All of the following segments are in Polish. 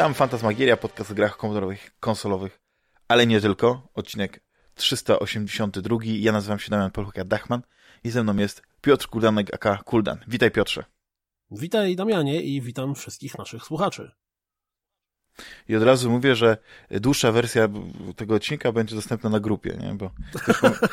Witam, Fantasmagieria, podcast o grach komputerowych, konsolowych, ale nie tylko. Odcinek 382. Ja nazywam się Damian Polchaka-Dachman i ze mną jest Piotr Kuldanek aka Kuldan. Witaj Piotrze. Witaj Damianie i witam wszystkich naszych słuchaczy. I od razu mówię, że dłuższa wersja tego odcinka będzie dostępna na grupie, nie? bo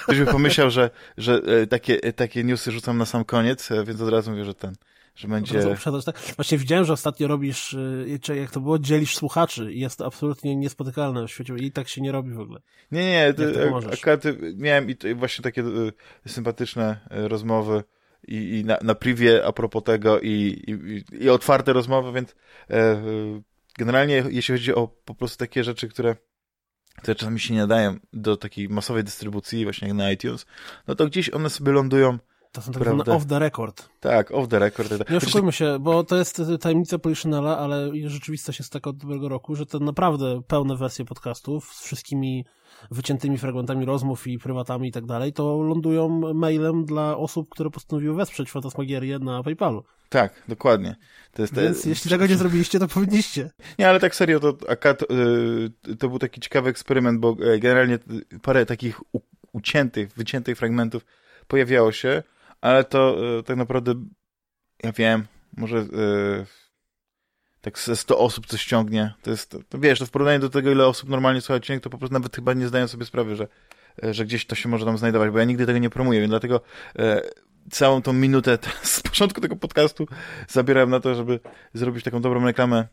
ktoś, by pomyślał, że, że e, takie, takie newsy rzucam na sam koniec, e, więc od razu mówię, że ten, że będzie... Tak? Właśnie widziałem, że ostatnio robisz, y, czy jak to było, dzielisz słuchaczy i jest to absolutnie niespotykalne w świecie i tak się nie robi w ogóle. Nie, nie, ty, akurat miałem i właśnie takie y, sympatyczne y, rozmowy i, i na, na privie a propos tego i, i, i otwarte rozmowy, więc e, generalnie jeśli chodzi o po prostu takie rzeczy, które które czasami się nie nadają do takiej masowej dystrybucji, właśnie jak na iTunes, no to gdzieś one sobie lądują to są tak zwane off the record. Tak, off the record. Nie oszukujmy się, bo to jest tajemnica Politionala, ale rzeczywistość jest taka od dobrego roku, że te naprawdę pełne wersje podcastów z wszystkimi wyciętymi fragmentami rozmów i prywatami i tak dalej, to lądują mailem dla osób, które postanowiły wesprzeć Fantasmagierię na PayPalu. Tak, dokładnie. To jest Więc te... jeśli tego nie zrobiliście, to powinniście. Nie, ale tak serio, to, to, y, to był taki ciekawy eksperyment, bo e, generalnie parę takich uciętych, wyciętych fragmentów pojawiało się, ale to e, tak naprawdę, ja wiem, może e, tak ze 100 osób coś ściągnie, to jest, to wiesz, to w porównaniu do tego, ile osób normalnie słucha odcinek, to po prostu nawet chyba nie zdają sobie sprawy, że, e, że gdzieś to się może tam znajdować, bo ja nigdy tego nie promuję, więc dlatego e, całą tą minutę z początku tego podcastu zabierałem na to, żeby zrobić taką dobrą reklamę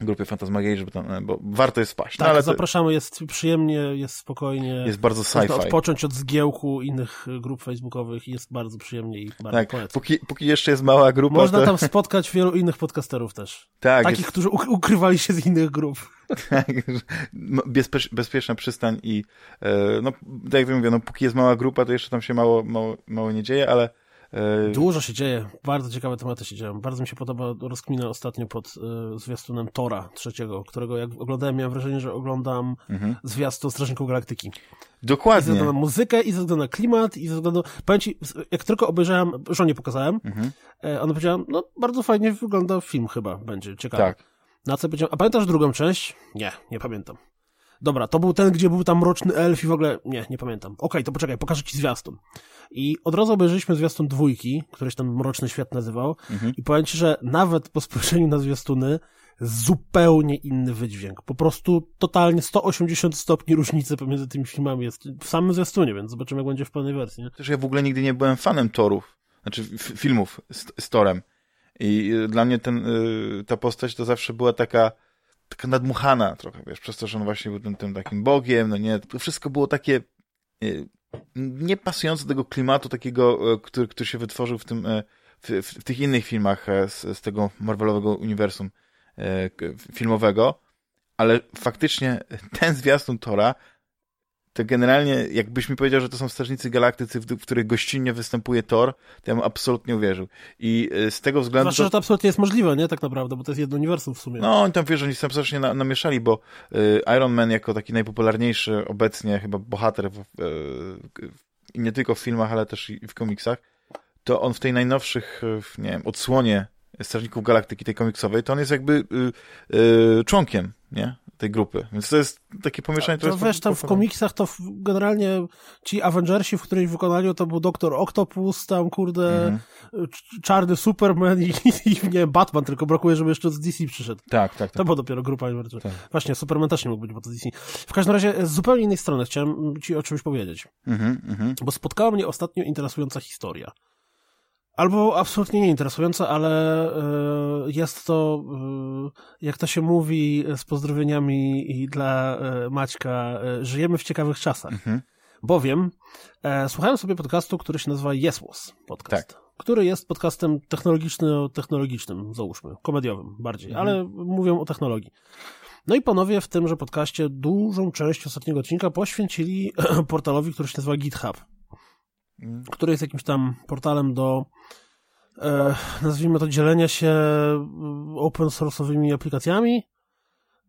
grupie Fantasmagierii, żeby tam, bo warto jest spaść. No, tak, no, ale zapraszamy, jest przyjemnie, jest spokojnie. Jest bardzo sci-fi. odpocząć od zgiełku innych grup facebookowych jest bardzo przyjemnie i bardzo tak, póki, póki jeszcze jest mała grupa, Można to... tam spotkać wielu innych podcasterów też. Tak. Takich, jest... którzy ukrywali się z innych grup. Tak, bezpie bezpieczna przystań i e, no, tak jak mówię, no, póki jest mała grupa, to jeszcze tam się mało, mało, mało nie dzieje, ale E, Dużo się dzieje, bardzo ciekawe tematy się dzieją. Bardzo mi się podoba rozkmina ostatnio pod y, zwiastunem Tora trzeciego, którego jak oglądałem, miałem wrażenie, że oglądam mhm. zwiastun Strażników Galaktyki. Dokładnie. I ze względu na muzykę, i ze względu na klimat, i ze względu... Powiem ci, jak tylko obejrzałem, żonie pokazałem, mhm. E, ona powiedziała, no bardzo fajnie wygląda film chyba, będzie ciekawy. Tak. Na co powiedziałem, a pamiętasz drugą część? Nie, nie pamiętam. Dobra, to był ten, gdzie był tam mroczny elf i w ogóle... Nie, nie pamiętam. Okej, okay, to poczekaj, pokażę ci zwiastun. I od razu obejrzeliśmy zwiastun dwójki, któryś tam Mroczny Świat nazywał mhm. i powiem ci, że nawet po spojrzeniu na zwiastuny zupełnie inny wydźwięk. Po prostu totalnie 180 stopni różnicy pomiędzy tymi filmami jest w samym zwiastunie, więc zobaczymy, jak będzie w pełnej wersji. Nie? Też ja w ogóle nigdy nie byłem fanem torów, znaczy filmów z, z torem. I y, dla mnie ten, y, ta postać to zawsze była taka taka nadmuchana trochę, wiesz, przez to, że on właśnie był tym, tym takim bogiem, no nie, to wszystko było takie y, nie pasujące do tego klimatu takiego, e, który, który się wytworzył w tym, e, w, w, tych innych filmach e, z, z tego Marvelowego uniwersum filmowego, ale faktycznie ten zwiastun Tora to generalnie jakbyś mi powiedział, że to są Strażnicy Galaktycy, w, w których gościnnie występuje Thor, to ja bym absolutnie uwierzył. I e, z tego względu... Zwłaszcza, to... że to absolutnie jest możliwe, nie? Tak naprawdę, bo to jest jedno uniwersum w sumie. No, oni tam, wiesz, oni tam strasznie na, namieszali, bo y, Iron Man jako taki najpopularniejszy obecnie chyba bohater w, y, nie tylko w filmach, ale też i w komiksach, to on w tej najnowszych, nie wiem, odsłonie Strażników Galaktyki, tej komiksowej, to on jest jakby y, y, członkiem, nie? Tej grupy. Więc to jest takie pomieszanie. To, to wiesz, tam w komiksach to generalnie ci Avengersi, w którymś wykonaniu to był Doktor Octopus, tam kurde mhm. czarny Superman i, i, nie wiem, Batman, tylko brakuje, żeby jeszcze z DC przyszedł. Tak, tak, tak. To była dopiero grupa tak. Właśnie, Superman też nie mógł być, bo to DC. W każdym razie z zupełnie innej strony chciałem ci o czymś powiedzieć. Mhm, mhm. Bo spotkała mnie ostatnio interesująca historia. Albo absolutnie nieinteresujące, ale e, jest to, e, jak to się mówi z pozdrowieniami i dla e, Maćka, żyjemy w ciekawych czasach. Mhm. Bowiem słuchałem sobie podcastu, który się nazywa Jesłos Podcast. Tak. Który jest podcastem technologiczno-technologicznym, załóżmy, komediowym bardziej, mhm. ale mówią o technologii. No i panowie w tymże podcaście dużą część ostatniego odcinka poświęcili portalowi, który się nazywa GitHub. Który jest jakimś tam portalem do e, nazwijmy to dzielenia się mm, open source'owymi aplikacjami.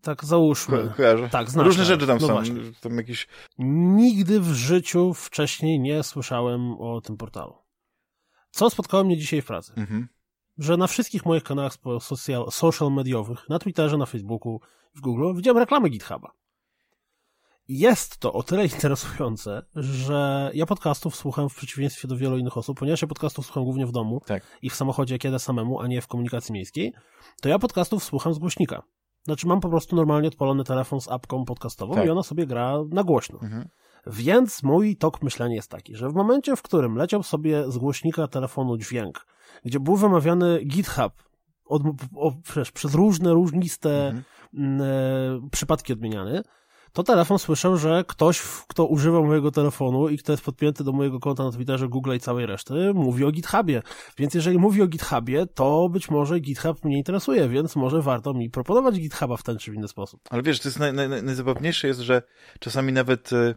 Tak, załóżmy. Kojarzę. Tak, znasz, Różne rzeczy tam no są. Tam jakieś... Nigdy w życiu wcześniej nie słyszałem o tym portalu. Co spotkało mnie dzisiaj w pracy? Mhm. że na wszystkich moich kanałach social, social mediowych, na Twitterze, na Facebooku, w Google, widziałem reklamy GitHuba. Jest to o tyle interesujące, że ja podcastów słucham w przeciwieństwie do wielu innych osób, ponieważ ja podcastów słucham głównie w domu tak. i w samochodzie, jak jadę samemu, a nie w komunikacji miejskiej, to ja podcastów słucham z głośnika. Znaczy mam po prostu normalnie odpalony telefon z apką podcastową tak. i ona sobie gra na głośno. Mhm. Więc mój tok myślenia jest taki, że w momencie, w którym leciał sobie z głośnika telefonu dźwięk, gdzie był wymawiany GitHub od, o, przez, przez różne, różniste mhm. m, e, przypadki odmieniany, to telefon słyszał, że ktoś, kto używa mojego telefonu i kto jest podpięty do mojego konta na Twitterze, Google i całej reszty, mówi o GitHubie. Więc jeżeli mówi o GitHubie, to być może GitHub mnie interesuje, więc może warto mi proponować GitHuba w ten czy inny sposp. Ale wiesz, to jest naj, naj, najzabawniejsze jest, że czasami nawet y,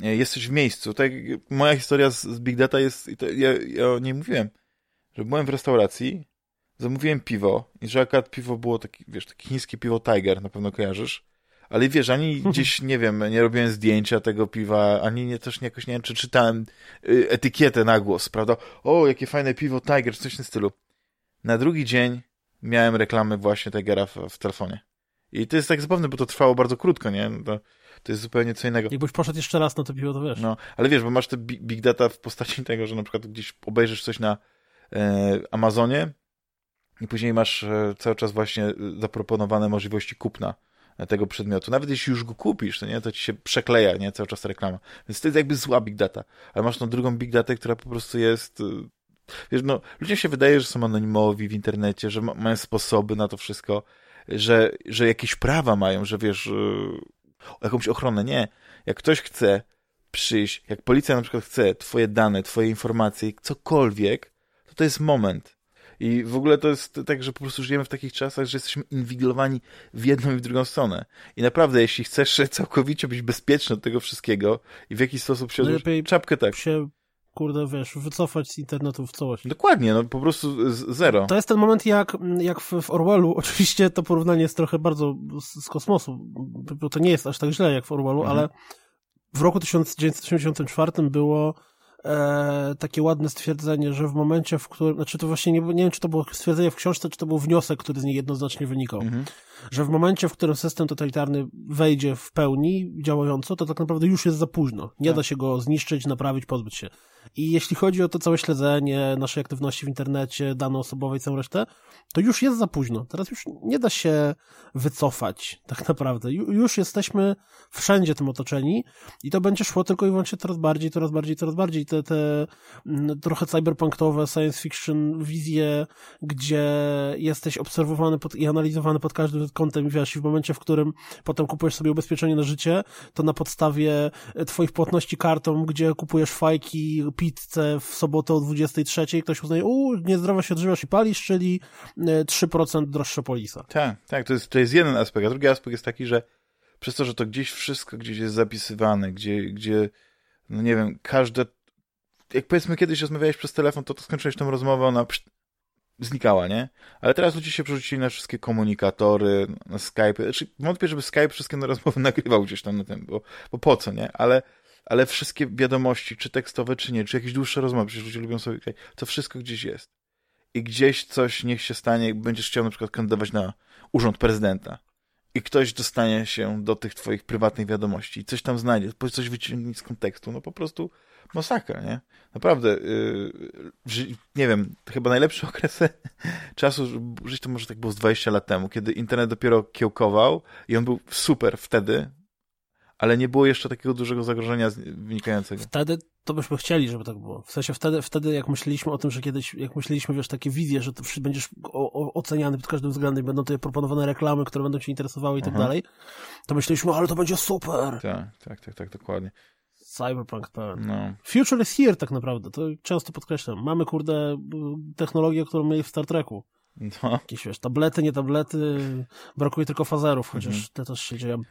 jesteś w miejscu. Tak, moja historia z, z Big Data jest, ja, ja o niej mówiłem, że byłem w restauracji, zamówiłem piwo i że akurat piwo było taki, wiesz, takie chińskie piwo Tiger, na pewno kojarzysz ale wiesz, ani gdzieś, nie wiem, nie robiłem zdjęcia tego piwa, ani nie, też nie, jakoś nie wiem, czy czytałem y, etykietę na głos, prawda? O, jakie fajne piwo Tiger, coś w tym stylu. Na drugi dzień miałem reklamy właśnie Tigera w, w telefonie. I to jest tak zabawne, bo to trwało bardzo krótko, nie? No to, to jest zupełnie co innego. Jakbyś poszedł jeszcze raz na to piwo, to wiesz. No, ale wiesz, bo masz te big data w postaci tego, że na przykład gdzieś obejrzysz coś na e, Amazonie i później masz e, cały czas właśnie zaproponowane możliwości kupna tego przedmiotu. Nawet jeśli już go kupisz, to, nie, to ci się przekleja nie, cały czas reklama. Więc to jest jakby zła big data. Ale masz tą drugą big data, która po prostu jest... Y, wiesz, no, ludziom się wydaje, że są anonimowi w internecie, że ma, mają sposoby na to wszystko, że, że jakieś prawa mają, że wiesz, y, jakąś ochronę. Nie. Jak ktoś chce przyjść, jak policja na przykład chce twoje dane, twoje informacje, cokolwiek, to to jest moment. I w ogóle to jest tak, że po prostu żyjemy w takich czasach, że jesteśmy inwigilowani w jedną i w drugą stronę. I naprawdę, jeśli chcesz całkowicie być bezpieczny od tego wszystkiego i w jakiś sposób się czapkę tak. się kurde, wiesz, wycofać z internetu w całości. Dokładnie, no po prostu zero. To jest ten moment jak, jak w, w Orwellu, oczywiście to porównanie jest trochę bardzo z, z kosmosu, bo to nie jest aż tak źle jak w Orwellu, mhm. ale w roku 1984 było e, takie ładne stwierdzenie, że w momencie, w którym, znaczy to właśnie nie, nie wiem, czy to było stwierdzenie w książce, czy to był wniosek, który z niej jednoznacznie wynikał, mhm. że w momencie, w którym system totalitarny wejdzie w pełni działająco, to tak naprawdę już jest za późno. Nie tak. da się go zniszczyć, naprawić, pozbyć się. I jeśli chodzi o to całe śledzenie naszej aktywności w internecie, dane osobowe i całą resztę, to już jest za późno. Teraz już nie da się wycofać, tak naprawdę. Już jesteśmy wszędzie tym otoczeni i to będzie szło tylko i wyłącznie coraz bardziej, coraz bardziej, coraz bardziej. Te, te mm, trochę cyberpunktowe science fiction wizje, gdzie jesteś obserwowany pod, i analizowany pod każdym kątem i wiesz, w momencie, w którym potem kupujesz sobie ubezpieczenie na życie, to na podstawie twoich płatności kartą, gdzie kupujesz fajki, pizzę w sobotę o 23, ktoś uznaje, u, niezdrowo się odżywiasz i palisz, czyli 3% e, droższa polisa. Tak, tak, to jest, to jest jeden aspekt, a drugi aspekt jest taki, że przez to, że to gdzieś wszystko gdzieś jest zapisywane, gdzie, gdzie no nie wiem, każde jak powiedzmy kiedyś rozmawiałeś przez telefon, to, to skończyłeś tę rozmowę, ona znikała, nie? Ale teraz ludzie się przerzucili na wszystkie komunikatory, na Skype. Znaczy, wątpię, żeby Skype wszystkie rozmowy nagrywał gdzieś tam na tym, bo, bo po co, nie? Ale ale wszystkie wiadomości, czy tekstowe, czy nie, czy jakieś dłuższe rozmowy, przecież ludzie lubią sobie, to wszystko gdzieś jest. I gdzieś coś niech się stanie, będziesz chciał na przykład kandydować na urząd prezydenta i ktoś dostanie się do tych twoich prywatnych wiadomości i coś tam znajdzie, coś wyciągnie z kontekstu, no po prostu masakra, nie? Naprawdę, yy, nie wiem, chyba najlepszy okres czasu żyć to może tak było z 20 lat temu, kiedy internet dopiero kiełkował i on był super wtedy, ale nie było jeszcze takiego dużego zagrożenia wynikającego. Wtedy to byśmy chcieli, żeby tak było. W sensie wtedy, wtedy jak myśleliśmy o tym, że kiedyś, jak myśleliśmy, wiesz, takie wizje, że będziesz o, o, oceniany pod każdym względem, będą tutaj proponowane reklamy, które będą cię interesowały i tak dalej, to myśleliśmy, ale to będzie super. Tak, tak, tak, tak, dokładnie. Cyberpunk pełen. No. Future is here tak naprawdę, to często podkreślam. Mamy, kurde, technologię, którą mieli w Star Treku. No. Jakieś, wiesz, tablety, nie tablety, brakuje tylko fazerów, chociaż mhm. te też się dzieją.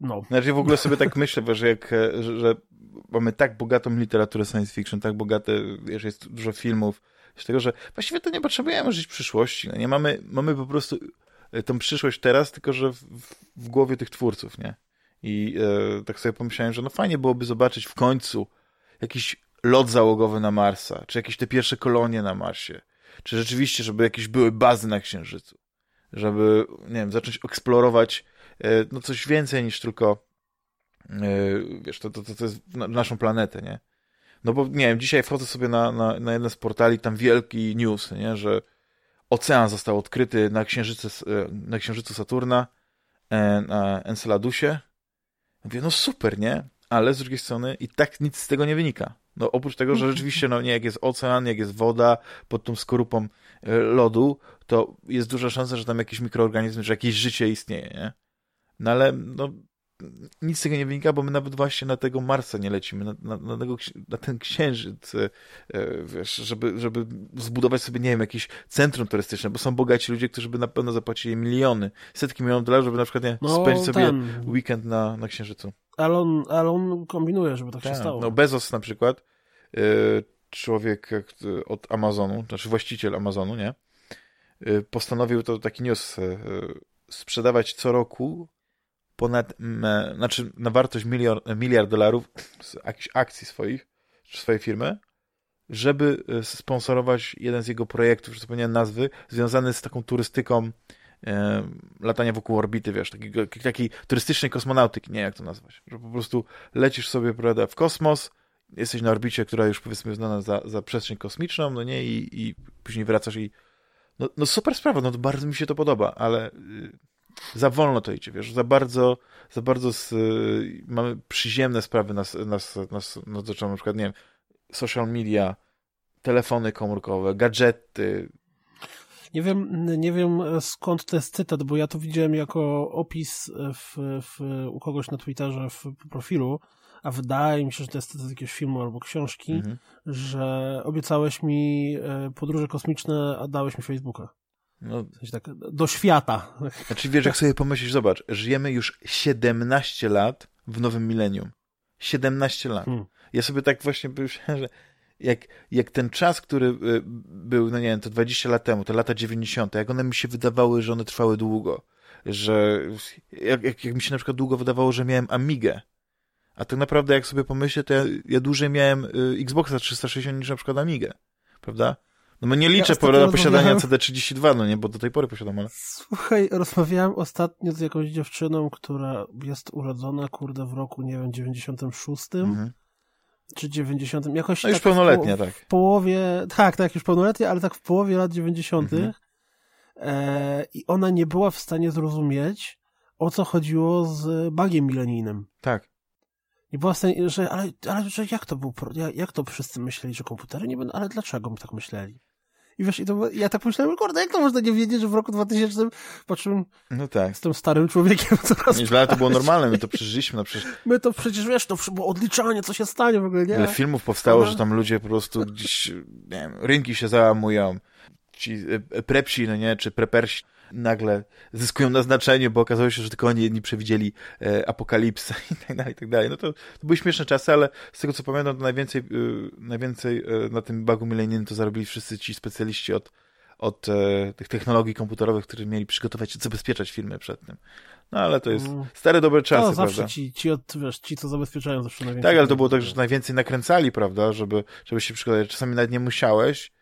No. Znaczy w ogóle sobie tak myślę, że jak, że, że mamy tak bogatą literaturę science fiction, tak bogate, wiesz, jest dużo filmów, z tego, że właściwie to nie potrzebujemy żyć w przyszłości, no nie? Mamy, mamy po prostu e, tą przyszłość teraz, tylko że w, w głowie tych twórców, nie? I e, tak sobie pomyślałem, że no fajnie byłoby zobaczyć w końcu jakiś lot załogowy na Marsa, czy jakieś te pierwsze kolonie na Marsie, czy rzeczywiście, żeby jakieś były bazy na Księżycu, żeby, nie wiem, zacząć eksplorować e, no coś więcej niż tylko e, wiesz, to, to, to jest na, naszą planetę, nie? No bo, nie wiem, dzisiaj wchodzę sobie na, na, na jeden z portali, tam wielki news, nie? Że ocean został odkryty na księżycu, e, na księżycu Saturna, na Enceladusie. Mówię, no super, nie? Ale z drugiej strony i tak nic z tego nie wynika. No oprócz tego, że rzeczywiście, no nie, jak jest ocean, jak jest woda pod tą skorupą e, lodu, to jest duża szansa, że tam jakieś mikroorganizmy, że jakieś życie istnieje, nie? No ale, no, nic z tego nie wynika, bo my nawet właśnie na tego Marsa nie lecimy, na, na, na, tego, na ten księżyc, e, wiesz, żeby, żeby zbudować sobie, nie wiem, jakieś centrum turystyczne, bo są bogaci ludzie, którzy by na pewno zapłacili miliony, setki milionów dolarów, żeby na przykład nie, no, spędzić sobie ten... weekend na, na księżycu. Ale on, ale on kombinuje, żeby tak, tak się stało. No Bezos na przykład, yy, człowiek od Amazonu, znaczy właściciel Amazonu, nie? Yy, postanowił to taki news yy, sprzedawać co roku ponad, znaczy na wartość miliard, miliard dolarów z jakichś akcji swoich, czy swojej firmy, żeby sponsorować jeden z jego projektów, już zapomniałem nazwy, związany z taką turystyką e, latania wokół orbity, wiesz, takiego, takiej turystycznej kosmonautyki, nie jak to nazwać, że po prostu lecisz sobie, prawda, w kosmos, jesteś na orbicie, która już powiedzmy jest znana za, za przestrzeń kosmiczną, no nie, i, i później wracasz i no, no super sprawa, no to bardzo mi się to podoba, ale y, za wolno to idzie, wiesz, za bardzo, za bardzo z, y, mamy przyziemne sprawy nas, nas, nas, nas na przykład, nie wiem, social media, telefony komórkowe, gadżety, nie wiem, nie wiem skąd to jest cytat, bo ja to widziałem jako opis w, w, u kogoś na Twitterze w profilu, a wydaje mi się, że to jest cytat z jakiegoś filmu albo książki, mhm. że obiecałeś mi e, podróże kosmiczne, a dałeś mi Facebooka. No, w sensie tak, do świata. Znaczy wiesz, jak sobie pomyślisz, zobacz, żyjemy już 17 lat w nowym milenium. 17 lat. Hmm. Ja sobie tak właśnie myślałem, że jak, jak ten czas, który y, był, no nie wiem, to 20 lat temu, te lata 90., jak one mi się wydawały, że one trwały długo. Że jak, jak, jak mi się na przykład długo wydawało, że miałem Amigę. A tak naprawdę, jak sobie pomyślę, to ja, ja dłużej miałem y, Xboxa 360 niż na przykład Amigę. Prawda? No bo nie liczę ja posiadania CD32, no nie, bo do tej pory posiadam, ale... Słuchaj, rozmawiałem ostatnio z jakąś dziewczyną, która jest urodzona, kurde, w roku, nie wiem, 96. Mhm czy 90. Jakoś no już tak pełnoletnia, tak. W połowie, tak, tak, już pełnoletnia, ale tak w połowie lat 90. Mhm. E, I ona nie była w stanie zrozumieć, o co chodziło z bagiem milenijnym. Tak. Nie była w stanie, że, ale, ale że jak to był, jak to wszyscy myśleli, że komputery nie będą, ale dlaczego tak myśleli? I wiesz, i to, ja tak myślałem, kurde, jak to można nie wiedzieć, że w roku 2000, po czym no tak. z tym starym człowiekiem coraz Nie, ale to było normalne, my to przeżyliśmy. No przecież... My to przecież, wiesz, to było odliczanie, co się stanie w ogóle, nie? Ile filmów powstało, Ale... że tam ludzie po prostu gdzieś, nie wiem, rynki się załamują, ci e, prepsi, no nie, czy prepersi nagle zyskują na znaczeniu, bo okazało się, że tylko oni jedni przewidzieli e, apokalipsę i tak dalej, i tak dalej. No to, to były śmieszne czasy, ale z tego co pamiętam, to najwięcej, y, najwięcej y, na tym bagu milenijnym to zarobili wszyscy ci specjaliści od, od e, tych technologii komputerowych, którzy mieli przygotować, zabezpieczać firmy przed tym. No ale to jest mm. stare, dobre czasy, no, zawsze prawda? Ci, ci, od, wiesz, ci, co zabezpieczają, zawsze najwięcej. Tak, ale to było tak, że najwięcej nakręcali, prawda, żeby, żeby się przygotować. Czasami nawet nie musiałeś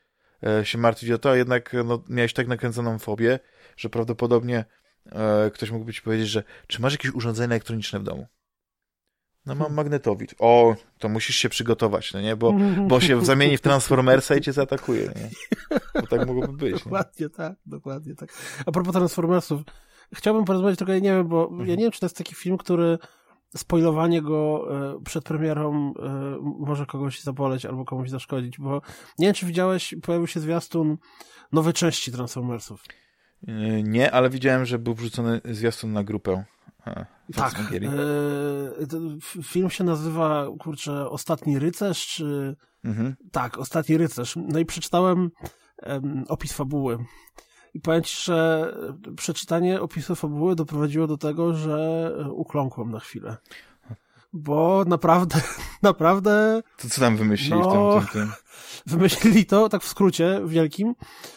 e, się martwić o to, a jednak no, miałeś tak nakręconą fobię, że prawdopodobnie e, ktoś mógłby ci powiedzieć, że czy masz jakieś urządzenie elektroniczne w domu? No mam hmm. magnetowid. O, to musisz się przygotować, no nie? Bo, bo się zamieni w Transformersa i cię zaatakuje, nie? Bo tak mogłoby być. Dokładnie nie? tak, dokładnie tak. A propos Transformersów, chciałbym porozmawiać trochę, nie wiem, bo mhm. ja nie wiem, czy to jest taki film, który spoilowanie go e, przed premierą e, może kogoś zaboleć albo komuś zaszkodzić, bo nie wiem, czy widziałeś, pojawił się zwiastun nowej części Transformersów. E, nie, ale widziałem, że był wrzucony zwiastun na grupę. A, tak. E, film się nazywa, kurczę, Ostatni Rycerz, czy... Mhm. Tak, Ostatni Rycerz. No i przeczytałem um, opis fabuły. I powiem ci, że przeczytanie opisu fabuły doprowadziło do tego, że ukląkłem na chwilę. Bo naprawdę, naprawdę... To co tam wymyślili no, w tym, tym, tym? Wymyślili to, tak w skrócie wielkim,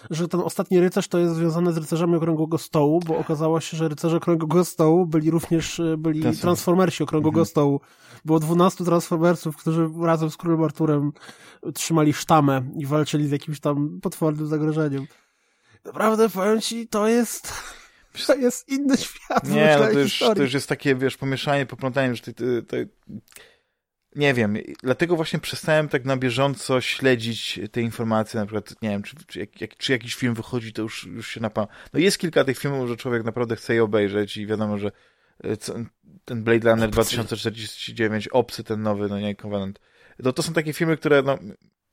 że ten ostatni rycerz to jest związane z rycerzami Okrągłego Stołu, bo okazało się, że rycerze Okrągłego Stołu byli również, e, byli Ten transformersi Okrągłego mhm. Stołu. Było dwunastu transformersów, którzy razem z królem Arturem trzymali sztamę i walczyli z jakimś tam potwornym zagrożeniem. Naprawdę, powiem ci, to jest... To jest inny świat. Nie, no to już, to już jest takie, wiesz, pomieszanie, poplątanie, że to, to, nie wiem, dlatego właśnie przestałem tak na bieżąco śledzić te informacje, na przykład, nie wiem, czy, czy, jak, czy jakiś film wychodzi, to już, już się napam. No jest kilka tych filmów, że człowiek naprawdę chce je obejrzeć i wiadomo, że e, ten Blade Runner Obcy. 2049, Obcy ten nowy, no nie, Covenant. No to są takie filmy, które no,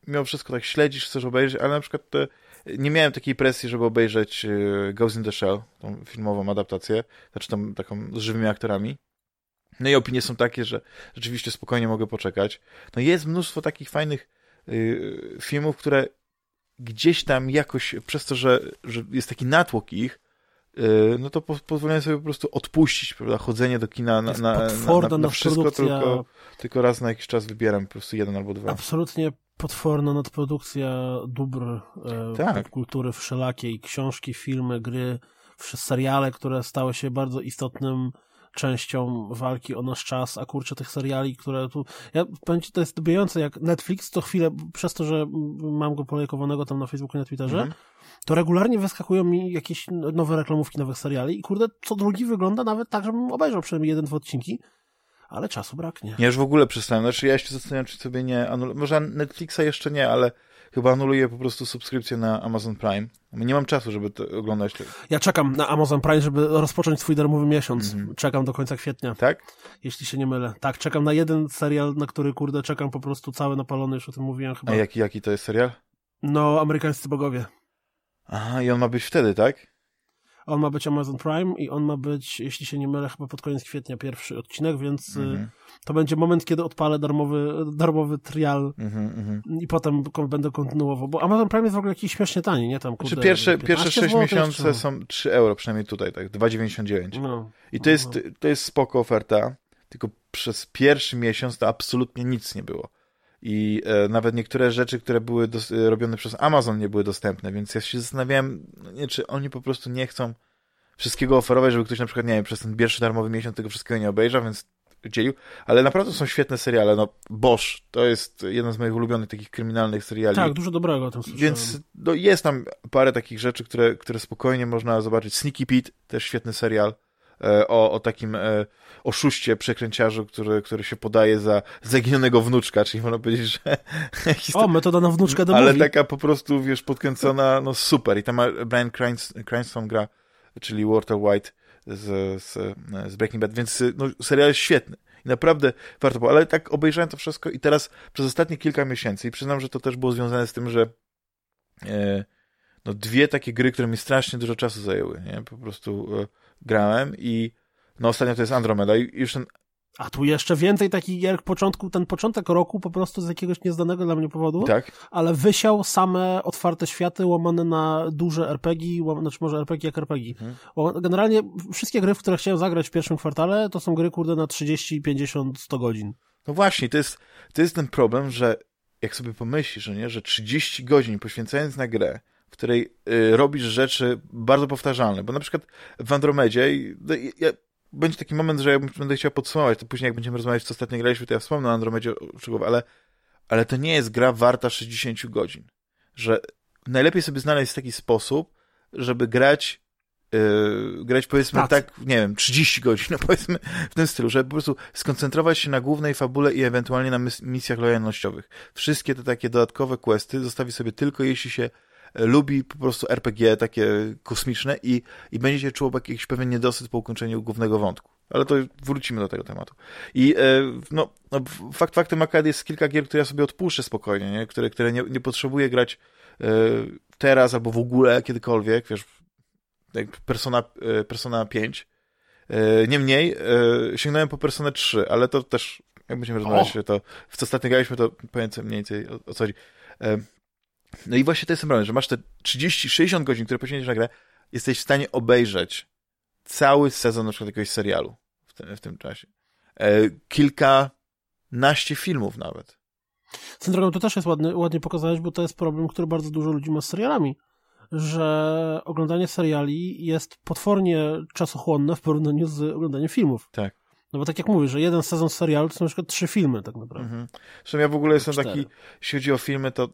mimo wszystko tak śledzisz, chcesz obejrzeć, ale na przykład te, nie miałem takiej presji, żeby obejrzeć e, Ghost in the Shell, tą filmową adaptację, znaczy tą taką z żywymi aktorami. No i opinie są takie, że rzeczywiście spokojnie mogę poczekać. No jest mnóstwo takich fajnych y, filmów, które gdzieś tam jakoś, przez to, że, że jest taki natłok ich, y, no to po, pozwolę sobie po prostu odpuścić, prawda, chodzenie do kina na, na, na, na, na wszystko, tylko, tylko raz na jakiś czas wybieram po prostu jeden albo dwa. Absolutnie potworna nadprodukcja dóbr e, tak. kultury wszelakiej, książki, filmy, gry, seriale, które stały się bardzo istotnym częścią walki o nasz czas, a kurczę tych seriali, które tu... Ja powiem ci, to jest dobijające, jak Netflix to chwilę, przez to, że mam go polejkowanego tam na Facebooku i na Twitterze, -hmm. to regularnie wyskakują mi jakieś nowe reklamówki nowych seriali i kurde, co drugi wygląda nawet tak, żebym obejrzał przynajmniej jeden, dwa odcinki, ale czasu braknie. Ja już w ogóle przestałem, znaczy ja się zastanawiam, czy sobie nie anulować, może Netflixa jeszcze nie, ale chyba anuluję po prostu subskrypcję na Amazon Prime. Nie mam czasu, żeby to oglądać. Ja czekam na Amazon Prime, żeby rozpocząć swój darmowy miesiąc. Mm -hmm. Czekam do końca kwietnia. Tak? Jeśli się nie mylę. Tak, czekam na jeden serial, na który, kurde, czekam po prostu cały napalony, już o tym mówiłem chyba. A jaki, jaki to jest serial? No, Amerykańscy Bogowie. Aha, i on ma być wtedy, tak? On ma być Amazon Prime i on ma być, jeśli się nie mylę, chyba pod koniec kwietnia pierwszy odcinek, więc mm -hmm. to będzie moment, kiedy odpalę darmowy, darmowy trial mm -hmm. i potem będę kontynuował, bo Amazon Prime jest w ogóle jakiś śmiesznie tani, nie? Tam, kurde, znaczy pierwsze, pierwsze 6 miesiące czy... są 3 euro, przynajmniej tutaj, tak, 2,99. No, I to, no, jest, no. to jest spoko oferta, tylko przez pierwszy miesiąc to absolutnie nic nie było i e, nawet niektóre rzeczy, które były e, robione przez Amazon nie były dostępne, więc ja się zastanawiałem, no nie, czy oni po prostu nie chcą wszystkiego oferować, żeby ktoś na przykład, nie wiem, przez ten pierwszy darmowy miesiąc tego wszystkiego nie obejrzał, więc dzielił, ale naprawdę są świetne seriale, no Bosch to jest jeden z moich ulubionych takich kryminalnych seriali. Tak, dużo dobrego tam Więc no, jest tam parę takich rzeczy, które, które spokojnie można zobaczyć. Sneaky Pete, też świetny serial. E, o, o takim e, oszuście, przekręciarzu, który, który się podaje za zaginionego wnuczka, czyli można powiedzieć, że... o, metoda na wnuczkę do Ale taka po prostu, wiesz, podkręcona, no super. I tam Brian Cranston gra, czyli Walter White z, z, z Breaking Bad, więc no, serial jest świetny. I naprawdę warto było, ale tak obejrzałem to wszystko i teraz przez ostatnie kilka miesięcy i przyznam, że to też było związane z tym, że e, no dwie takie gry, które mi strasznie dużo czasu zajęły, nie? Po prostu e, grałem i no ostatnio to jest Andromeda i już ten... A tu jeszcze więcej takich gier początku, ten początek roku po prostu z jakiegoś nieznanego dla mnie powodu, tak. ale wysiał same otwarte światy łamane na duże RPG, łamane, znaczy może RPG jak RPG. Mhm. Generalnie wszystkie gry, w które chciałem zagrać w pierwszym kwartale, to są gry kurde na 30, 50, 100 godzin. No właśnie, to jest, to jest ten problem, że jak sobie pomyślisz, że nie, że 30 godzin poświęcając na grę, w której y, robisz rzeczy bardzo powtarzalne. Bo na przykład w Andromedzie no, ja, będzie taki moment, że ja będę chciał podsumować, to później jak będziemy rozmawiać, co ostatnio graliśmy, to ja wspomnę o Andromedzie ale, ale to nie jest gra warta 60 godzin. Że najlepiej sobie znaleźć taki sposób, żeby grać Yy, grać powiedzmy tak. tak. nie wiem, 30 godzin, no powiedzmy w tym stylu, żeby po prostu skoncentrować się na głównej fabule i ewentualnie na misjach lojalnościowych. Wszystkie te takie dodatkowe questy zostawi sobie tylko jeśli się lubi po prostu RPG takie kosmiczne i, i będzie się czuł jakiś pewien niedosyt po ukończeniu głównego wątku. Ale to wrócimy do tego tematu. I e, no, no fakt faktem akad jest kilka gier, które ja sobie odpuszczę spokojnie, nie? które, które nie, nie potrzebuję grać e, teraz albo w ogóle kiedykolwiek, wiesz, jak Persona, e, Persona 5. Niemniej sięgnąłem po Persona 3, ale to też, jak będziemy rozmawiać, to w co ostatnio graliśmy, to powiem mniej więcej o, o co chodzi. No i właśnie to jest problem, że masz te 30-60 godzin, które poświęcisz na grę, jesteś w stanie obejrzeć cały sezon na przykład jakiegoś serialu w, te, w tym czasie. e, kilkanaście filmów nawet. Z drogą to też jest ładny, ładnie pokazałeś, bo to jest problem, który bardzo dużo ludzi ma z serialami, że oglądanie seriali jest potwornie czasochłonne w porównaniu z oglądaniem filmów. Tak. No bo tak jak mówisz, że jeden sezon serialu to są na przykład trzy filmy tak naprawdę. Mhm. Zresztą ja w ogóle jestem taki, jeśli chodzi o filmy, to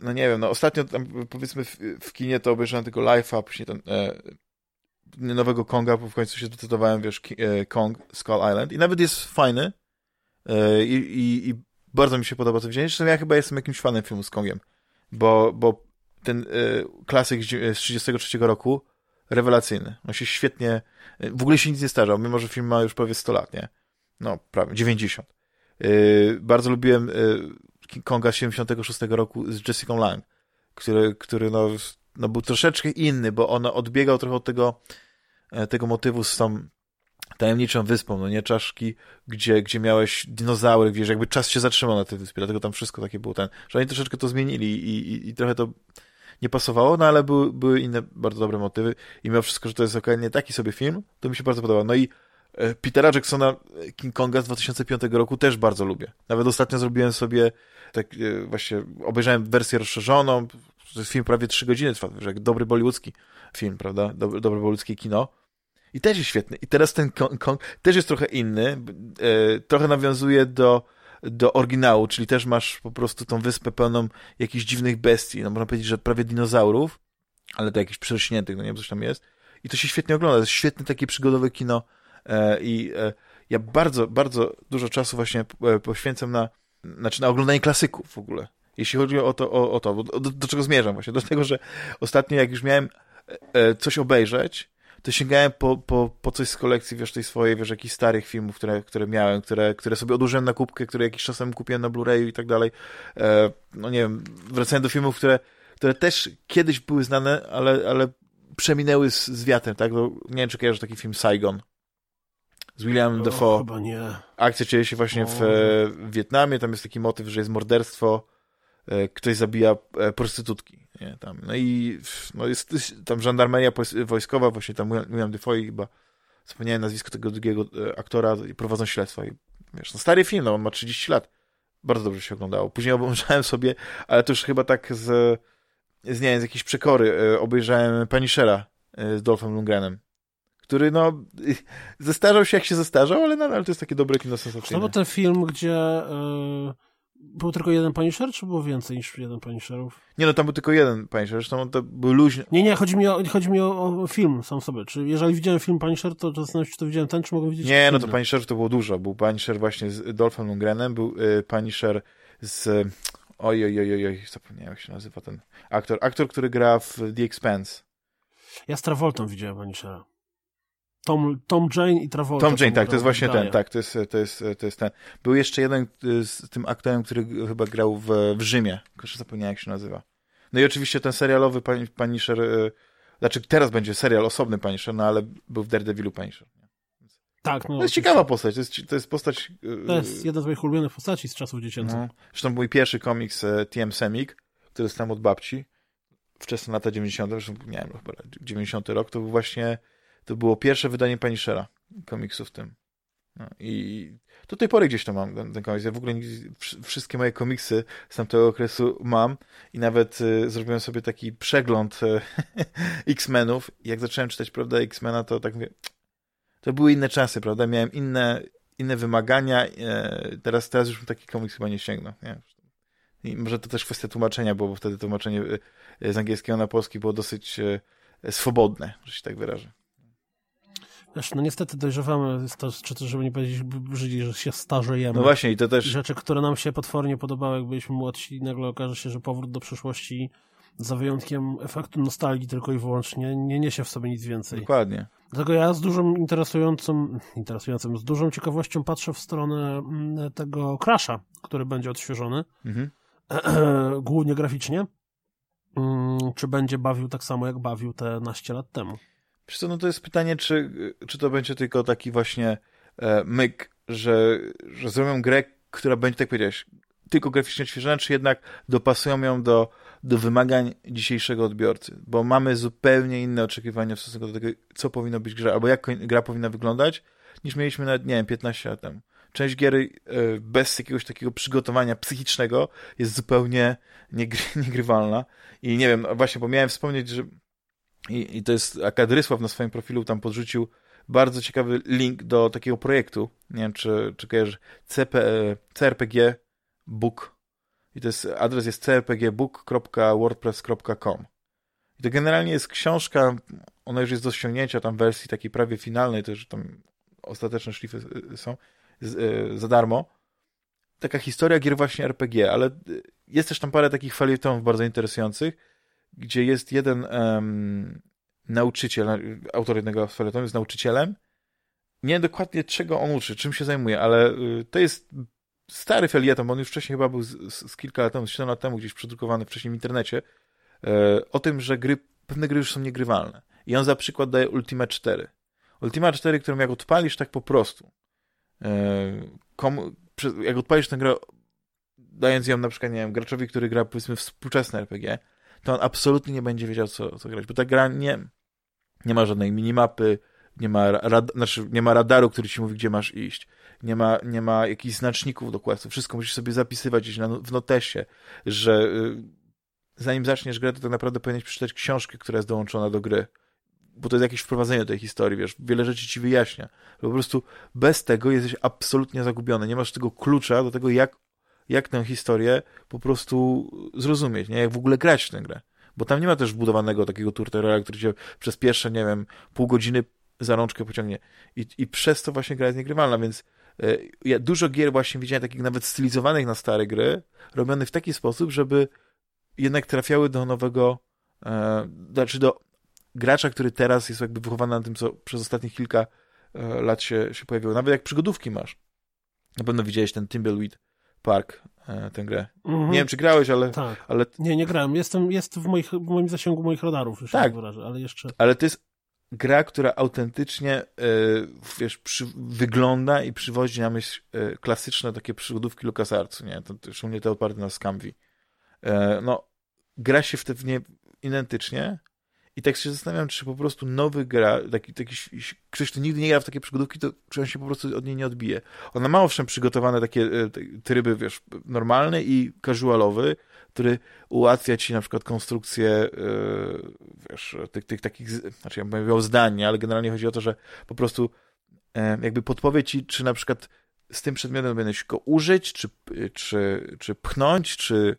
no nie wiem, no ostatnio tam powiedzmy w, w kinie to obejrzałem tylko live'a, później ten e, nowego Konga, bo w końcu się zdecydowałem, wiesz, e, Kong, Skull Island i nawet jest fajny e, i, i, bardzo mi się podoba to widzienie. Zresztą ja chyba jestem jakimś fanem filmu z Kongiem, bo, bo ten e, klasyk z 33 roku rewelacyjny. On się świetnie, e, w ogóle się nic nie starzał, mimo że film ma już prawie 100 lat, nie? No, prawie, 90. Yy, e, bardzo lubiłem King Konga 76 roku z Jessica Lang, który, który no, no był troszeczkę inny, bo on odbiegał trochę od tego, tego motywu z tą tajemniczą wyspą, no nie czaszki, gdzie, gdzie miałeś dinozaury, wiesz, jakby czas się zatrzymał na tej wyspie, dlatego tam wszystko takie było ten, że oni troszeczkę to zmienili i, i, i trochę to nie pasowało, no ale były, były inne bardzo dobre motywy i mimo wszystko, że to jest okej, taki sobie film, to mi się bardzo podoba. No i e, Petera Jacksona e, King Konga z 2005 roku też bardzo lubię. Nawet ostatnio zrobiłem sobie tak e, właśnie, obejrzałem wersję rozszerzoną, to jest film prawie 3 godziny trwa, jak dobry bollywoodzki film, prawda? Dobre, dobre bollywoodzkie kino. I też jest świetny. I teraz ten Kong też jest trochę inny, trochę nawiązuje do do oryginału, czyli też masz po prostu tą wyspę pełną jakichś dziwnych bestii, no można powiedzieć, że prawie dinozaurów, ale to jakichś przerośniętych, no nie wiem, coś tam jest. I to się świetnie ogląda, to jest świetne takie przygodowe kino e, i e, ja bardzo, bardzo dużo czasu właśnie e, poświęcam na, znaczy na oglądanie klasyków w ogóle. Jeśli chodzi o to, o, o to do, do, czego zmierzam właśnie, do tego, że ostatnio jak już miałem e, e, coś obejrzeć, to sięgałem po, po, po coś z kolekcji, wiesz, tej swojej, wiesz, jakichś starych filmów, które, które miałem, które, które sobie odłożyłem na kubkę, które jakiś czasem kupiłem na Blu-rayu i tak dalej. E, no nie wiem, wracając do filmów, które, które też kiedyś były znane, ale, ale przeminęły z, z wiatrem, tak? No, nie wiem, czy kojarzysz taki film Saigon z Williamem Dafoe. Chyba nie. Akcja dzieje się właśnie w, w Wietnamie, tam jest taki motyw, że jest morderstwo, e, ktoś zabija e, prostytutki. Nie, tam. No i no jest, tam żandarmeria wojskowa, właśnie tam William Defoe chyba zapomniałem nazwisko tego drugiego e, aktora i prowadzą śledztwo. I, wiesz, no stary film, no on ma 30 lat. Bardzo dobrze się oglądało. Później obejrzałem sobie, ale to już chyba tak z, z nie wiem, z jakiejś przekory, e, obejrzałem Punishera e, z Dolphem Lundgrenem który no zestarzał się jak się zestarzał, ale nadal to jest takie dobre kino sensacyjne. To był ten film, gdzie yy, był tylko jeden Punisher, czy było więcej niż jeden Punisherów? Nie, no tam był tylko jeden Punisher, zresztą to był luźny. Nie, nie, chodzi mi o, chodzi mi o, o film sam sobie. Czy jeżeli widziałem film Punisher, to zastanawiam się, czy to widziałem ten, czy mogę widzieć Nie, no to Punisher to było dużo. Był Punisher właśnie z Dolphem Lundgrenem, był y, Punisher z... Oj, oj, oj, oj, zapomniałem jak się nazywa ten aktor. Aktor, który gra w The Expanse. Ja z Travoltą widziałem Punishera. Tom, Tom Jane i Travolta. Tom Jane, tak, to jest właśnie ten, tak, to jest, to, jest, to jest ten. Był jeszcze jeden z tym aktorem, który chyba grał w, w Rzymie, jeszcze zapomniałem jak się nazywa. No i oczywiście ten serialowy Punisher, e, znaczy teraz będzie serial osobny Punisher, no ale był w Daredevilu Punisher. Tak, no. To jest ciekawa postać, to jest, to jest postać... E, to jest jedna z moich ulubionych postaci z czasów dziecięcych. No. Zresztą mój pierwszy komiks e, TM Semik, który dostałem od babci, wczesne lata 90., zresztą wiem, chyba 90 rok, to był właśnie to było pierwsze wydanie Punishera komiksu w tym. No, I do tej pory gdzieś to mam, ten, ten komiks. Ja w ogóle wszystkie moje komiksy z tamtego okresu mam i nawet y, zrobiłem sobie taki przegląd y, X-Menów. Jak zacząłem czytać, prawda, X-Mena, to tak mówię, to były inne czasy, prawda? Miałem inne, inne wymagania. Y, teraz, teraz już bym taki komiks chyba nie sięgnął. Nie? I może to też kwestia tłumaczenia, bo wtedy tłumaczenie y, z angielskiego na polski było dosyć y, swobodne, że się tak wyrażę. Wiesz, no niestety dojrzewamy, czy też, żeby nie powiedzieć brzydzi, że się starzejemy. No właśnie i to też... Rzeczy, które nam się potwornie podobały, jak byliśmy młodsi, nagle okaże się, że powrót do przeszłości za wyjątkiem efektu nostalgii tylko i wyłącznie nie niesie w sobie nic więcej. Dokładnie. Dlatego ja z dużą interesującą, interesującym, z dużą ciekawością patrzę w stronę mm, tego Crasha, który będzie odświeżony, mhm. głównie graficznie. Mm, czy będzie bawił tak samo, jak bawił te naście lat temu? Wiesz co, no to jest pytanie, czy, czy to będzie tylko taki właśnie e, myk, że, że zrobią grę, która będzie, tak powiedziałeś, tylko graficznie odświeżona, czy jednak dopasują ją do, do wymagań dzisiejszego odbiorcy, bo mamy zupełnie inne oczekiwania w stosunku do tego, co powinno być gra, albo jak gra powinna wyglądać, niż mieliśmy nawet, nie wiem, 15 lat temu. Część gier e, bez jakiegoś takiego przygotowania psychicznego jest zupełnie niegry, niegrywalna. I nie wiem, właśnie, bo miałem wspomnieć, że i, i to jest Akadrysław na swoim profilu tam podrzucił bardzo ciekawy link do takiego projektu. Nie wiem, czy, czy kojarzysz. CP, CRPG Book. I to jest, adres jest crpgbook.wordpress.com. I to generalnie jest książka, ona już jest do ściągnięcia tam wersji takiej prawie finalnej, to już tam ostateczne szlify są za darmo. Taka historia gier właśnie RPG, ale jest też tam parę takich felietonów bardzo interesujących, gdzie jest jeden um, nauczyciel, autor jednego felietonu jest nauczycielem. Nie wiem dokładnie czego on uczy, czym się zajmuje, ale y, to jest stary felieton, bo on już wcześniej chyba był z, z, z kilka lat temu, z 7 lat temu gdzieś przedrukowany wcześniej w internecie, e, o tym, że gry, pewne gry już są niegrywalne. I on za przykład daje Ultima 4. Ultima 4, którą jak odpalisz tak po prostu, e, komu, jak odpalisz tę grę, dając ją na przykład, nie wiem, graczowi, który gra powiedzmy współczesne RPG, to on absolutnie nie będzie wiedział, co, co grać, bo ta gra nie, nie ma żadnej minimapy, nie ma, rad, znaczy nie ma radaru, który ci mówi, gdzie masz iść, nie ma, nie ma jakichś znaczników do questu, wszystko musisz sobie zapisywać gdzieś na, w notesie, że y, zanim zaczniesz grę, to tak naprawdę powinieneś przeczytać książkę, która jest dołączona do gry, bo to jest jakieś wprowadzenie do tej historii, wiesz, wiele rzeczy ci wyjaśnia. Po prostu bez tego jesteś absolutnie zagubiony, nie masz tego klucza do tego, jak jak tę historię po prostu zrozumieć, nie? Jak w ogóle grać w tę grę. Bo tam nie ma też wbudowanego takiego turterera, który cię przez pierwsze, nie wiem, pół godziny za rączkę pociągnie. I, i przez to właśnie gra jest niegrywalna, więc e, ja dużo gier właśnie widziałem takich nawet stylizowanych na stare gry, robionych w taki sposób, żeby jednak trafiały do nowego, e, znaczy do gracza, który teraz jest jakby wychowany na tym, co przez ostatnich kilka e, lat się, się pojawiło. Nawet jak przygodówki masz. Na pewno widziałeś ten Timbleweed Park, e, tę grę. Mhm. Nie wiem, czy grałeś, ale, tak. ale... Nie, nie grałem. Jestem, jest w, moich, w moim zasięgu moich radarów, już tak wyrażę, ale jeszcze... Ale to jest gra, która autentycznie yy, wiesz, przy, wygląda i przywodzi na myśl yy, klasyczne takie przygodówki LucasArtsu, nie? To, to nie te oparte na Scamvi. Yy, no, gra się w, te, w nie identycznie, i tak się zastanawiam, czy po prostu nowy gra, taki, taki ktoś, kto nigdy nie gra w takie przygodówki, to czy on się po prostu od niej nie odbije. Ona ma owszem przygotowane takie e, tryby, wiesz, normalny i casualowy, który ułatwia ci na przykład konstrukcję, yy, wiesz, tych, tych takich, znaczy ja bym mówił zdanie, ale generalnie chodzi o to, że po prostu yy, jakby podpowie ci, czy na przykład z tym przedmiotem będziesz go użyć, czy, czy, czy pchnąć, czy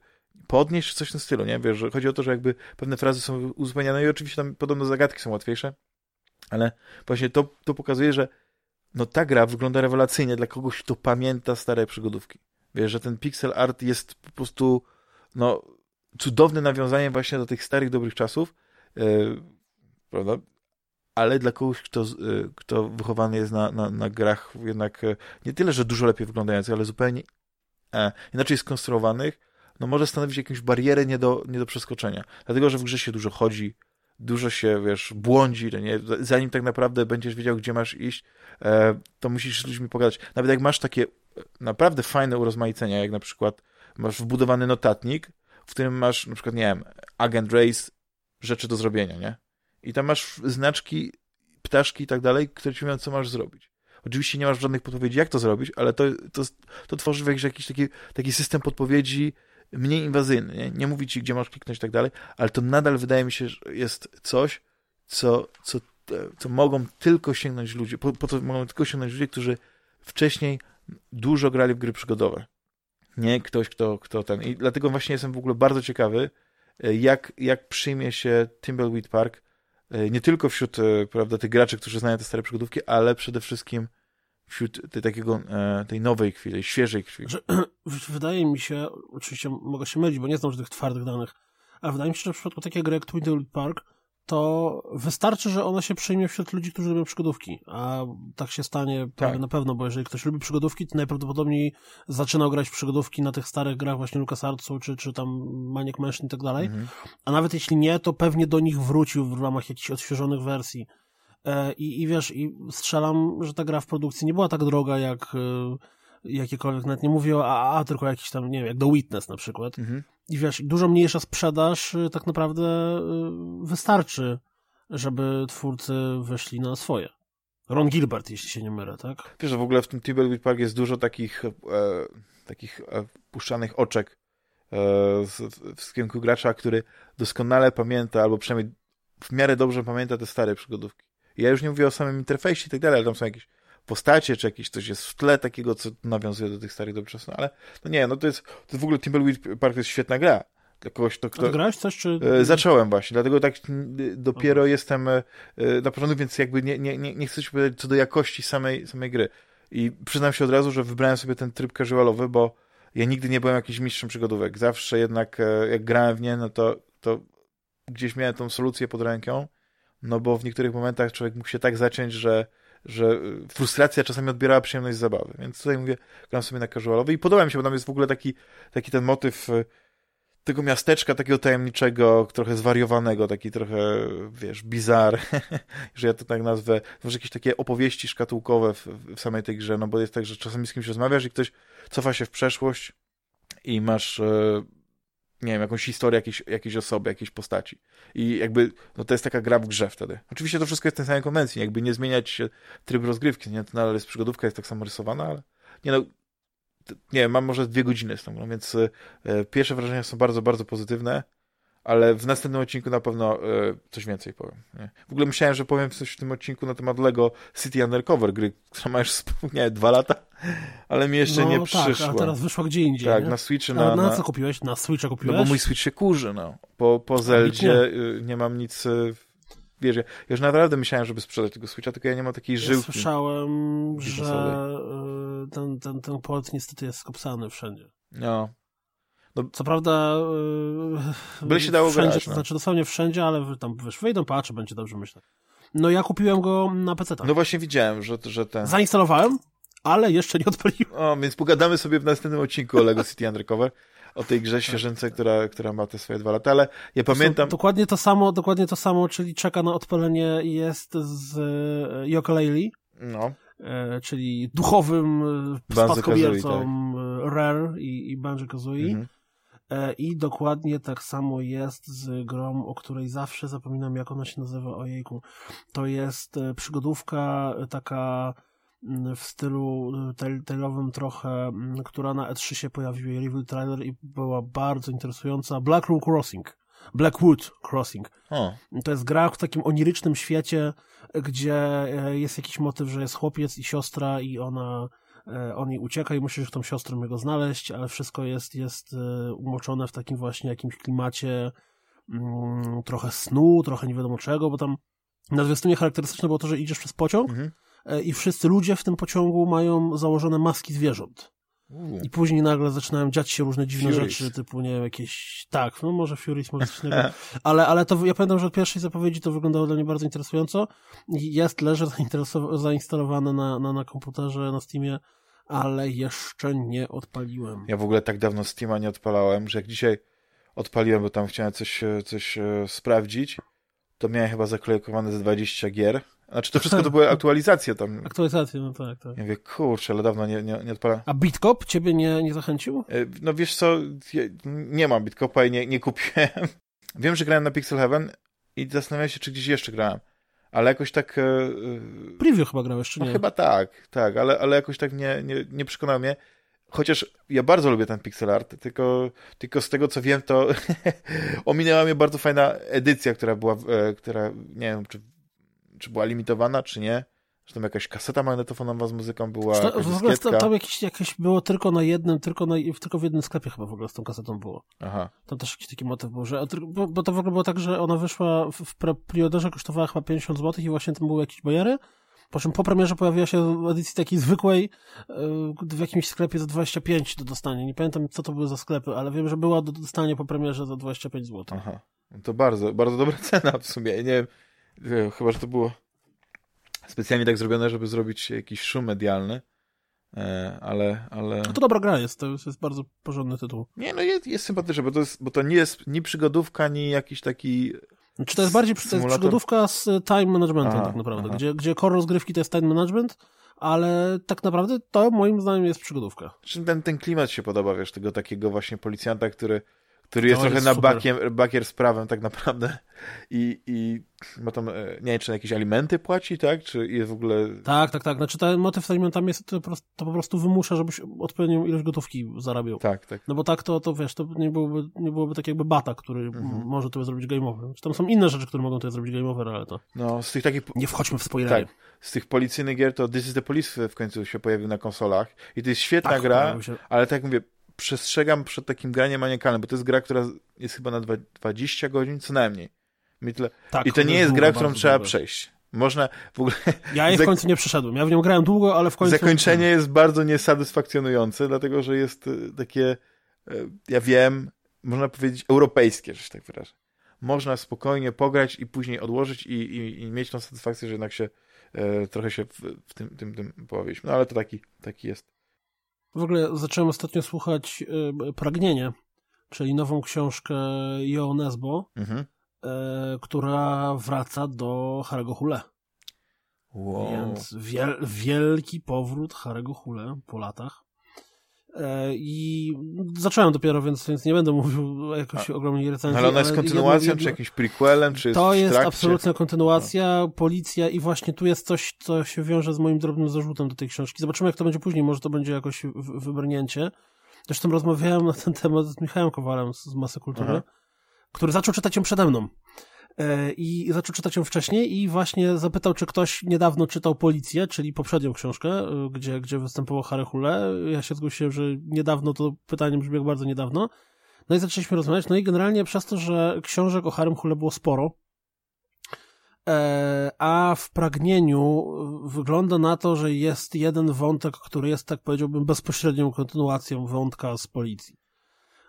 podnieść, czy coś w tym stylu, nie? Wiesz, że chodzi o to, że jakby pewne frazy są uzupełniane i oczywiście tam podobno zagadki są łatwiejsze, ale właśnie to, to pokazuje, że no ta gra wygląda rewelacyjnie dla kogoś, kto pamięta stare przygodówki. Wiesz, że ten pixel art jest po prostu no cudowne nawiązanie właśnie do tych starych, dobrych czasów, yy, prawda? Ale dla kogoś, kto, yy, kto wychowany jest na, na, na grach jednak yy, nie tyle, że dużo lepiej wyglądających, ale zupełnie inaczej skonstruowanych, no może stanowić jakąś barierę nie do, nie do przeskoczenia. Dlatego, że w grze się dużo chodzi, dużo się, wiesz, błądzi, nie? zanim tak naprawdę będziesz wiedział, gdzie masz iść, e, to musisz z ludźmi pogadać. Nawet jak masz takie e, naprawdę fajne urozmaicenia, jak na przykład masz wbudowany notatnik, w którym masz na przykład, nie wiem, agent race, rzeczy do zrobienia, nie? I tam masz znaczki, ptaszki i tak dalej, które ci mówią, co masz zrobić. Oczywiście nie masz żadnych podpowiedzi, jak to zrobić, ale to, to, to tworzy jakiś taki, taki system podpowiedzi, mniej inwazyjny, nie? nie mówi ci, gdzie masz kliknąć i tak dalej, ale to nadal wydaje mi się, że jest coś, co, co, co mogą tylko sięgnąć ludzie, po, po to mogą tylko sięgnąć ludzie, którzy wcześniej dużo grali w gry przygodowe. Nie ktoś, kto, kto ten. I dlatego właśnie jestem w ogóle bardzo ciekawy, jak, jak przyjmie się Timbleweed Park nie tylko wśród prawda, tych graczy, którzy znają te stare przygodówki, ale przede wszystkim wśród tej, takiego, e, tej nowej krwi, tej świeżej krwi. Wydaje mi się, oczywiście mogę się mylić, bo nie znam tych twardych danych, ale wydaje mi się, że w przypadku takiej gry jak Twiddle Park, to wystarczy, że ona się przyjmie wśród ludzi, którzy lubią przygodówki, a tak się stanie tak. na pewno, bo jeżeli ktoś lubi przygodówki, to najprawdopodobniej zaczynał grać przygodówki na tych starych grach właśnie LucasArtsu, czy, czy tam Manic Mansion i tak dalej, mhm. a nawet jeśli nie, to pewnie do nich wrócił w ramach jakichś odświeżonych wersji. E, I, I wiesz, i strzelam, że ta gra w produkcji nie była tak droga jak e, jakiekolwiek, nawet nie mówię o AAA, tylko jakiś tam, nie wiem, jak The Witness na przykład. Mhm. I wiesz, dużo mniejsza sprzedaż e, tak naprawdę wystarczy, żeby twórcy weszli na swoje. Ron Gilbert, jeśli się nie mylę, tak? Wiesz, że w ogóle w tym Thimbleweed Park jest dużo takich, e, takich puszczanych oczek e, z, w kierunku gracza, który doskonale pamięta, albo przynajmniej w miarę dobrze pamięta te stare przygodówki. Ja już nie mówię o samym interfejsie i tak dalej, ale tam są jakieś postacie, czy jakieś coś jest w tle takiego, co nawiązuje do tych starych doczesnych, ale no nie, no to jest, to w ogóle Thimbleweed Park to jest świetna gra. Dla kogoś, to, kto... Grałeś coś, czy... E, zacząłem właśnie, dlatego tak dopiero jestem e, na początku, więc jakby nie, nie, nie, nie chcę ci powiedzieć co do jakości samej, samej gry. I przyznam się od razu, że wybrałem sobie ten tryb casualowy, bo ja nigdy nie byłem jakimś mistrzem przygodówek. Zawsze jednak e, jak grałem w nie, no to, to gdzieś miałem tą solucję pod ręką, no bo w niektórych momentach człowiek mógł się tak zaciąć, że że frustracja czasami odbierała przyjemność z zabawy. Więc tutaj mówię, gram sobie na casualowy i podoba mi się, bo tam jest w ogóle taki, taki ten motyw tego miasteczka takiego tajemniczego, trochę zwariowanego, taki trochę, wiesz, bizar, że ja to tak nazwę, może jakieś takie opowieści szkatułkowe w, w samej tej grze, no bo jest tak, że czasami z kimś rozmawiasz i ktoś cofa się w przeszłość i masz, e, nie wiem, jakąś historię jakiejś, jakiejś osoby, jakiejś postaci. I jakby, no to jest taka gra w grze wtedy. Oczywiście to wszystko jest w tej samej konwencji, jakby nie zmieniać się tryb rozgrywki, nie? To nadal jest przygodówka, jest tak samo rysowana, ale nie no, nie wiem, mam może dwie godziny z tą grą, więc e, pierwsze wrażenia są bardzo, bardzo pozytywne, ale w następnym odcinku na pewno e, coś więcej powiem. Nie? W ogóle myślałem, że powiem coś w tym odcinku na temat Lego City Undercover, gry, która ma już nie, dwa lata, ale mi jeszcze no, nie tak, przyszła. a teraz wyszła gdzie indziej. Tak, nie? na Switchu. Na, na, na, co kupiłeś? Na Switcha kupiłeś? No bo mój Switch się kurzy, no. Po, po Zeldzie nie. nie mam nic wiesz, ja już naprawdę myślałem, żeby sprzedać tego Switcha, tylko ja nie mam takiej ja żyłki. słyszałem, że y, ten, ten, ten port niestety jest skopsany wszędzie. No. No. Co prawda yy, Byle się dało wszędzie, grać, to no. znaczy dosłownie wszędzie, ale tam wiesz, wyjdą patche, będzie dobrze myślę. No ja kupiłem go na PC. No właśnie widziałem, że, że ten... Zainstalowałem, ale jeszcze nie odpaliłem. O, więc pogadamy sobie w następnym odcinku o LEGO City Undercover o tej grze świeżynce, która, która ma te swoje dwa lata, ale ja pamiętam... Dokładnie to samo, dokładnie to samo, czyli czeka na odpalenie jest z Yooka-Laylee. No. E, czyli duchowym e, spadkobiercą tak. Rare i, i Banjo-Kazooie. Mhm. E, I dokładnie tak samo jest z grą, o której zawsze zapominam, jak ona się nazywa, ojejku. To jest przygodówka taka w stylu tailowym trochę, która na E3 się pojawiła, review trailer i była bardzo interesująca. Blackroom Crossing. Blackwood Crossing. O. To jest gra w takim onirycznym świecie, gdzie e, jest jakiś motyw, że jest chłopiec i siostra i ona e, on jej ucieka i musisz tą siostrą jego znaleźć, ale wszystko jest, jest e, umoczone w takim właśnie jakimś klimacie mm, trochę snu, trochę nie wiadomo czego, bo tam na zwiastunie charakterystyczne było to, że idziesz przez pociąg mhm. E, i wszyscy ludzie w tym pociągu mają założone maski zwierząt. I później nagle zaczynają dziać się różne dziwne Furies. rzeczy, typu, nie wiem, jakieś, tak, no może Furies, może coś innego, ale, ale to, ja pamiętam, że od pierwszej zapowiedzi to wyglądało dla mnie bardzo interesująco. Jest leży zainstalowane na, na, na komputerze, na Steamie, ale jeszcze nie odpaliłem. Ja w ogóle tak dawno Steama nie odpalałem, że jak dzisiaj odpaliłem, bo tam chciałem coś, e, coś e, sprawdzić, to miałem chyba zakolejkowane ze 20 gier, znaczy to wszystko to były aktualizacje tam. Aktualizacje, no tak, tak. Ja mówię, kurczę, ale dawno nie, nie, nie odpala. A Bitcop ciebie nie, nie zachęcił? E, no wiesz co, ja nie mam Bitcopa i nie, nie kupiłem. Wiem, że grałem na Pixel Heaven i zastanawiam się, czy gdzieś jeszcze grałem. Ale jakoś tak... E, e, Preview chyba grałeś, czy no nie? No chyba tak, tak, ale, ale jakoś tak nie, nie, nie przekonał mnie. Chociaż ja bardzo lubię ten pixel art, tylko, tylko z tego co wiem, to ominęła mnie bardzo fajna edycja, która była, która nie wiem, czy czy była limitowana, czy nie. Zresztą jakaś kaseta magnetofonowa z muzyką była, to, W ogóle tam, tam jakieś, jakieś było tylko na jednym, tylko, na, tylko w jednym sklepie chyba w ogóle z tą kasetą było. Aha. Tam też jakiś taki motyw był, że, bo, bo to w ogóle było tak, że ona wyszła w, w preorderze, kosztowała chyba 50 zł i właśnie tam były jakieś bajery, po czym po premierze pojawiła się w edycji takiej zwykłej yy, w jakimś sklepie za 25 do dostania. Nie pamiętam, co to były za sklepy, ale wiem, że była do dostania po premierze za 25 zł. Aha. To bardzo, bardzo dobra cena w sumie. Nie wiem, Chyba, że to było specjalnie tak zrobione, żeby zrobić jakiś szum medialny. E, ale, ale... No to dobra gra jest, to jest bardzo porządny tytuł. Nie, no jest, jest sympatyczne, bo to, jest, bo to nie jest ni przygodówka, ni jakiś taki Czy to jest bardziej to jest przygodówka z time managementem aha, tak naprawdę, gdzie, gdzie core rozgrywki to jest time management, ale tak naprawdę to moim zdaniem jest przygodówka. Ten, ten klimat się podoba, wiesz, tego takiego właśnie policjanta, który który jest to trochę jest na bakier, bakier z prawem tak naprawdę i, i ma tam, e, nie wiem, czy jakieś alimenty płaci, tak? Czy jest w ogóle... Tak, tak, tak. Znaczy ten motyw z alimentami jest, to, po prostu, to po prostu wymusza, żebyś odpowiednią ilość gotówki zarabiał. Tak, tak. No bo tak to, to wiesz, to nie byłoby, nie byłoby tak jakby bata, który mhm. może to zrobić game over. Tam są inne rzeczy, które mogą to zrobić game over, ale to... No, z tych takich... Nie wchodźmy w spoilery. Tak. Z tych policyjnych gier to This is the Police w końcu się pojawił na konsolach i to jest świetna tak, gra, ale tak jak mówię, przestrzegam przed takim graniem maniakalnym, bo to jest gra, która jest chyba na 20 godzin co najmniej. Tak, I to nie jest gra, którą trzeba przejść. Można w ogóle... Ja jej w końcu nie przeszedłem. Ja w nią grałem długo, ale w końcu... Zakończenie jest bardzo niesatysfakcjonujące, dlatego, że jest e, takie, e, ja wiem, można powiedzieć europejskie, że się tak wyrażę. Można spokojnie pograć i później odłożyć i, i, i mieć tą satysfakcję, że jednak się e, trochę się w, w tym, tym, tym pobawiliśmy. No ale to taki, taki jest. W ogóle zacząłem ostatnio słuchać y, Pragnienie, czyli nową książkę Jo Nesbo, mhm. y, która wraca do Harego Hule. Wow. Więc wiel, wielki powrót Harego Hule po latach. E, I zacząłem dopiero, więc, więc nie będę mówił o jakoś A, ogromnej recenzji. Ale ona jest kontynuacją, jedno, czy jakimś prequelem, czy To jest absolutna kontynuacja, policja i właśnie tu jest coś, co się wiąże z moim drobnym zarzutem do tej książki. Zobaczymy, jak to będzie później, może to będzie jakoś wybrnięcie. Zresztą rozmawiałem na ten temat z Michałem Kowalem z Masy Kultury, Aha. który zaczął czytać ją przede mną. E, i zaczął czytać ją wcześniej i właśnie zapytał, czy ktoś niedawno czytał Policję, czyli poprzednią książkę, e, gdzie, gdzie występował Harry Hule. Ja się zgłosiłem, że niedawno, to pytanie brzmi jak bardzo niedawno. No i zaczęliśmy rozmawiać, no i generalnie przez to, że książek o Harrym Hule było sporo, e, a w pragnieniu wygląda na to, że jest jeden wątek, który jest, tak powiedziałbym, bezpośrednią kontynuacją wątka z policji.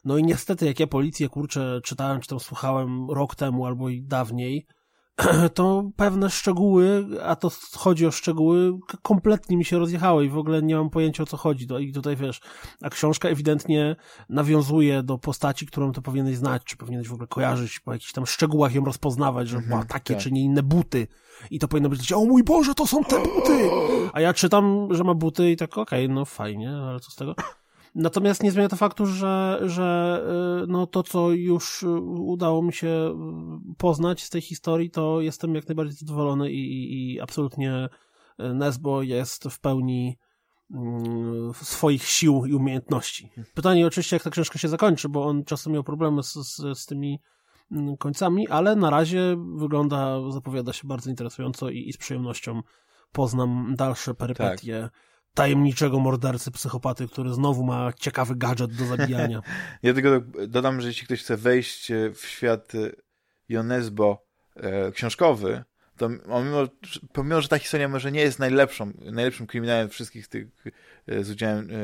No i niestety, jak ja policję, kurczę, czytałem, czy tam słuchałem rok temu albo i dawniej, to pewne szczegóły, a to chodzi o szczegóły, kompletnie mi się rozjechały i w ogóle nie mam pojęcia o co chodzi. I tutaj wiesz, a książka ewidentnie nawiązuje do postaci, którą to powinieneś znać, czy powinieneś w ogóle kojarzyć, po jakichś tam szczegółach ją rozpoznawać, że ma takie tak. czy nie inne buty. I to powinno być, o mój Boże, to są te buty! A ja czytam, że ma buty i tak, okej, okay, no fajnie, ale co z tego? Natomiast nie zmienia to faktu, że, że y, no to, co już udało mi się poznać z tej historii, to jestem jak najbardziej zadowolony i, i, i absolutnie y, Nesbo jest w pełni mm, swoich sił i umiejętności. Pytanie oczywiście, jak ta książka się zakończy, bo on czasem miał problemy z, z, z tymi mm, końcami, ale na razie wygląda, zapowiada się bardzo interesująco i, i z przyjemnością poznam dalsze perypetie tak tajemniczego mordercy, psychopaty, który znowu ma ciekawy gadżet do zabijania. ja tylko dodam, że jeśli ktoś chce wejść e, w świat e, Jonesbo e, książkowy, to pomimo, pomimo, że ta historia może nie jest najlepszą, najlepszym kryminałem wszystkich tych e, z udziałem e,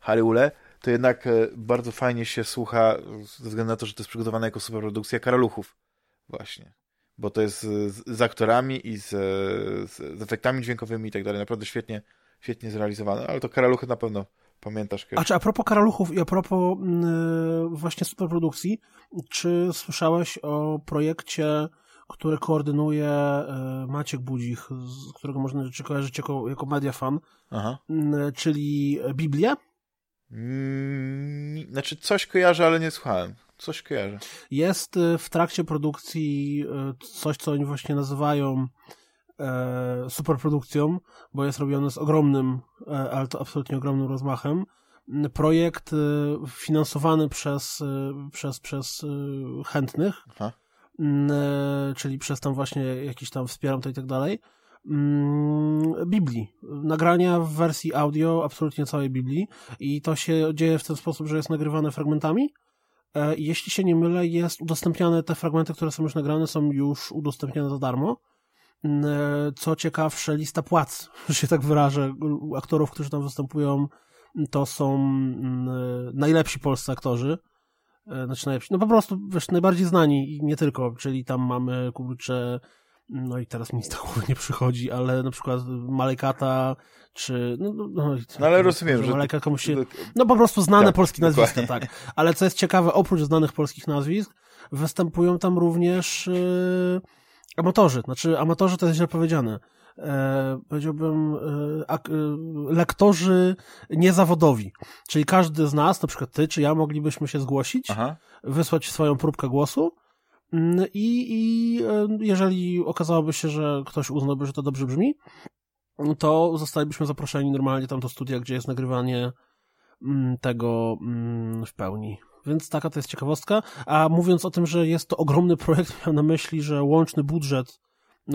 Harry Ule, to jednak e, bardzo fajnie się słucha ze względu na to, że to jest przygotowane jako superprodukcja Karaluchów właśnie. Bo to jest z, z aktorami i z, z, z efektami dźwiękowymi i tak dalej. Naprawdę świetnie, świetnie zrealizowane, ale to Karaluchy na pewno pamiętasz. A czy a propos Karaluchów i a propos yy, właśnie superprodukcji, czy słyszałeś o projekcie, który koordynuje yy, Maciek Budzich, z którego można rzeczy kojarzyć jako, jako mediafan. Yy, czyli Biblię? Mm, znaczy coś kojarzę, ale nie słuchałem. Coś kojarzę. Jest y, w trakcie produkcji y, coś, co oni właśnie nazywają e, superprodukcją, bo jest robiony z ogromnym, e, ale to absolutnie ogromnym rozmachem. Projekt e, finansowany przez, e, przez, przez e, chętnych, Aha. E, czyli przez tam właśnie jakiś tam wspieram to i tak dalej. Mm, Biblii. Nagrania w wersji audio absolutnie całej Biblii i to się dzieje w ten sposób, że jest nagrywane fragmentami. Jeśli się nie mylę, jest udostępniane, te fragmenty, które są już nagrane, są już udostępniane za darmo. Mm, e, co ciekawsze, lista płac, że się tak wyrażę, aktorów, którzy tam występują, to są mm, e, najlepsi polscy aktorzy. E, znaczy najlepsi, no po prostu, wiesz, najbardziej znani i nie tylko, czyli tam mamy, kurczę, no i teraz mi z tego nie przychodzi, ale na przykład Malekata, czy... No, no, no, no ale rozumiem, że... Maleka komuś się... No po prostu znane tak, polskie nazwiska, tak. Ale co jest ciekawe, oprócz znanych polskich nazwisk, występują tam również... Yy amatorzy, znaczy amatorzy to jest źle powiedziane. e, powiedziałbym, e, ak, e, lektorzy niezawodowi. Czyli każdy z nas, na przykład ty czy ja, moglibyśmy się zgłosić, Aha. wysłać swoją próbkę głosu mm, i, i e, jeżeli okazałoby się, że ktoś uznałby, że to dobrze brzmi, to zostalibyśmy zaproszeni normalnie tam do studia, gdzie jest nagrywanie mm, tego mm, w pełni. Więc taka to jest ciekawostka. A mówiąc o tym, że jest to ogromny projekt, miałem na myśli, że łączny budżet,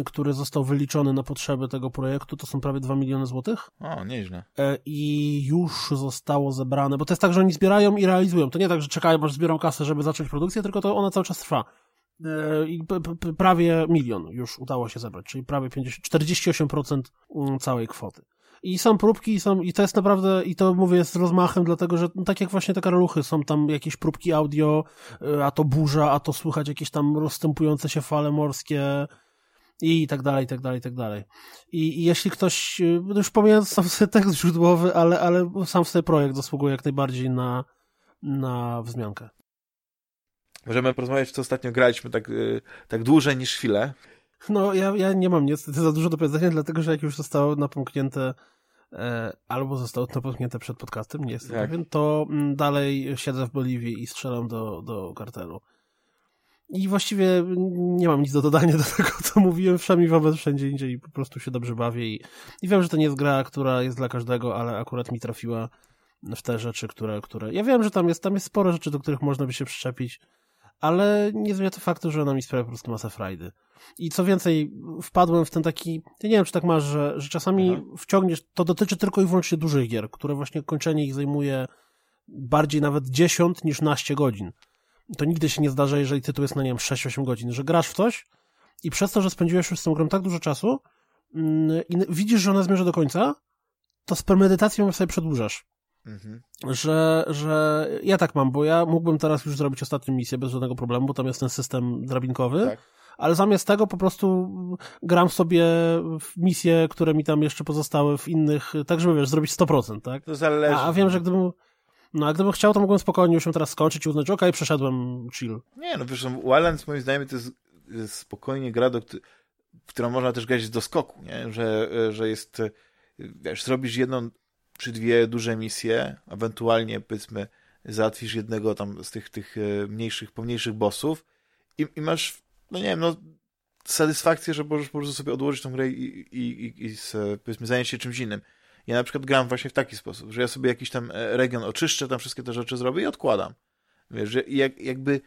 który został wyliczony na potrzeby tego projektu, to są prawie 2 miliony złotych. O, nieźle. E, I już zostało zebrane, bo to jest tak, że oni zbierają i realizują. To nie tak, że czekają, aż zbiorą kasę, żeby zacząć produkcję, tylko to ona cały czas trwa. E, I prawie milion już udało się zebrać, czyli prawie 50, 48% mm, całej kwoty. I są próbki, i, są, i to jest naprawdę, i to mówię z rozmachem, dlatego że no, tak jak właśnie te karaluchy, są tam jakieś próbki audio, e, a to burza, a to słychać jakieś tam rozstępujące się fale morskie, i tak dalej, i tak dalej, i tak dalej. I, i jeśli ktoś, e, no już pomijając sam sobie tekst źródłowy, ale, ale sam sobie projekt zasługuje jak najbardziej na, na wzmiankę. Możemy porozmawiać, co ostatnio graliśmy tak, yy, tak dłużej niż chwilę. No, ja, ja nie mam niestety za dużo do powiedzenia, dlatego że jak już zostało napomknięte albo zostało napomknięte przed podcastem, nie jestem tak. pewien, to mm, dalej siedzę w Boliwii i strzelam do, do kartelu. I właściwie nie mam nic do dodania do tego, co mówiłem, wszami wobec wszędzie indziej i po prostu się dobrze bawię i, i wiem, że to nie jest gra, która jest dla każdego, ale akurat mi trafiła w te rzeczy, które, które... Ja wiem, że tam jest, tam jest sporo rzeczy, do których można by się przyczepić, ale nie zmienia to faktu, że ona mi sprawia po prostu masę frajdy. I co więcej, wpadłem w ten taki, ja nie wiem, czy tak masz, że, że czasami Aha. wciągniesz, to dotyczy tylko i wyłącznie dużych gier, które właśnie kończenie ich zajmuje bardziej nawet 10 niż naście godzin. To nigdy się nie zdarza, jeżeli tytuł jest na, nie wiem, 6-8 godzin, że grasz w coś i przez to, że spędziłeś już z tą grą tak dużo czasu mm, i widzisz, że ona zmierza do końca, to z premedytacją sobie przedłużasz. Mhm. Że, że ja tak mam, bo ja mógłbym teraz już zrobić ostatnią misję bez żadnego problemu, bo tam jest ten system drabinkowy, tak. ale zamiast tego po prostu gram sobie w misje, które mi tam jeszcze pozostały w innych, tak żeby wiesz, zrobić 100%, tak? To zależy. A, a wiem, że gdybym no, a gdybym chciał, to mogłem spokojnie już ją teraz skończyć i uznać, okej, okay, przeszedłem, chill. Nie, no wiesz, Wildlands moim zdaniem to jest, jest spokojnie gra, do, w którą można też grać do skoku, nie? Że, że jest, wiesz, zrobisz jedną czy dwie duże misje, ewentualnie powiedzmy załatwisz jednego tam z tych, tych e, mniejszych, pomniejszych bossów i, i masz, no nie wiem, no satysfakcję, że możesz po prostu sobie odłożyć tą grę i, i, i, i powiedzmy zająć się czymś innym. Ja na przykład gram właśnie w taki sposób, że ja sobie jakiś tam e, region oczyszczę, tam wszystkie te rzeczy zrobię i odkładam. Wiesz, że jak, jakby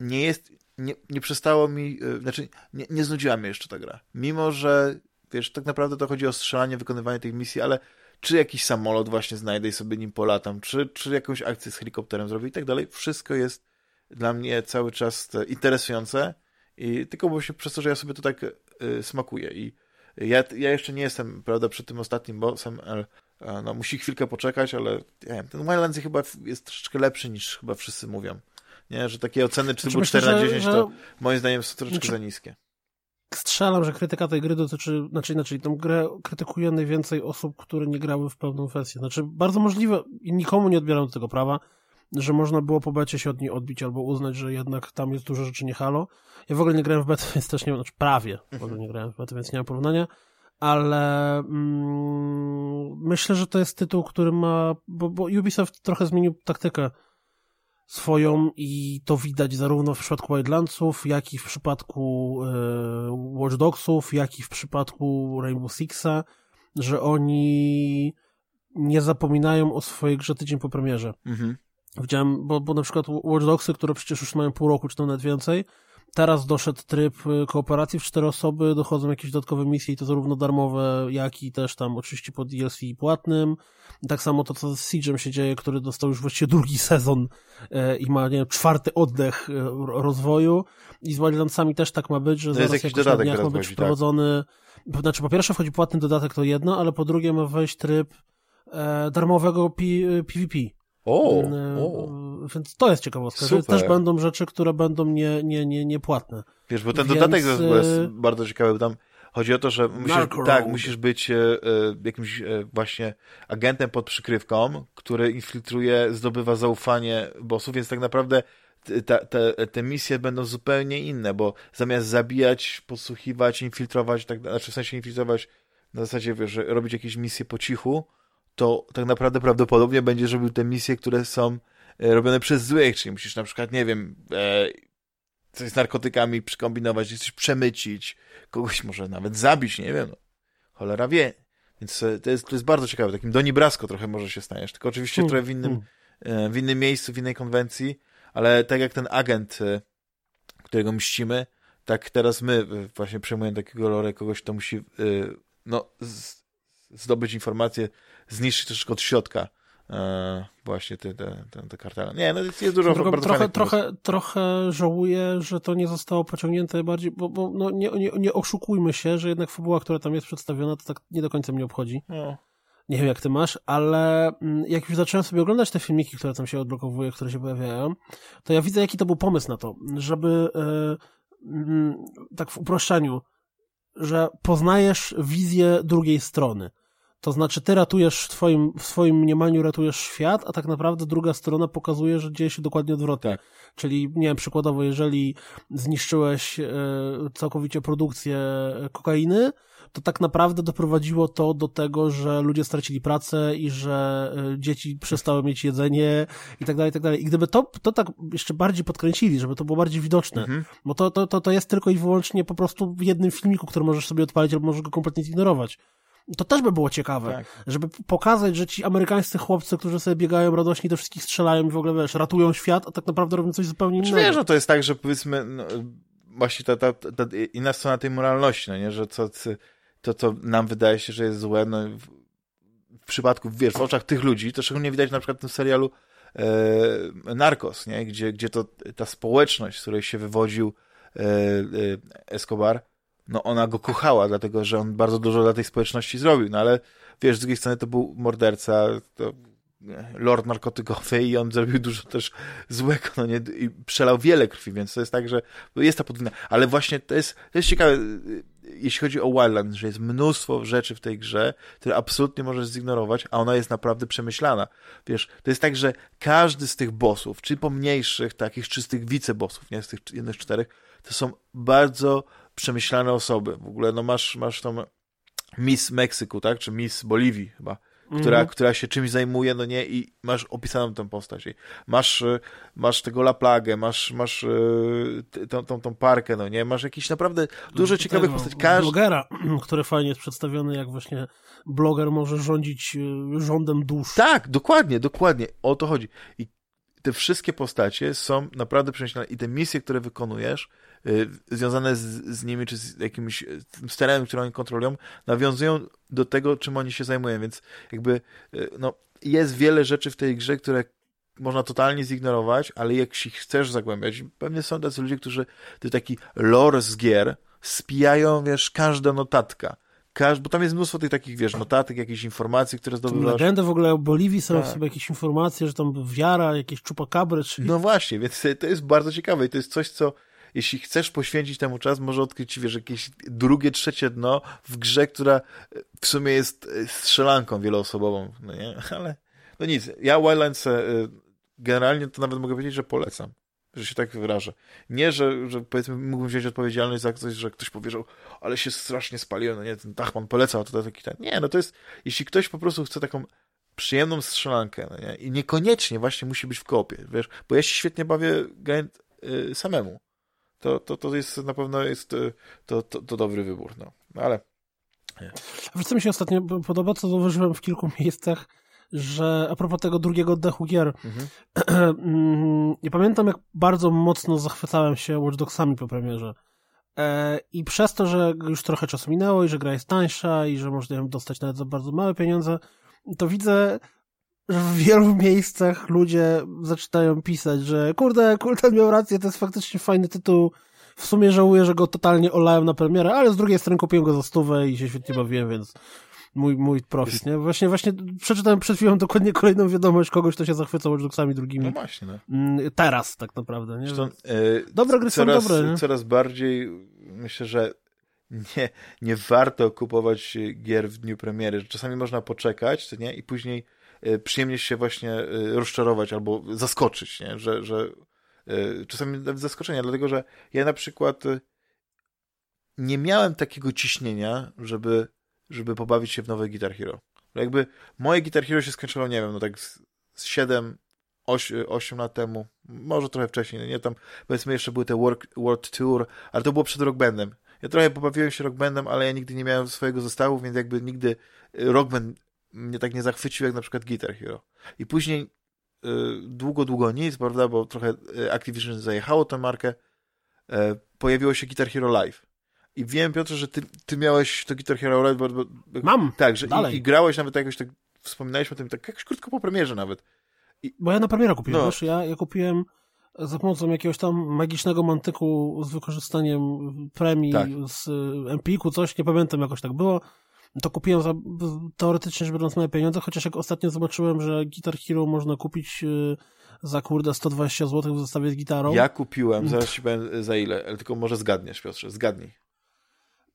nie jest, nie, nie przestało mi, e, znaczy nie, nie znudziła mnie jeszcze ta gra. Mimo, że wiesz, tak naprawdę to chodzi o strzelanie, wykonywanie tych misji, ale czy jakiś samolot właśnie znajdę i sobie nim polatam, czy, czy jakąś akcję z helikopterem zrobię i tak dalej. Wszystko jest dla mnie cały czas interesujące i tylko właśnie przez to, że ja sobie to tak y, smakuję i ja, ja jeszcze nie jestem, prawda, przy tym ostatnim bossem, ale no, musi chwilkę poczekać, ale ja wiem, ten Wildlands chyba jest troszeczkę lepszy niż chyba wszyscy mówią. Nie, że takie oceny czy znaczy, 4 na 10 że... to moim zdaniem są troszeczkę znaczy... za niskie strzelam, że krytyka tej gry dotyczy, znaczy inaczej, tą grę krytykuje najwięcej osób, które nie grały w pełną wersję. Znaczy, bardzo możliwe i nikomu nie odbieram do tego prawa, że można było po becie się od niej odbić albo uznać, że jednak tam jest dużo rzeczy nie halo. Ja w ogóle nie grałem w betę, więc też nie znaczy prawie w ogóle nie grałem w betę, więc nie mam porównania, ale mm, myślę, że to jest tytuł, który ma, bo, bo Ubisoft trochę zmienił taktykę swoją i to widać zarówno w przypadku Wildlandsów, jak i w przypadku e, Watch Dogsów, jak i w przypadku Rainbow Sixa, że oni nie zapominają o swojej grze tydzień po premierze. Mhm. Widziałem, bo, bo na przykład Watch Dogsy, które przecież już mają pół roku, czy to nawet więcej, Teraz doszedł tryb y, kooperacji w cztery osoby, dochodzą jakieś dodatkowe misje i to zarówno darmowe, jak i też tam oczywiście po DLC płatnym. Tak samo to, co z Siege'em się dzieje, który dostał już właściwie drugi sezon e, i ma, nie wiem, czwarty oddech e, rozwoju. I z Wildlandsami też tak ma być, że to zaraz jakoś na dniach ma być tak. wprowadzony... Tak. Znaczy, po pierwsze wchodzi płatny dodatek, to jedno, ale po drugie ma wejść tryb e, darmowego P PvP. O, o. Więc to jest ciekawostka, Super. też będą rzeczy, które będą nie, nie, nie, niepłatne. Wiesz, bo ten Więc... dodatek jest, jest bardzo ciekawy, bo tam chodzi o to, że musisz, tak, musisz być e, e, jakimś e, właśnie agentem pod przykrywką, który infiltruje, zdobywa zaufanie bossów, więc tak naprawdę te, te, te misje będą zupełnie inne, bo zamiast zabijać, podsłuchiwać, infiltrować, tak, znaczy w sensie infiltrować na zasadzie, wiesz, że robić jakieś misje po cichu, to tak naprawdę prawdopodobnie będziesz robił te misje, które są robione przez złych, czyli musisz na przykład, nie wiem, e, coś z narkotykami przykombinować, coś przemycić, kogoś może nawet zabić, nie wiem, no. cholera wie. Więc e, to jest, to jest bardzo ciekawe, takim Doni Brasco trochę może się staniesz, tylko oczywiście hmm. trochę w innym, hmm. w innym miejscu, w innej konwencji, ale tak jak ten agent, którego mścimy, tak teraz my właśnie przejmujemy takiego rolę kogoś, kto musi no, zdobyć informacje, zniszczyć troszkę od środka e, właśnie te, te, te, te kartele. Nie, no jest, jest dużo Tylko bardzo trochę, trochę, trochę żałuję, że to nie zostało pociągnięte bardziej, bo, bo no, nie, nie, nie oszukujmy się, że jednak fabuła, która tam jest przedstawiona, to tak nie do końca mnie obchodzi. No. Nie wiem, jak ty masz, ale mm, jak już zacząłem sobie oglądać te filmiki, które tam się odblokowują, które się pojawiają, to ja widzę, jaki to był pomysł na to, żeby yy, tak w uproszczeniu, że poznajesz wizję drugiej strony. To znaczy, ty ratujesz w twoim, w swoim mniemaniu ratujesz świat, a tak naprawdę druga strona pokazuje, że dzieje się dokładnie odwrotnie. Tak. Czyli, nie wiem, przykładowo, jeżeli zniszczyłeś e, całkowicie produkcję kokainy, to tak naprawdę doprowadziło to do tego, że ludzie stracili pracę i że e, dzieci przestały mieć jedzenie i tak dalej, i tak dalej. I gdyby to, to tak jeszcze bardziej podkręcili, żeby to było bardziej widoczne, mhm. bo to, to, to, to jest tylko i wyłącznie po prostu w jednym filmiku, który możesz sobie odpalić albo możesz go kompletnie zignorować. To też by było ciekawe, tak. żeby pokazać, że ci amerykańscy chłopcy, którzy sobie biegają radośnie, do wszystkich strzelają i w ogóle, wiesz, ratują świat, a tak naprawdę robią coś zupełnie innego. Wiesz, że to jest tak, że powiedzmy, no, właśnie ta, ta, ta, inna strona tej moralności, no nie, że co, to, co nam wydaje się, że jest złe, no w, w przypadku, wiesz, w oczach tych ludzi, to szczególnie widać na przykład w tym serialu e, Narcos, nie, gdzie, gdzie to ta społeczność, z której się wywodził e, e, Escobar, no ona go kochała, dlatego że on bardzo dużo dla tej społeczności zrobił, no ale wiesz, z drugiej strony to był morderca, to lord narkotykowy i on zrobił dużo też złego, no nie, i przelał wiele krwi, więc to jest tak, że jest ta podwójna, ale właśnie to jest, to jest ciekawe, jeśli chodzi o Wildland, że jest mnóstwo rzeczy w tej grze, które absolutnie możesz zignorować, a ona jest naprawdę przemyślana. Wiesz, to jest tak, że każdy z tych bossów, czy pomniejszych takich, czy z tych wicebossów, nie z tych jednych czterech, to są bardzo przemyślane osoby. W ogóle, no masz, masz tą Miss Meksyku, tak? Czy Miss Boliwii chyba, która, mm -hmm. która się czymś zajmuje, no nie, i masz opisaną tę postać. I masz, masz tego La Plagę, masz, masz tą, tą, tą parkę, no nie, masz jakieś naprawdę dużo no, ciekawych postaci. Każdy... Blogera, który fajnie jest przedstawiony, jak właśnie bloger może rządzić y, rządem dusz. Tak, dokładnie, dokładnie, o to chodzi. I te wszystkie postacie są naprawdę przemyślane i te misje, które wykonujesz, związane z, z nimi, czy z jakimś z terenem, który oni kontrolują, nawiązują do tego, czym oni się zajmują, więc jakby y, no, jest wiele rzeczy w tej grze, które można totalnie zignorować, ale jak się chcesz zagłębiać, pewnie są tacy ludzie, którzy to taki lore z gier spijają, wiesz, każda notatka. Każd, bo tam jest mnóstwo tych takich, wiesz, notatek, jakichś informacji, które zdobywasz. Legendy w ogóle o Boliwii są tak. sobie jakieś informacje, że tam wiara, jakieś czupakabry, czy... No właśnie, więc to jest bardzo ciekawe i to jest coś, co jeśli chcesz poświęcić temu czas, może odkryć, wiesz, jakieś drugie, trzecie dno w grze, która w sumie jest e, strzelanką wieloosobową, no nie? Ale no nic, ja Wildlands e, generalnie to nawet mogę powiedzieć, że polecam że się tak wyrażę. Nie, że, że powiedzmy mógłbym wziąć odpowiedzialność za coś, że ktoś powiedział, ale się strasznie spaliłem, no nie, ten Dachman polecał, to taki ten. Nie, no to jest, jeśli ktoś po prostu chce taką przyjemną strzelankę, no nie, i niekoniecznie właśnie musi być w kopie, wiesz, bo ja się świetnie bawię grając y, samemu to, to, to jest na pewno jest e, to, to, to dobry wybór. No, ale. Nie. A co mi się ostatnio podoba, co zauważyłem w kilku miejscach, że a propos tego drugiego oddechu gier, mhm. Mm, nie pamiętam jak bardzo mocno zachwycałem się Watch Dogsami po premierze. E, I przez to, że już trochę czasu minęło i że gra jest tańsza i że można ją dostać nawet za bardzo małe pieniądze, to widzę w wielu miejscach ludzie zaczynają pisać, że kurde, Kultan miał rację, to jest faktycznie fajny tytuł. W sumie żałuję, że go totalnie olałem na premierę, ale z drugiej strony kupiłem go za stówę i się świetnie bawiłem, więc mój, mój profit, nie? Właśnie, właśnie przeczytałem przed chwilą dokładnie kolejną wiadomość kogoś, kto się zachwycał Watch Dogsami drugimi. No właśnie, no. Mm, teraz tak naprawdę, nie? Zresztą, yy, dobre gry coraz, są dobre, nie? Coraz bardziej myślę, że nie, nie warto kupować gier w dniu premiery, czasami można poczekać, nie? I później przyjemnie się właśnie y, rozczarować albo zaskoczyć, nie? Że, że y, czasami nawet zaskoczenia, dlatego że ja na przykład nie miałem takiego ciśnienia, żeby żeby pobawić się w nowe Guitar Hero. No jakby moje Guitar Hero się skończyło, nie wiem, no tak z, z 7, 8, 8 lat temu, może trochę wcześniej, no nie tam, powiedzmy jeszcze były te World, World Tour, ale to było przed Rock Bandem. Ja trochę pobawiłem się Rock Bandem, ale ja nigdy nie miałem swojego zestawu, więc jakby nigdy y, Rock Band mnie tak nie zachwycił jak na przykład Guitar Hero. I później y, długo, długo nic, prawda, bo trochę y, Activision zajechało tę markę, y, pojawiło się Guitar Hero Live. I wiem, Piotrze, że ty, ty miałeś to Guitar Hero Live, bo, bo, Mam, tak, że i, i, grałeś nawet jakoś tak, wspominaliśmy o tym, tak jakoś krótko po premierze nawet. I, bo ja na premierę kupiłem, no. wiesz, ja, ja kupiłem za pomocą jakiegoś tam magicznego mantyku z wykorzystaniem premii tak. z Empiku, coś, nie pamiętam, jakoś tak było to kupiłem za, teoretycznie, żeby biorąc moje pieniądze, chociaż jak ostatnio zobaczyłem, że Guitar Hero można kupić y, za kurde 120 zł w zestawie z gitarą. Ja kupiłem, zaraz ci powiem za ile, ale tylko może zgadniesz, Piotrze, zgadnij.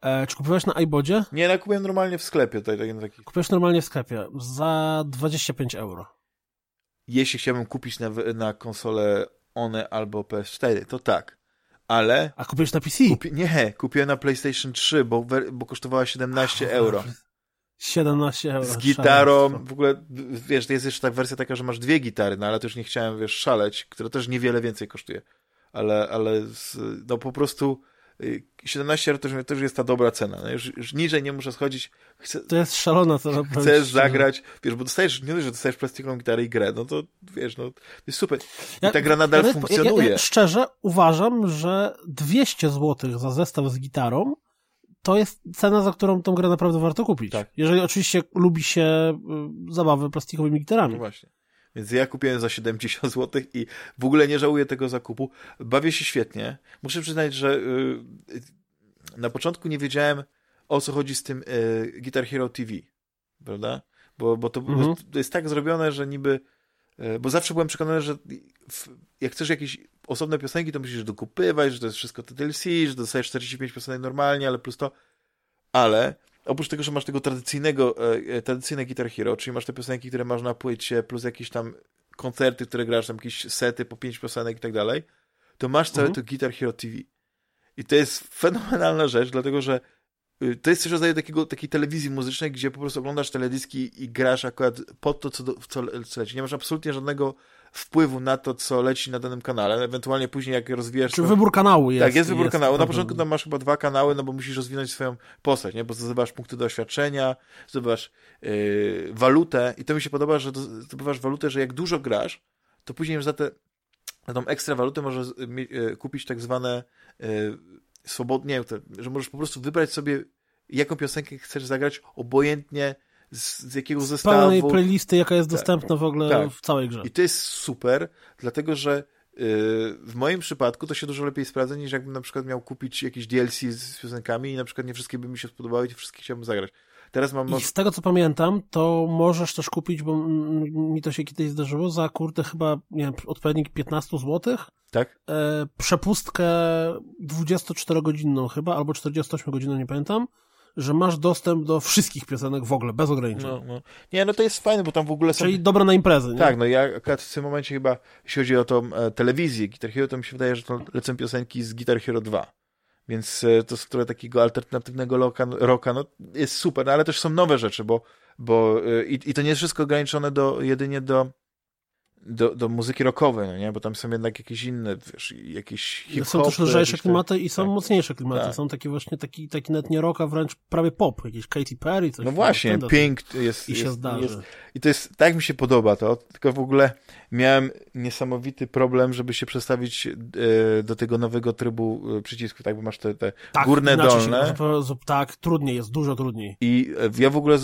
E, czy kupiłeś na iBodzie? Nie, ja kupiłem normalnie w sklepie. Tutaj, taki... Kupiłeś normalnie w sklepie za 25 euro. Jeśli chciałbym kupić na, na konsolę One albo PS4, to tak ale... A kupiłeś na PC? Kupi... Nie, kupiłem na PlayStation 3, bo, bo kosztowała 17 euro. 17 euro. Z gitarą, w ogóle, wiesz, jest jeszcze tak wersja taka, że masz dwie gitary, no ale już nie chciałem, wiesz, szaleć, która też niewiele więcej kosztuje. Ale, ale no po prostu 17 euro to już, to już jest ta dobra cena. No już, już niżej nie muszę schodzić. Chcę, to jest szalona cena. Chcesz zagrać, wiesz, bo dostajesz, nie dość, że dostajesz plastikową gitarę i grę, no to wiesz, no to jest super. I ja, ta gra nadal ja, funkcjonuje. Ja, ja, szczerze uważam, że 200 zł za zestaw z gitarą to jest cena, za którą tą grę naprawdę warto kupić. Tak. Jeżeli oczywiście lubi się y, zabawy plastikowymi gitarami. No właśnie. Więc ja kupiłem za 70 zł i w ogóle nie żałuję tego zakupu. Bawię się świetnie. Muszę przyznać, że yy, na początku nie wiedziałem o co chodzi z tym yy, Guitar Hero TV, prawda? Bo, bo, to, mhm. to jest tak zrobione, że niby. Yy, bo zawsze byłem przekonany, że w, jak chcesz jakieś osobne piosenki, to musisz dokupywać, że to jest wszystko TLC, że dostajesz 45 piosenek normalnie, ale plus to. Ale oprócz tego, że masz tego tradycyjnego, e, e, tradycyjne Guitar Hero, czyli masz te piosenki, które masz na płycie, plus jakieś tam koncerty, które grasz, tam jakieś sety po pięć piosenek i tak dalej, to masz całe mhm. to Guitar Hero TV. I to jest fenomenalna rzecz, dlatego że y, to jest coś rodzaju takiego, takiej telewizji muzycznej, gdzie po prostu oglądasz teledyski i grasz akurat pod to, co, do, co, co leci. Nie masz absolutnie żadnego wpływu na to, co leci na danym kanale. Ewentualnie później, jak rozwijasz... Czy to... wybór kanału jest. Tak, jest wybór jest kanału. Na początku tam masz chyba dwa kanały, no bo musisz rozwinąć swoją postać, nie? Bo zdobywasz punkty doświadczenia, zdobywasz yy, walutę i to mi się podoba, że zdobywasz walutę, że jak dużo grasz, to później już za te na tą ekstra walutę możesz yy, kupić tak zwane yy, swobodnie, że możesz po prostu wybrać sobie jaką piosenkę chcesz zagrać, obojętnie z, z jakiego z zestawu. pełnej playlisty, jaka jest tak, dostępna w ogóle tak. w całej grze. I to jest super, dlatego że yy, w moim przypadku to się dużo lepiej sprawdza, niż jakbym na przykład miał kupić jakieś DLC z piosenkami i na przykład nie wszystkie by mi się spodobały i wszystkie chciałbym zagrać. Teraz mam... I z tego co pamiętam, to możesz też kupić, bo mi to się kiedyś zdarzyło, za kurde chyba, nie wiem, odpowiednik 15 zł. Tak? E, przepustkę 24-godzinną chyba, albo 48-godzinną, nie pamiętam że masz dostęp do wszystkich piosenek w ogóle, bez ograniczeń. No, no. Nie, no to jest fajne, bo tam w ogóle są... Czyli dobra na imprezy, nie? Tak, no ja akurat w tym momencie chyba, jeśli chodzi o tą e, telewizję Guitar Hero, to mi się wydaje, że to lecą piosenki z Guitar Hero 2. Więc e, to jest trochę takiego alternatywnego rocka, rocka, no jest super, no ale też są nowe rzeczy, bo, bo e, i, i to nie jest wszystko ograniczone do, jedynie do do, do muzyki rockowej, no nie? Bo tam są jednak jakieś inne, wiesz, jakieś hip Są też lżejsze klimaty i są tak. mocniejsze klimaty. Tak. Są takie właśnie, taki, taki nawet nie rock, a wręcz prawie pop. Jakieś Katy Perry, coś. No właśnie, Pink jest... I się jest, zdarzy. Jest, I to jest, tak mi się podoba to, tylko w ogóle miałem niesamowity problem, żeby się przestawić e, do tego nowego trybu e, przycisku, tak? Bo masz te, te tak, górne, dolne. Się, tak, trudniej jest, dużo trudniej. I e, ja w ogóle,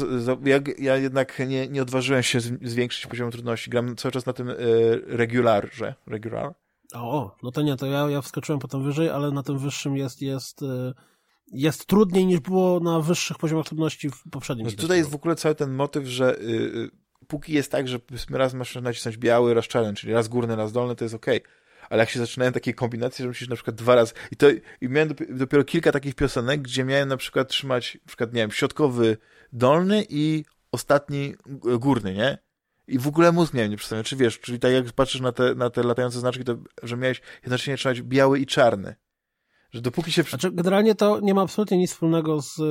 ja, ja jednak nie, nie odważyłem się zwiększyć poziomu trudności. Gram cały czas na tym Y, regularze. Regular? O, no to nie, to ja, ja wskoczyłem potem wyżej, ale na tym wyższym jest, jest, y, jest trudniej niż było na wyższych poziomach trudności w poprzednim. No tutaj jest w ogóle cały ten motyw, że y, póki jest tak, że raz masz nacisnąć biały, raz czarny, czyli raz górny, raz dolny, to jest ok. Ale jak się zaczynają takie kombinacje, że musisz na przykład dwa razy. I to i miałem dopiero kilka takich piosenek, gdzie miałem na przykład trzymać, na przykład, nie wiem, środkowy dolny i ostatni górny, nie? I w ogóle mózg miałem nie Czy wiesz, czyli tak jak patrzysz na te, na te latające znaczki, to że miałeś jednocześnie trzymać biały i czarny. że dopóki się... Znaczy, generalnie to nie ma absolutnie nic wspólnego z y,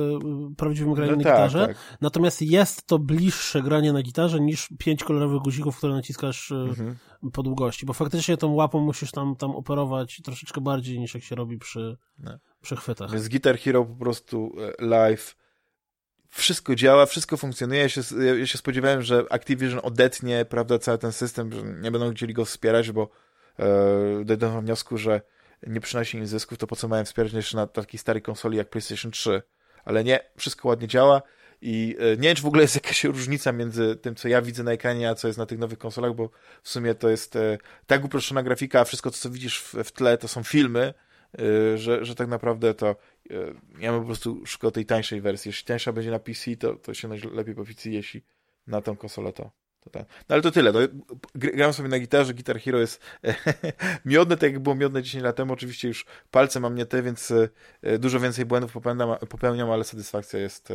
prawdziwym graniem no na tak, gitarze, tak. natomiast jest to bliższe granie na gitarze niż pięć kolorowych guzików, które naciskasz y, mhm. po długości, bo faktycznie tą łapą musisz tam, tam operować troszeczkę bardziej niż jak się robi przy, no. przy chwytach. Więc Guitar Hero po prostu e, live wszystko działa, wszystko funkcjonuje. Ja się, ja się spodziewałem, że Activision odetnie, prawda, cały ten system, że nie będą chcieli go wspierać, bo e, dojdą do wniosku, że nie przynosi im zysków, to po co mają wspierać jeszcze na takiej starej konsoli jak PlayStation 3. Ale nie, wszystko ładnie działa i e, nie wiem, czy w ogóle jest jakaś różnica między tym, co ja widzę na ekranie, a co jest na tych nowych konsolach, bo w sumie to jest e, tak uproszczona grafika, a wszystko, co widzisz w, w tle, to są filmy, że, że tak naprawdę to ja bym po prostu szukał tej tańszej wersji. Jeśli tańsza będzie na PC, to, to się lepiej po PC, jeśli na tą konsolę to to tak. No ale to tyle. No, gram sobie na gitarze, Guitar Hero jest miodne, tak jak było miodne 10 lat temu. Oczywiście już palce mam nie te, więc e, dużo więcej błędów popełniam, popełniam ale satysfakcja jest,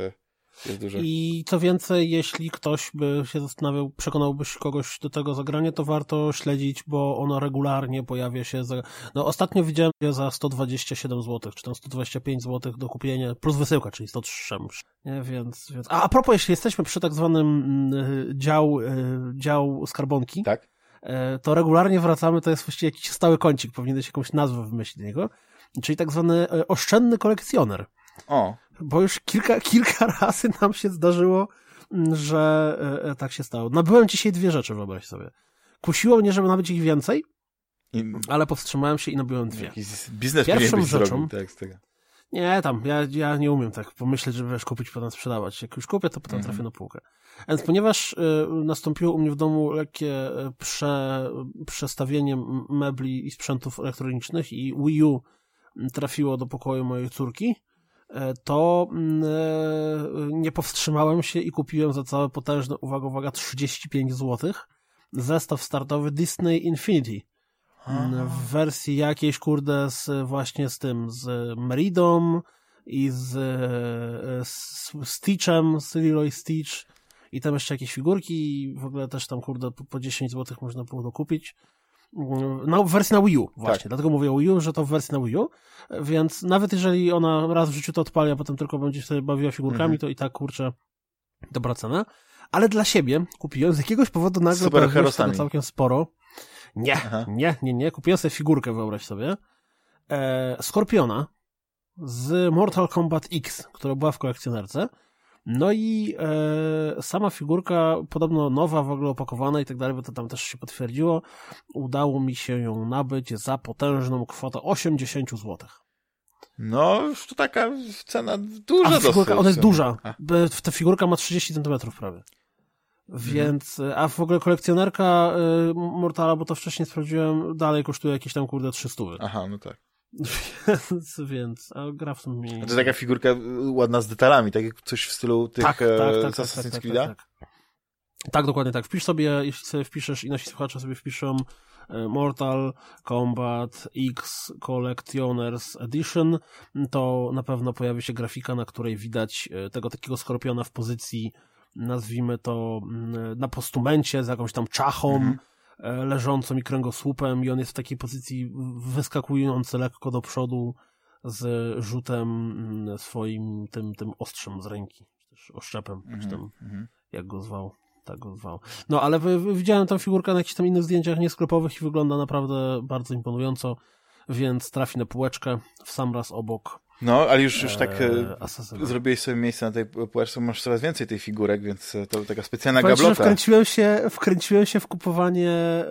i co więcej, jeśli ktoś by się zastanawiał, przekonałbyś kogoś do tego zagrania, to warto śledzić, bo ono regularnie pojawia się. Za... No ostatnio widziałem je za 127 zł, czy tam 125 zł do kupienia, plus wysyłka, czyli 103. Nie, więc, więc... A, a propos, jeśli jesteśmy przy tak zwanym y, dział, y, dział skarbonki, tak? y, to regularnie wracamy, to jest właściwie jakiś stały kącik, powinieneś jakąś nazwę wymyślić niego, czyli tak zwany y, oszczędny kolekcjoner. O bo już kilka, kilka razy nam się zdarzyło, mm, że e, e, tak się stało. Nabyłem dzisiaj dwie rzeczy, wyobraź sobie. Kusiło mnie, żeby nabyć ich więcej, ale powstrzymałem się i nabyłem dwie. Jakiś biznes Pierwszą rzeczą, zrobił, tak, z tego. Nie, tam, ja, ja nie umiem tak pomyśleć, żeby wiesz, kupić, potem sprzedawać. Jak już kupię, to potem mhm. trafię na półkę. Więc ponieważ y, nastąpiło u mnie w domu lekkie prze, przestawienie mebli i sprzętów elektronicznych i Wii U trafiło do pokoju mojej córki, to mm, e, nie powstrzymałem się i kupiłem za całe potężne, uwaga, uwaga, 35 zł zestaw startowy Disney Infinity. Mm, w wersji jakiejś, kurde, z, właśnie z tym, z Meridą i z, e, z Stitchem, z Leroy Stitch i tam jeszcze jakieś figurki i w ogóle też tam, kurde, po, po 10 zł można było dokupić. No, w wersji na Wii U, właśnie. Tak. Dlatego mówię o Wii U, że to w wersji na Wii U. Więc nawet jeżeli ona raz w życiu to odpali, a potem tylko będzie się bawiła figurkami, mhm. to i tak, kurczę, dobra cena. Ale dla siebie kupiłem z jakiegoś powodu nagle Super całkiem sporo. Nie, Aha. nie, nie, nie. Kupiłem sobie figurkę, wyobraź sobie. E, Skorpiona z Mortal Kombat X, która była w kolekcjonerce. No i e, sama figurka, podobno nowa, w ogóle opakowana i tak dalej, bo to tam też się potwierdziło, udało mi się ją nabyć za potężną kwotę 80 zł. No, to taka cena duża a figurka, Ona jest duża. Ta figurka ma 30 cm prawie. Mhm. Więc, a w ogóle kolekcjonerka y, Mortala, bo to wcześniej sprawdziłem, dalej kosztuje jakieś tam, kurde, 300. Aha, no tak. Więc, więc a gra w sumie... To jest taka figurka ładna z detalami, tak jak coś w stylu tych tak, tak, tak, tak, Assassin's tak, tak, tak, tak, tak, dokładnie tak. Wpisz sobie, jeśli sobie wpiszesz i nasi słuchacze sobie wpiszą e, Mortal Kombat X Collectioners Edition, to na pewno pojawi się grafika, na której widać e, tego takiego skorpiona w pozycji, nazwijmy to, mm, na postumencie z jakąś tam czachą, mhm. E, leżącą i kręgosłupem i on jest w takiej pozycji wyskakujący lekko do przodu z rzutem mm, swoim tym, tym ostrzem z ręki, czy też oszczepem, mm -hmm, czy tam, mm -hmm. jak go zwał. Tak go zwał. No, ale widziałem tam figurkę na jakichś tam innych zdjęciach niesklepowych i wygląda naprawdę bardzo imponująco, więc trafi na półeczkę w sam raz obok no, ale już, już tak eee, zrobiłeś sobie miejsce na tej półeczce, masz coraz więcej tych figurek, więc e, to taka specjalna Powiem, gablota. Wkręciłem się, wkręciłem się w kupowanie e,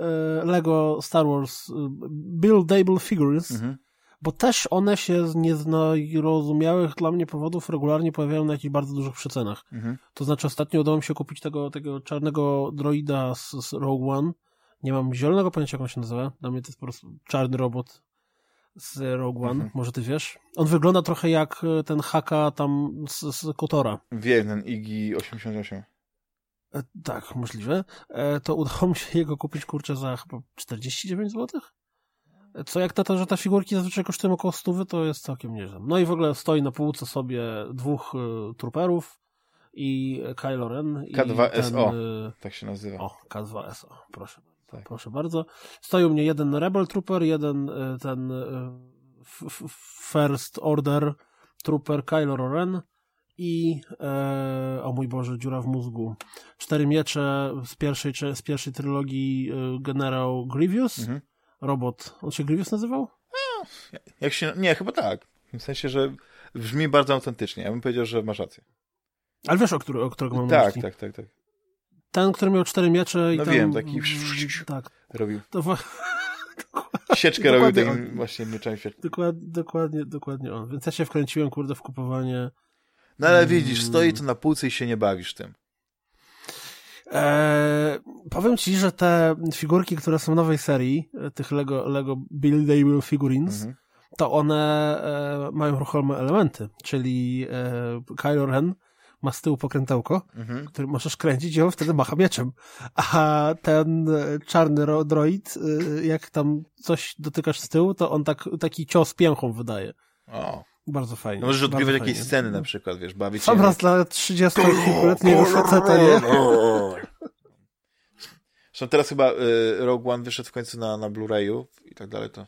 Lego Star Wars Buildable Figures, mhm. bo też one się z niezrozumiałych dla mnie powodów regularnie pojawiają na jakichś bardzo dużych przecenach. Mhm. To znaczy ostatnio udało mi się kupić tego, tego czarnego droida z, z Rogue One. Nie mam zielonego pojęcia, jak on się nazywa. Dla mnie to jest po prostu czarny robot z Rogue One, mhm. może ty wiesz? On wygląda trochę jak e, ten haka tam z, z Kotora. Wiem, ten Iggy 88. E, tak, możliwe. E, to udało mi się jego kupić, kurczę, za chyba 49 zł? Co jak na to, że te figurki zazwyczaj kosztują około 100, to jest całkiem nieźle. No i w ogóle stoi na półce sobie dwóch y, truperów i Kylo Ren. K2SO, ten, tak się nazywa. O, K2SO, proszę tak. Proszę bardzo. Stoją mnie jeden Rebel Trooper, jeden e, ten e, First Order Trooper Kylo Ren i e, o mój Boże, dziura w mózgu. Cztery miecze z pierwszej, z pierwszej trylogii e, generał Grievous. Mhm. Robot. On się Grievous nazywał? No, jak się, nie, chyba tak. W sensie, że brzmi bardzo autentycznie. Ja bym powiedział, że masz rację. Ale wiesz, o, który, o którego mam tak, myśli? Tak, tak, tak. Ten, który miał cztery miecze i no tam... wiem, taki tak. robił. To Sieczkę robił takim właśnie mieczem świecznym. Dokładnie, dokładnie, dokładnie on. Więc ja się wkręciłem, kurde, w kupowanie... No ale widzisz, stoi to na półce i się nie bawisz tym. Eee, powiem ci, że te figurki, które są w nowej serii, e, tych Lego, Lego Buildable Figurines, mhm. to one e, mają ruchome elementy, czyli e, Kylo Ren ma z tyłu pokrętełko, mhm. który możesz kręcić i on wtedy macha mieczem. A ten e, czarny droid, e, jak tam coś dotykasz z tyłu, to on tak, taki cios pięchą wydaje. O. Bardzo fajnie. No możesz odgrywać jakieś sceny na przykład, wiesz, bawić się. raz dla 30-letniego faceta, nie? Zresztą teraz chyba y, Rogue One wyszedł w końcu na, na Blu-rayu i tak dalej, to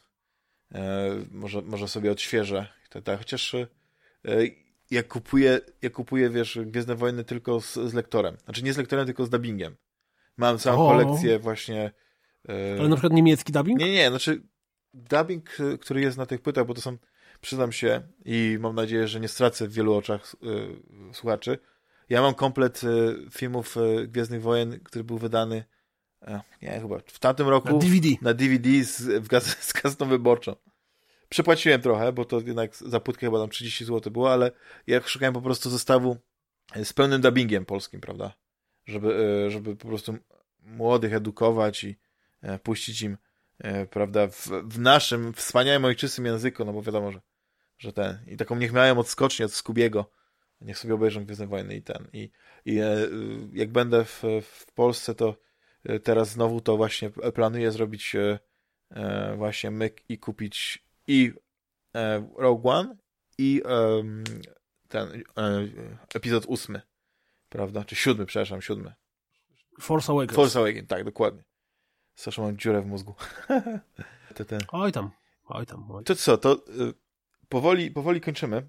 może, może sobie odświeżę i tak dalej. Chociaż ja kupuję, ja kupuję, wiesz, Gwiezdne Wojny tylko z, z lektorem. Znaczy nie z lektorem, tylko z dubbingiem. Mam całą o. kolekcję właśnie... Ale na przykład niemiecki dubbing? Nie, nie, znaczy dubbing, który jest na tych płytach, bo to są przyznam się i mam nadzieję, że nie stracę w wielu oczach y, słuchaczy. Ja mam komplet y, filmów y, Gwiezdnych Wojen, który był wydany e, nie, chyba w tamtym roku na DVD, na DVD z, w gaz z gazetą wyborczą. Przepłaciłem trochę, bo to jednak za płytkę chyba tam 30 zł było, ale ja szukałem po prostu zestawu z pełnym dubbingiem polskim, prawda? Żeby, żeby po prostu młodych edukować i e, puścić im, e, prawda, w, w naszym wspaniałym ojczystym języku, no bo wiadomo, że że ten, i taką niech miałem odskocznie od Skubiego, niech sobie obejrzą Gwiezdne Wojny i ten, i, i e, jak będę w, w Polsce, to e, teraz znowu to właśnie planuję zrobić e, właśnie myk i kupić i Rogue One i ten epizod ósmy, prawda, czy siódmy, przepraszam, siódmy. Force Awakens. Force Awakens, tak, dokładnie. Zresztą mam dziurę w mózgu. Oj tam, oj tam. Oj. To co, to powoli, powoli kończymy,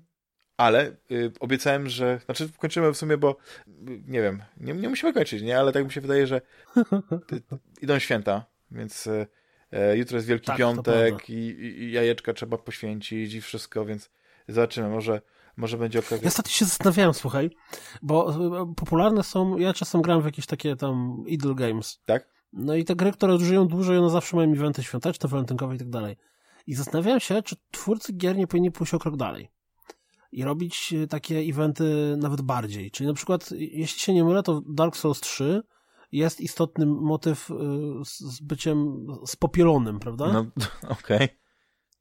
ale y, obiecałem, że. Znaczy, kończymy w sumie, bo y, nie wiem, nie, nie musimy kończyć, nie? Ale tak mi się wydaje, że y, idą święta, więc y, y, jutro jest Wielki tak, Piątek i, i, jajeczka trzeba poświęcić i wszystko, więc zobaczymy, może. Może będzie okazja. Ja ostatnio się zastanawiałem, słuchaj, bo y, popularne są, ja czasem gram w jakieś takie tam idle games. Tak? No i te gry, które żyją dłużej, one zawsze mają eventy świąteczne, walentynkowe i tak dalej. I zastanawiałem się, czy twórcy gier nie powinni pójść o krok dalej i robić e, takie eventy nawet bardziej. Czyli na przykład, jeśli się nie mylę, to Dark Souls 3 jest istotny motyw e, z byciem spopielonym, prawda? No, okej. Okay.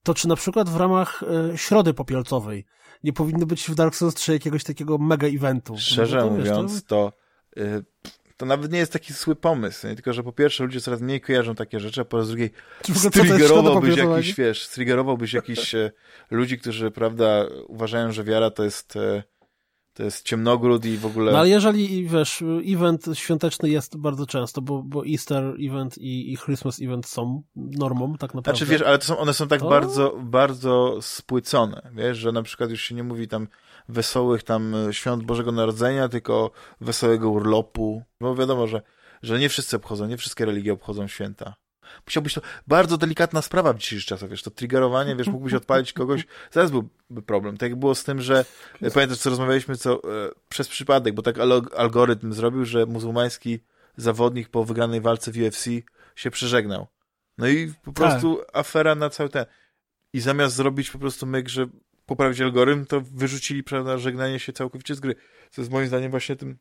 To czy na przykład w ramach e, środy popielcowej nie powinno być w Dark Souls 3 jakiegoś takiego mega eventu? Szczerze no, to, mówiąc, wiesz, to, to y, to nawet nie jest taki zły pomysł, nie? tylko że po pierwsze ludzie coraz mniej kojarzą takie rzeczy, a po raz drugiej striggerowałbyś jakiś, wiesz, striggerowałbyś jakiś e, ludzi, którzy, prawda, uważają, że wiara to jest e, to jest ciemnogród i w ogóle... No ale jeżeli, wiesz, event świąteczny jest bardzo często, bo, bo Easter event i, i Christmas event są normą, tak naprawdę. Znaczy, wiesz, ale to są, one są tak to... bardzo, bardzo spłycone, wiesz, że na przykład już się nie mówi tam wesołych tam e, świąt Bożego Narodzenia, tylko wesołego urlopu. Bo wiadomo, że, że nie wszyscy obchodzą, nie wszystkie religie obchodzą święta. Musiałbyś to, bardzo delikatna sprawa w dzisiejszych czasach, wiesz, to triggerowanie, wiesz, mógłbyś odpalić kogoś, zaraz byłby problem. Tak jak było z tym, że, e, pamiętasz, co rozmawialiśmy, co, e, przez przypadek, bo tak algorytm zrobił, że muzułmański zawodnik po wygranej walce w UFC się przeżegnał. No i po prostu tak. afera na cały ten. I zamiast zrobić po prostu myk, że poprawić algorytm, to wyrzucili prawda, żegnanie się całkowicie z gry. Co jest moim zdaniem właśnie tym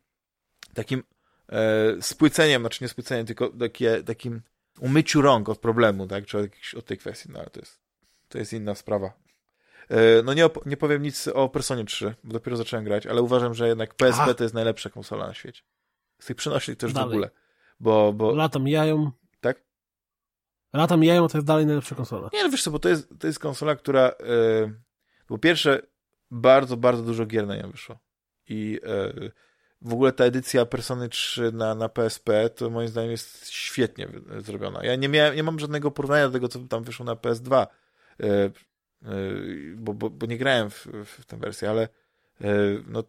takim e, spłyceniem, znaczy nie spłyceniem, tylko takie, takim umyciu rąk od problemu, tak, czy od, od tej kwestii, no ale to jest, to jest inna sprawa. E, no nie, nie powiem nic o Personie 3, bo dopiero zacząłem grać, ale uważam, że jednak PSP Aha. to jest najlepsza konsola na świecie. Z tych przenośnych też Dalej. w ogóle. Bo, bo... Lata mijają. Tak? Lata mijają, to jest dalej najlepsza konsola. Nie, no wiesz co, bo to jest, to jest konsola, która e, po pierwsze, bardzo, bardzo dużo gier na nią wyszło. I e, w ogóle ta edycja Persony 3 na, na PSP to moim zdaniem jest świetnie zrobiona. Ja nie, miałem, nie mam żadnego porównania do tego, co tam wyszło na PS2. E, bo, bo, bo nie grałem w, w tę wersję, ale no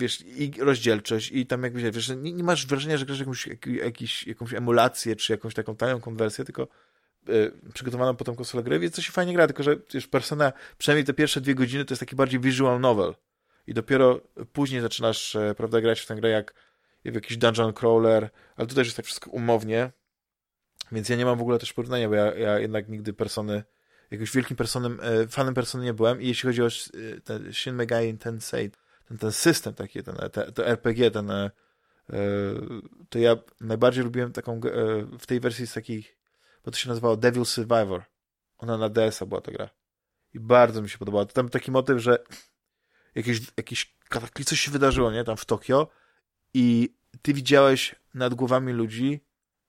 wiesz, i rozdzielczość, i tam jakbyś, wiesz, nie, nie masz wrażenia, że grasz jakąś, jakiś, jakąś emulację, czy jakąś taką tanią konwersję, tylko przygotowaną potem konsolę gry, więc to się fajnie gra, tylko że wiesz, Persona, przynajmniej te pierwsze dwie godziny to jest taki bardziej visual novel i dopiero później zaczynasz, e, prawda, grać w tę grę jak w jakiś dungeon crawler, ale tutaj jest tak wszystko umownie, więc ja nie mam w ogóle też porównania, bo ja, ja jednak nigdy Persony, jakimś wielkim personem, e, fanem Persony nie byłem i jeśli chodzi o e, ten Shin Megami Tensei, ten, ten system taki, ten, te, to RPG, ten, to ja najbardziej lubiłem taką, w tej wersji z takich, bo to się nazywało Devil Survivor. Ona na DS-a była ta gra. I bardzo mi się podobała. Tam taki motyw, że jakieś, jakieś coś się wydarzyło, nie? Tam w Tokio i ty widziałeś nad głowami ludzi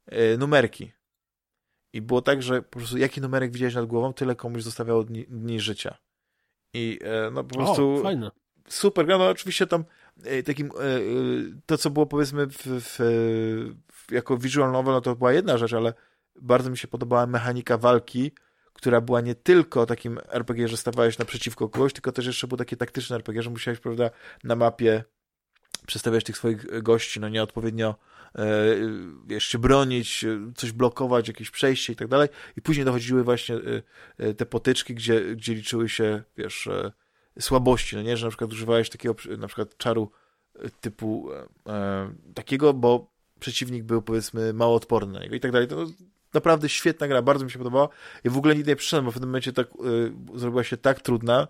e, numerki. I było tak, że po prostu jaki numerek widziałeś nad głową, tyle komuś zostawiało dni, dni życia. I no po prostu... O, fajne super no oczywiście tam e, takim, e, e, to co było powiedzmy w, w, w, jako visual novel, no to była jedna rzecz, ale bardzo mi się podobała mechanika walki, która była nie tylko takim RPG, że stawałeś naprzeciwko kogoś, tylko też jeszcze było takie taktyczne RPG, że musiałeś, prawda, na mapie przestawiać tych swoich gości, no nieodpowiednio jeszcze bronić, coś blokować, jakieś przejście i tak dalej. I później dochodziły właśnie te potyczki, gdzie, gdzie liczyły się, wiesz, słabości, no nie, że na przykład używałeś takiego na przykład czaru e, typu e, e, takiego, bo przeciwnik był powiedzmy mało odporny na niego i tak dalej. To naprawdę świetna gra, bardzo mi się podobała i w ogóle nigdy nie przyszedłem, bo w pewnym momencie tak, e, zrobiła się tak trudna,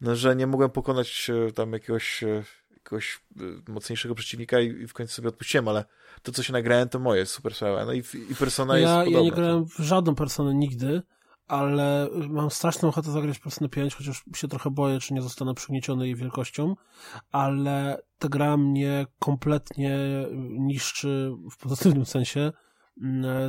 no, że nie mogłem pokonać e, tam jakiegoś, e, jakiegoś mocniejszego przeciwnika i, i, w końcu sobie odpuściłem, ale to, co się nagrałem, to moje, super sprawa. No i, i Persona ja, jest podobna. Ja nie grałem w żadną Personę nigdy, ale mam straszną ochotę zagrać Personę 5, chociaż się trochę boję, czy nie zostanę przygnieciony jej wielkością, ale ta gra mnie kompletnie niszczy w pozytywnym sensie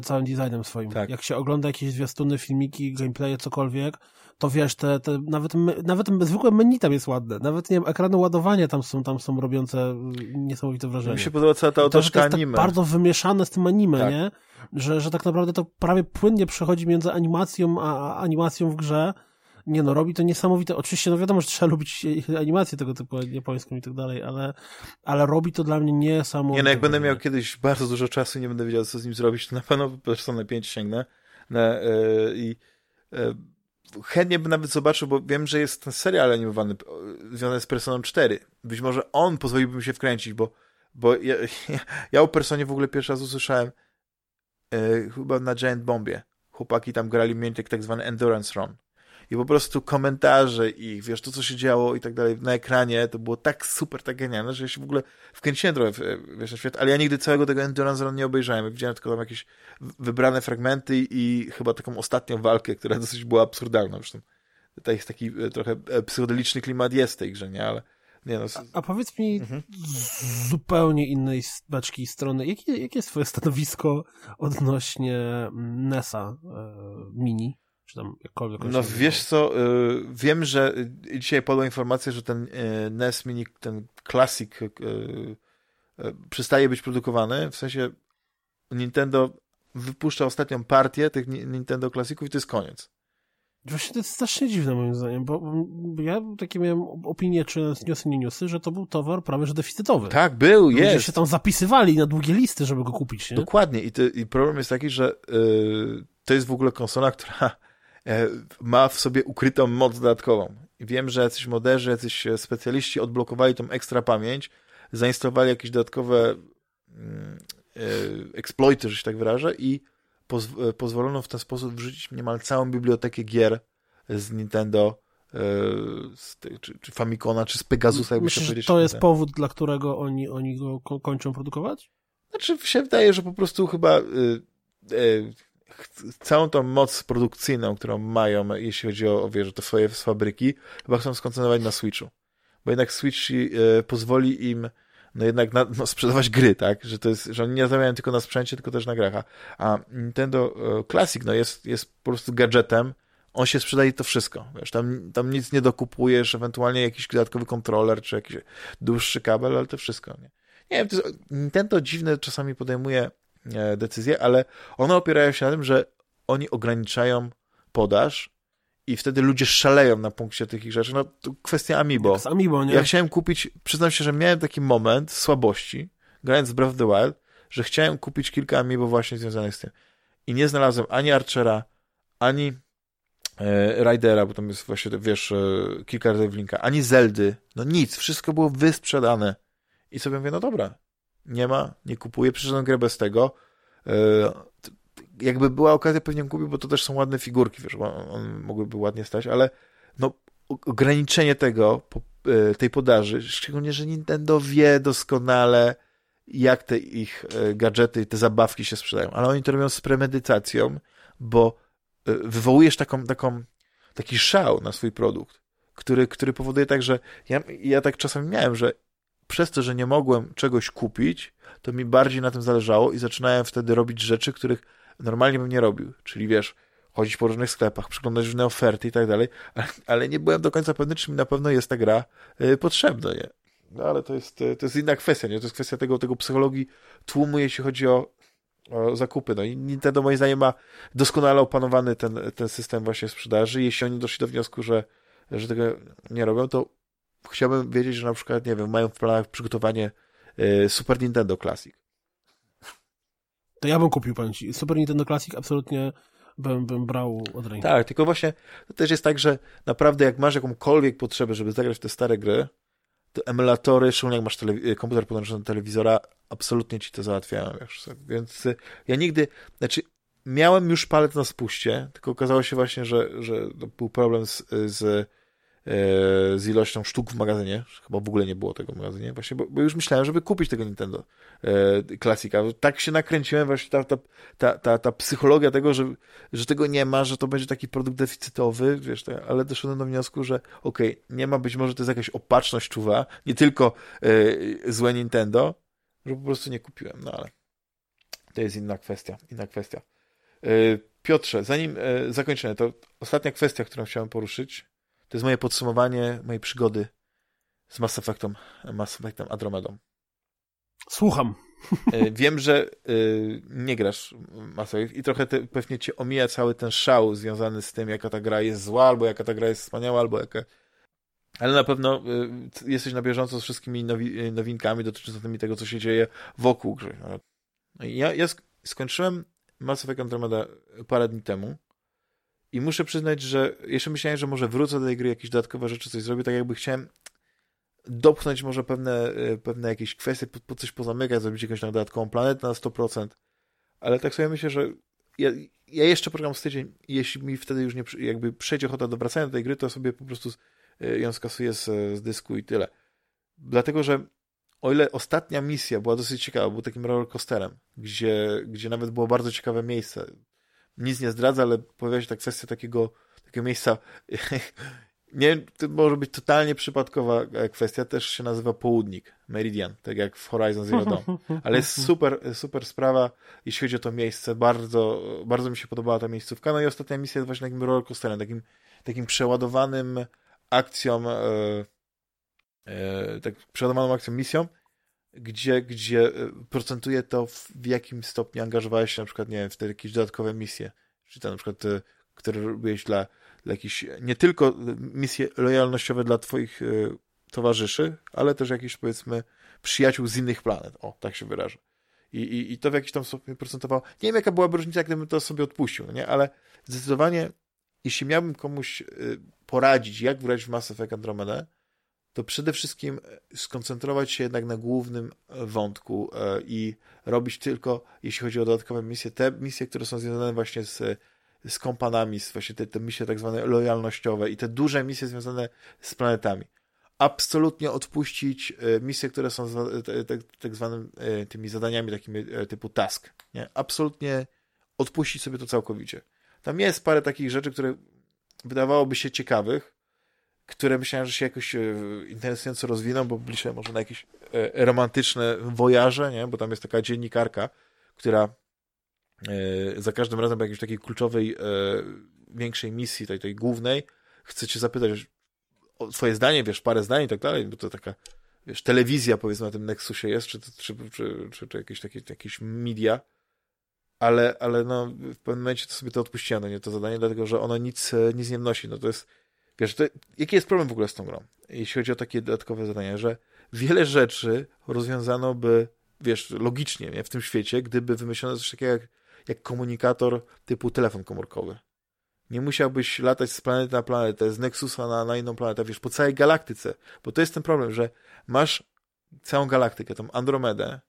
całym designem swoim. Tak. Jak się ogląda jakieś zwiastuny, filmiki, gameplaye, cokolwiek, to wiesz, te, te nawet, nawet zwykłe menu tam jest ładne, nawet nie wiem, ekrany ładowania tam są, tam są robiące niesamowite wrażenie. Mi się podoba cała ta otoczka to, to jest tak bardzo wymieszane z tym anime, tak. nie? Że, że tak naprawdę to prawie płynnie przechodzi między animacją a, a animacją w grze. Nie no, robi to niesamowite. Oczywiście, no wiadomo, że trzeba lubić animację tego typu japońską i tak dalej, ale, ale robi to dla mnie niesamowite. Nie no, jak będę miał kiedyś bardzo dużo czasu i nie będę wiedział, co z nim zrobić, to na pewno Persona 5 sięgnę. Na, yy, i yy, chętnie bym nawet zobaczył, bo wiem, że jest ten serial animowany związany z Personą 4. Być może on pozwoliłby mi się wkręcić, bo, bo ja, ja, ja o Personie w ogóle pierwszy raz usłyszałem yy, chyba na Giant Bombie. Chłopaki tam grali, mieli tak zwany Endurance Run i po prostu komentarze i wiesz, to co się działo i tak dalej na ekranie, to było tak super, tak genialne, że ja się w ogóle wkręciłem trochę w, wiesz, świat, ale ja nigdy całego tego Endurance Run nie obejrzałem. Widziałem tylko tam jakieś wybrane fragmenty i chyba taką ostatnią walkę, która dosyć była absurdalna. Zresztą to jest taki e, trochę e, psychodeliczny klimat jest w tej grze, nie? Ale nie no. A, a powiedz mi mhm. z zupełnie innej beczki strony, jakie, jakie jest twoje stanowisko odnośnie NESa e, Mini? Czy tam jakkolwiek no wiesz co, y, wiem, że dzisiaj padła informacja, że ten y, NES Mini, ten Classic y, przestaje być produkowany, w sensie Nintendo wypuszcza ostatnią partię tych Nintendo Classiców i to jest koniec. Właśnie to jest strasznie dziwne moim zdaniem, bo ja takie miałem opinię, czy newsy, nie newsy, że to był towar prawie że deficytowy. Tak, był, Ludzie jest. się tam zapisywali na długie listy, żeby go kupić, nie? Dokładnie I, i problem jest taki, że yy, to jest w ogóle konsola, która ma w sobie ukrytą moc dodatkową. Wiem, że jacyś moderzy, jacyś specjaliści odblokowali tą ekstra pamięć, zainstalowali jakieś dodatkowe mm, e, exploity, że się tak wyrażę, i poz e, pozwolono w ten sposób wrzucić niemal całą bibliotekę gier z Nintendo, z czy, czy Famicona, czy z Pegasusa, jakby Myślisz, się powiedzieć. to jest powód, dla którego oni, oni go kończą produkować? Znaczy, się wydaje, że po prostu chyba y, y, całą tą moc produkcyjną, którą mają, jeśli chodzi o, wiesz, te swoje fabryki, chyba chcą skoncentrować na Switchu. Bo jednak Switch e, pozwoli im no jednak na, no, sprzedawać gry, tak? Że to jest, że oni nie zamawiają tylko na sprzęcie, tylko też na grach. A Nintendo e, Classic, no jest, jest po prostu gadżetem, on się sprzedaje to wszystko. Wiesz, tam, tam nic nie dokupujesz, ewentualnie jakiś dodatkowy kontroler, czy jakiś dłuższy kabel, ale to wszystko, nie? Nie wiem, jest, Nintendo dziwne czasami podejmuje decyzje, ale one opierają się na tym, że oni ograniczają podaż i wtedy ludzie szaleją na punkcie takich rzeczy. No, to kwestia Amiibo. Jak z Amiibo, nie? Ja chciałem kupić, przyznam się, że miałem taki moment słabości, grając w Breath of the Wild, że chciałem kupić kilka Amiibo właśnie związanych z tym. I nie znalazłem ani Archera, ani e, Ridera, bo tam jest właśnie, wiesz, e, kilka razy w linka, ani Zeldy. No nic, wszystko było wysprzedane. I sobie mówię, no dobra, nie ma, nie kupuję, przyszedłem grę bez tego. E, jakby była okazja, pewnie kupił, bo to też są ładne figurki, wiesz, on, mogłyby ładnie stać, ale no ograniczenie tego, e, tej podaży, szczególnie, że Nintendo wie doskonale, jak te ich e, gadżety, te zabawki się sprzedają, ale oni to robią z premedytacją, bo wywołujesz taką, taką, taki szał na swój produkt, który, który powoduje tak, że ja, ja tak czasami miałem, że przez to, że nie mogłem czegoś kupić, to mi bardziej na tym zależało i zaczynałem wtedy robić rzeczy, których normalnie bym nie robił. Czyli wiesz, chodzić po różnych sklepach, przyglądać różne oferty i tak dalej, ale nie byłem do końca pewny, czy mi na pewno jest ta gra y, potrzebna, nie? No ale to jest, to jest inna kwestia, nie? To jest kwestia tego, tego psychologii tłumu, jeśli chodzi o, o zakupy. No i Nintendo moim zdaniem ma doskonale opanowany ten, ten system właśnie sprzedaży. Jeśli oni doszli do wniosku, że, że tego nie robią, to chciałbym wiedzieć, że na przykład, nie wiem, mają w planach przygotowanie y, Super Nintendo Classic. To ja bym kupił, powiem ci. Super Nintendo Classic absolutnie bym, bym brał od ręki. Tak, tylko właśnie to też jest tak, że naprawdę jak masz jakąkolwiek potrzebę, żeby zagrać w te stare gry, to emulatory, szczególnie jak masz komputer podłączony do telewizora, absolutnie ci to załatwiają, wiesz. Więc y, ja nigdy, znaczy miałem już palec na spuście, tylko okazało się właśnie, że, że był problem z, z E, z ilością sztuk w magazynie. Chyba w ogóle nie było tego w magazynie, właśnie, bo, bo już myślałem, żeby kupić tego Nintendo e, Klasika. Tak się nakręciłem, właśnie ta, ta, ta, ta, ta psychologia tego, że, że tego nie ma, że to będzie taki produkt deficytowy, wiesz, ale doszedłem do wniosku, że okej, okay, nie ma, być może to jest jakaś opatrzność czuwa, nie tylko e, złe Nintendo, że po prostu nie kupiłem, no ale to jest inna kwestia, inna kwestia. E, Piotrze, zanim e, zakończymy, to ostatnia kwestia, którą chciałem poruszyć, to jest moje podsumowanie mojej przygody z Mass Effectem, Mass Effectem Andromedą. Słucham. E, wiem, że y, nie grasz Mass Effect i trochę te, pewnie cię omija cały ten szał związany z tym, jaka ta gra jest zła, albo jaka ta gra jest wspaniała, albo jaka... Ale na pewno y, jesteś na bieżąco z wszystkimi nowi, nowinkami dotyczącymi tego, co się dzieje wokół gry. No ja, ja skończyłem Mass Effect Andromeda parę dni temu i muszę przyznać, że jeszcze myślałem, że może wrócę do tej gry, jakieś dodatkowe rzeczy, coś zrobię, tak jakby chciałem dopchnąć może pewne, e, pewne jakieś kwestie, po, po coś pozamykać, zrobić jakąś dodatkową planetę na 100%. Ale tak sobie myślę, że ja, ja jeszcze program z tydzień jeśli mi wtedy już nie jakby przejdzie ochota do wracania do tej gry, to sobie po prostu e, ją skasuję z, z dysku i tyle. Dlatego, że o ile ostatnia misja była dosyć ciekawa, był takim rollercoasterem, gdzie, gdzie nawet było bardzo ciekawe miejsce nic nie zdradza, ale pojawia się ta kwestia takiego, takiego miejsca. nie to może być totalnie przypadkowa kwestia, też się nazywa południk, Meridian, tak jak w Horizon Zero Dawn. Ale jest super, super sprawa, jeśli chodzi o to miejsce. Bardzo, bardzo mi się podobała ta miejscówka. No i ostatnia misja jest właśnie takim rollercoasterem, takim, takim przeładowanym akcją, e, e, tak przeładowaną akcją misją, gdzie, gdzie e, procentuje to, w, jakim stopniu angażowałeś się na przykład, nie wiem, w te jakieś dodatkowe misje, czy to na przykład, e, które robiłeś dla, dla jakichś, nie tylko misje lojalnościowe dla twoich towarzyszy, ale też jakichś, powiedzmy, przyjaciół z innych planet. O, tak się wyrażę. I, i, i to w jakiś tam stopniu procentowało. Nie wiem, jaka byłaby różnica, gdybym to sobie odpuścił, no nie? Ale zdecydowanie, jeśli miałbym komuś poradzić, jak grać w Mass Effect Andromeda, to przede wszystkim e, skoncentrować się jednak na głównym e, wątku e, i robić tylko, jeśli chodzi o dodatkowe misje, te misje, które są związane właśnie z, z kompanami, z właśnie te, te misje tak zwane lojalnościowe i te duże misje związane z planetami. Absolutnie odpuścić misje, które są tak, tak zwanym tymi zadaniami takimi typu task. Nie? Absolutnie odpuścić sobie to całkowicie. Tam jest parę takich rzeczy, które wydawałoby się ciekawych, które myślałem, że się jakoś e, interesująco rozwiną, bo bliżej może na jakieś e, romantyczne wojaże, nie? bo tam jest taka dziennikarka, która e, za każdym razem po jakiejś takiej kluczowej, większej misji, tej, tej głównej, chce cię zapytać o twoje zdanie, wiesz, parę zdań i tak dalej, bo to taka, wiesz, telewizja powiedzmy na tym Nexusie jest, czy, czy, czy, czy, jakieś takie jakieś media ale, ale no, w pewnym momencie to sobie to odpuściłem, no nie to zadanie, dlatego że ono nic, nic nie wnosi. No to jest, wiesz, to, jaki jest problem w ogóle z tą grą, jeśli chodzi o takie dodatkowe zadania, że wiele rzeczy rozwiązano by, wiesz, logicznie nie, w tym świecie, gdyby wymyślono coś takiego jak, jak komunikator typu telefon komórkowy. Nie musiałbyś latać z planety na planetę, z Nexusa na, na inną planetę, wiesz, po całej galaktyce. Bo to jest ten problem, że masz całą galaktykę, tą Andromedę,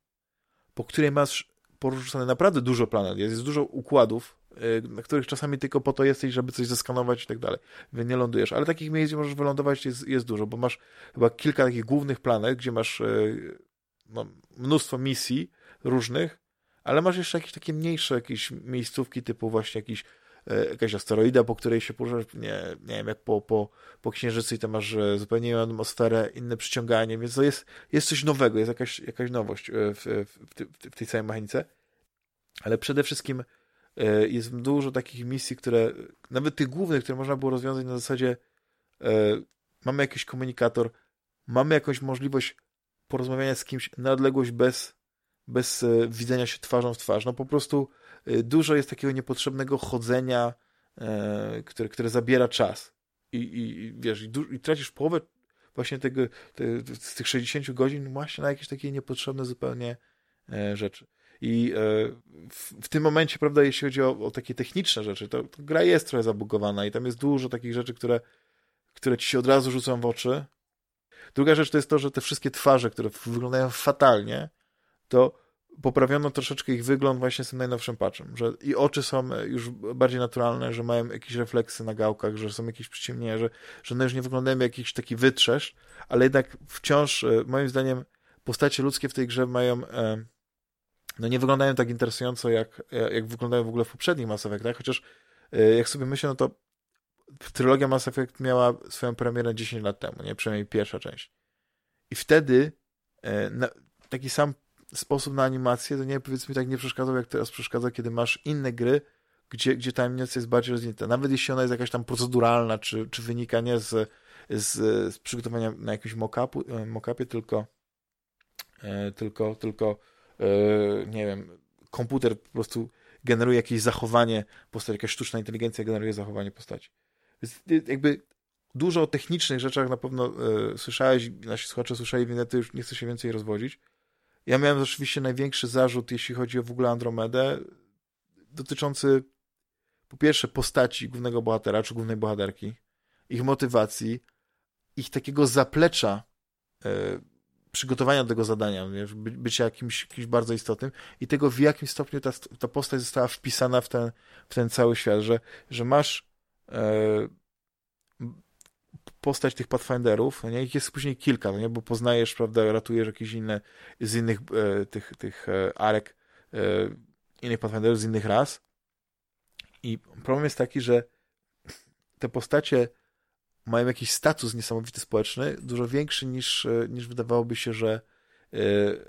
po której masz porzucone naprawdę dużo planet, jest, dużo układów, na których czasami tylko po to jesteś, żeby coś zeskanować i tak dalej. Nie lądujesz. Ale takich miejsc, gdzie możesz wylądować jest, jest dużo, bo masz chyba kilka takich głównych planet, gdzie masz yy, no, mnóstwo misji różnych, ale masz jeszcze jakieś takie mniejsze jakieś miejscówki typu właśnie jakiś E, jakaś asteroida, po której się poruszasz, nie, nie wiem, jak po, po, po Księżycu i tam masz zupełnie inną atmosferę, inne przyciąganie, więc to jest, jest coś nowego, jest jakaś, jakaś nowość e, w, w, w tej całej mechanice. Ale przede wszystkim jest dużo takich misji, które, nawet tych głównych, które można było rozwiązać na zasadzie mamy jakiś komunikator, mamy jakąś możliwość porozmawiania z kimś na odległość bez, bez widzenia się twarzą w twarz. No po prostu dużo jest takiego niepotrzebnego chodzenia, e, które, które zabiera czas. I, i wiesz, i, i tracisz połowę właśnie tego, te, z tych 60 godzin właśnie na jakieś takie niepotrzebne zupełnie e, rzeczy. I e, w, w, tym momencie, prawda, jeśli chodzi o, o takie techniczne rzeczy, to, to, gra jest trochę zabugowana i tam jest dużo takich rzeczy, które, które ci się od razu rzucą w oczy. Druga rzecz to jest to, że te wszystkie twarze, które wyglądają fatalnie, to poprawiono troszeczkę ich wygląd właśnie z tym najnowszym patchem, że i oczy są już bardziej naturalne, że mają jakieś refleksy na gałkach, że są jakieś przyciemnienia, że, że one już nie wyglądają jak jakiś taki wytrzeszcz, ale jednak wciąż, e, moim zdaniem, postacie ludzkie w tej grze mają e, no nie wyglądają tak interesująco, jak, jak wyglądają w ogóle w poprzednich Mass Effectach, chociaż e, jak sobie myślę, no to trylogia Mass Effect miała swoją premierę 10 lat temu, nie? Przynajmniej pierwsza część. I wtedy taki sam sposób na animację, to nie powiedzmy tak nie przeszkadzał, jak teraz przeszkadza, kiedy masz inne gry, gdzie, gdzie ta animacja jest bardziej rozwinięta. Nawet jeśli ona jest jakaś tam proceduralna, czy, czy wynika nie z, z, z przygotowania na jakimś mock-upie, mock tylko, e, tylko, tylko e, nie wiem, komputer po prostu generuje jakieś zachowanie postaci, jakaś sztuczna inteligencja generuje zachowanie postaci. Więc jakby dużo o technicznych rzeczach na pewno e, słyszałeś, nasi słuchacze słyszeli, więc już nie chcę się więcej rozwodzić. Ja miałem oczywiście największy zarzut, jeśli chodzi o w ogóle Andromedę, dotyczący po pierwsze postaci głównego bohatera czy głównej bohaterki, ich motywacji, ich takiego zaplecza e, przygotowania do tego zadania, wiesz, by, bycia jakimś, jakimś bardzo istotnym i tego w jakim stopniu ta, ta postać została wpisana w ten, w ten cały świat, że, że masz e, postać tych Pathfinderów, nie? ich jest później kilka, nie? bo poznajesz, prawda, ratujesz jakieś inne z innych e, tych, tych e, arek e, innych Pathfinderów z innych ras i problem jest taki, że te postacie mają jakiś status niesamowity społeczny, dużo większy niż, e, niż wydawałoby się, że, e,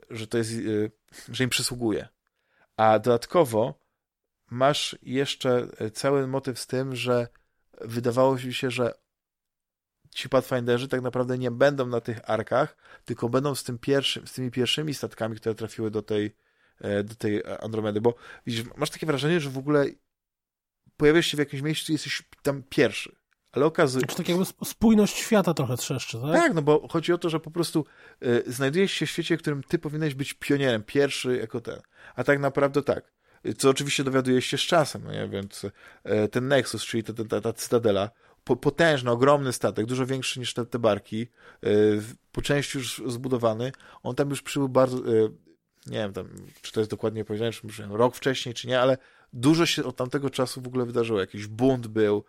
że to jest, e, że im przysługuje. A dodatkowo masz jeszcze cały motyw z tym, że wydawało się, że ci Pathfinderzy tak naprawdę nie będą na tych arkach, tylko będą z, tym pierwszym, z tymi pierwszymi statkami, które trafiły do tej, do tej Andromedy, bo widzisz, masz takie wrażenie, że w ogóle pojawiasz się w jakimś miejscu i jesteś tam pierwszy. Ale okazuje się. tak jakby spójność świata trochę trzeszczy, tak? Tak, no bo chodzi o to, że po prostu y, znajdujesz się w świecie, w którym ty powinieneś być pionierem, pierwszy jako ten. A tak naprawdę tak. Co oczywiście dowiadujesz się z czasem, no nie? więc y, ten Nexus, czyli ta, ta, ta cytadela, potężny, ogromny statek, dużo większy niż te, te barki, e, po części już zbudowany. On tam już przybył bardzo, nie wiem, tam, czy to jest dokładnie powiedziane, czy rok wcześniej, czy nie, ale dużo się od tamtego czasu w ogóle wydarzyło. Jakiś bunt był,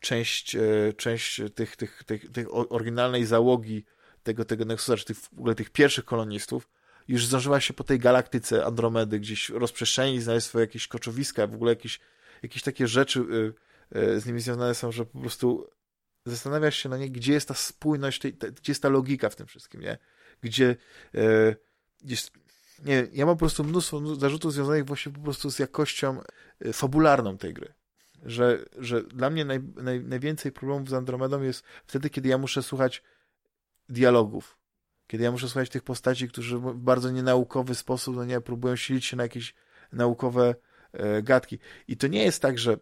część, część tych, tych, tych, tych oryginalnej załogi tego, tego Nexusa, czy tych, w ogóle tych pierwszych kolonistów, już zdążyła się po tej galaktyce Andromedy gdzieś rozprzestrzenić, znaleźć swoje jakieś koczowiska, w ogóle jakieś, jakieś takie rzeczy E, z nimi związane są, że po prostu zastanawiasz się na nie, gdzie jest ta spójność, tej, gdzie jest ta logika w tym wszystkim, nie? Gdzie, e, gdzieś, nie ja mam po prostu mnóstwo zarzutów związanych właśnie po prostu z jakością e, fabularną tej gry. Że, że dla mnie naj, naj, najwięcej problemów z Andromedą jest wtedy, kiedy ja muszę słuchać dialogów. Kiedy ja muszę słuchać tych postaci, którzy w bardzo nienaukowy sposób, no nie, próbują silić się na jakieś naukowe e, gadki. I to nie jest tak, że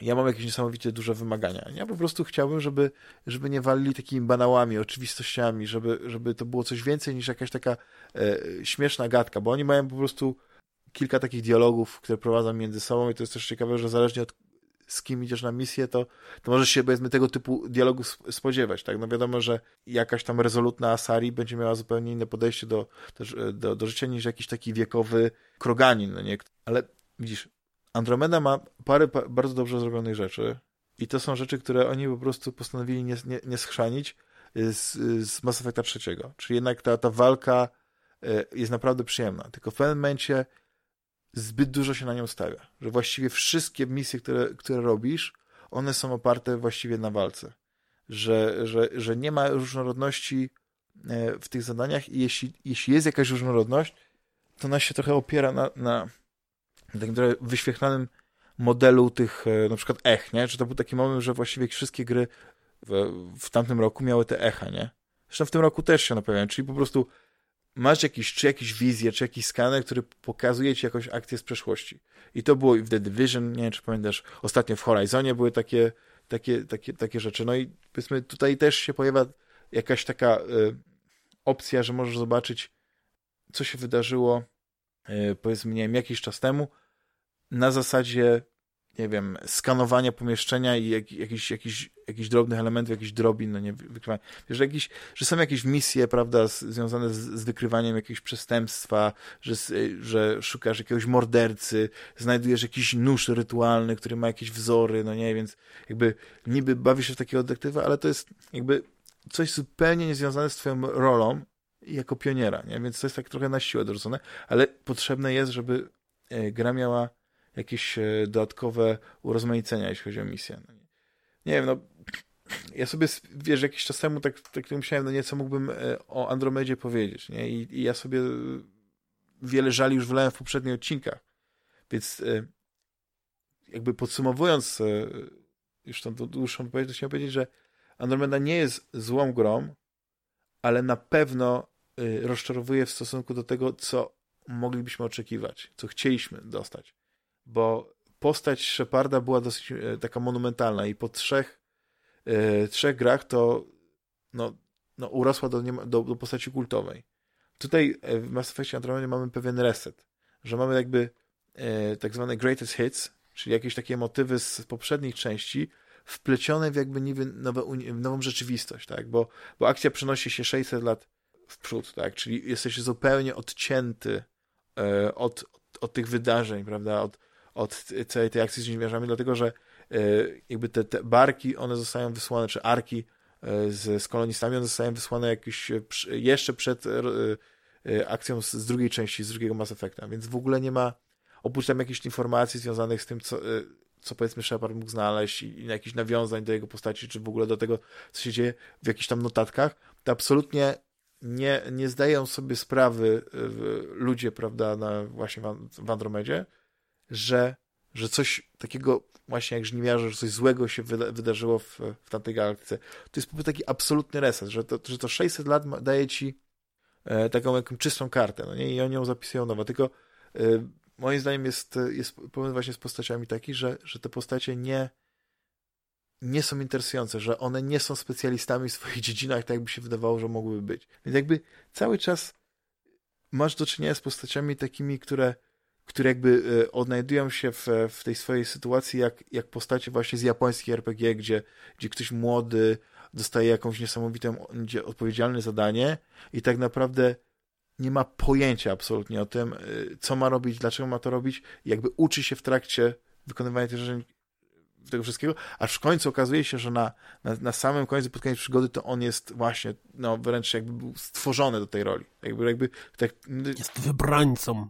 ja mam jakieś niesamowicie duże wymagania. Ja po prostu chciałbym, żeby, żeby nie walili takimi banałami, oczywistościami, żeby, żeby to było coś więcej niż jakaś taka e, śmieszna gadka, bo oni mają po prostu kilka takich dialogów, które prowadzą między sobą i to jest też ciekawe, że zależnie od z kim idziesz na misję, to, to możesz się, powiedzmy, tego typu dialogu spodziewać, tak? No wiadomo, że jakaś tam rezolutna Asari będzie miała zupełnie inne podejście do, do, do, do życia niż jakiś taki wiekowy kroganin, no nie? Ale widzisz, Andromeda ma parę pa, bardzo dobrze zrobionych rzeczy i to są rzeczy, które oni po prostu postanowili nie, nie, nie schrzanić z, z Mass Effecta trzeciego. Czyli jednak ta, ta walka e, jest naprawdę przyjemna. Tylko w pewnym momencie zbyt dużo się na nią stawia. Że właściwie wszystkie misje, które, które robisz, one są oparte właściwie na walce. Że, że, że nie ma różnorodności e, w tych zadaniach i jeśli, jeśli jest jakaś różnorodność, to ona się trochę opiera na, na takim trochę wyświechtanym modelu tych e, na przykład ech, nie? Czy to był taki moment, że właściwie wszystkie gry w, w tamtym roku miały te echa, nie? Zresztą w tym roku też się napowiadają, czyli po prostu masz jakiś, czy jakieś wizję, czy jakiś skaner, który pokazuje ci jakąś akcję z przeszłości. I to było i w The Division, nie wiem, czy pamiętasz, ostatnio w Horizonie były takie, takie, takie, takie rzeczy. No i powiedzmy, tutaj też się pojawia jakaś taka y, opcja, że możesz zobaczyć, co się wydarzyło, y, powiedzmy, nie wiem, jakiś czas temu, na zasadzie nie wiem, skanowania pomieszczenia i jak, jakiś, jakiś, jakiś drobnych elementów, jakiś drobin, no nie, wykrywania. Że, jakiś, że są jakieś misje, prawda, z, związane z, z, wykrywaniem jakiegoś przestępstwa, że, że szukasz jakiegoś mordercy, znajdujesz jakiś nóż rytualny, który ma jakieś wzory, no nie, więc jakby niby bawisz się w takiego detektywa, ale to jest jakby coś zupełnie niezwiązane z twoją rolą jako pioniera, nie, więc to jest tak trochę na siłę dorzucone, ale potrzebne jest, żeby e, gra miała jakieś e, dodatkowe urozmaicenia, jeśli chodzi o misję. No nie, wiem, no ja sobie, wiesz, jakiś czas temu tak, tak myślałem, no nieco mógłbym e, o Andromedzie powiedzieć, nie? I, I, ja sobie wiele żali już wylałem w poprzednich odcinkach. Więc e, jakby podsumowując już tą dłuższą wypowiedź, to chciałem powiedzieć, że Andromeda nie jest złą grą, ale na pewno rozczarowuje w stosunku do tego, co moglibyśmy oczekiwać, co chcieliśmy dostać bo postać Sheparda była dosyć e, taka monumentalna i po trzech, e, trzech grach to no, no, urosła do, do, do postaci kultowej. Tutaj e, w Mass Effect Andromeda mamy pewien reset, że mamy jakby tak zwane greatest hits, czyli jakieś takie motywy z poprzednich części wplecione w jakby niby nowe, nową rzeczywistość, tak? Bo, bo akcja przenosi się 600 lat w przód, tak? Czyli jesteś zupełnie odcięty e, od, od tych wydarzeń, prawda? Od, od całej tej akcji z żniwiarzami, dlatego że e, jakby te, te barki, one zostają wysłane, czy arki e, z, z kolonistami, one zostają wysłane jakieś e, jeszcze przed akcją z, z drugiej części, z drugiego Mass Effecta, więc w ogóle nie ma, oprócz tam jakichś informacji związanych z tym, co, co powiedzmy Shepard mógł znaleźć i, i jakichś nawiązań do jego postaci, czy w ogóle do tego, co się dzieje w jakichś tam notatkach, to absolutnie nie, nie zdają sobie sprawy ludzie, prawda, na, właśnie w Andromedzie, że, że coś takiego właśnie jak żniwiarze, że coś złego się wyda wydarzyło w, w tamtej galaktyce. To jest po prostu taki absolutny reset, że to, że to 600 lat daje ci e, taką jaką czystą kartę, no nie? I oni ją zapisują nowo. Tylko e, moim zdaniem jest, jest właśnie z postaciami taki, że, że te postacie nie nie są interesujące, że one nie są specjalistami w swoich dziedzinach, tak jakby się wydawało, że mogłyby być. Więc jakby cały czas masz do czynienia z postaciami takimi, które które jakby e, odnajdują się w, w tej swojej sytuacji jak, jak postacie właśnie z japońskich RPG, gdzie, gdzie ktoś młody dostaje jakąś niesamowitą, odpowiedzialne zadanie i tak naprawdę nie ma pojęcia absolutnie o tym, e, co ma robić, dlaczego ma to robić jakby uczy się w trakcie wykonywania tych rzeczy tego wszystkiego, aż w końcu okazuje się, że na, na, na samym końcu, pod koniec przygody, to on jest właśnie, no wręcz jakby był stworzony do tej roli. Jakby, jakby tak... Jest wybrańcą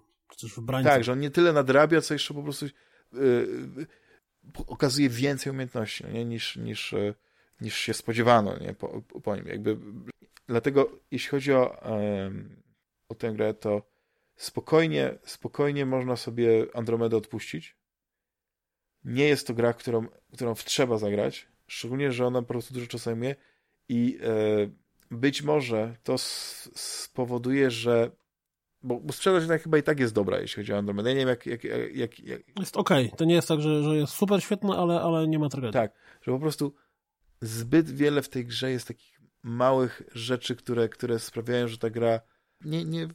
tak, że on nie tyle nadrabia, co jeszcze po prostu yy, okazuje więcej umiejętności nie? Niż, niż, yy, niż się spodziewano nie? Po, po nim. Jakby, dlatego jeśli chodzi o, o tę grę, to spokojnie, spokojnie można sobie Andromedę odpuścić. Nie jest to gra, którą, którą trzeba zagrać, szczególnie, że ona po prostu dużo czasu zajmuje i e, być może to spowoduje, że bo, bo sprzedaż chyba i tak jest dobra, jeśli chodzi o Andromeda. Ja nie wiem, jak... jak, jak, jak... Jest okej. Okay. To nie jest tak, że, że jest super świetna, ale, ale nie ma tragedii. Tak, że po prostu zbyt wiele w tej grze jest takich małych rzeczy, które, które sprawiają, że ta gra nie, nie,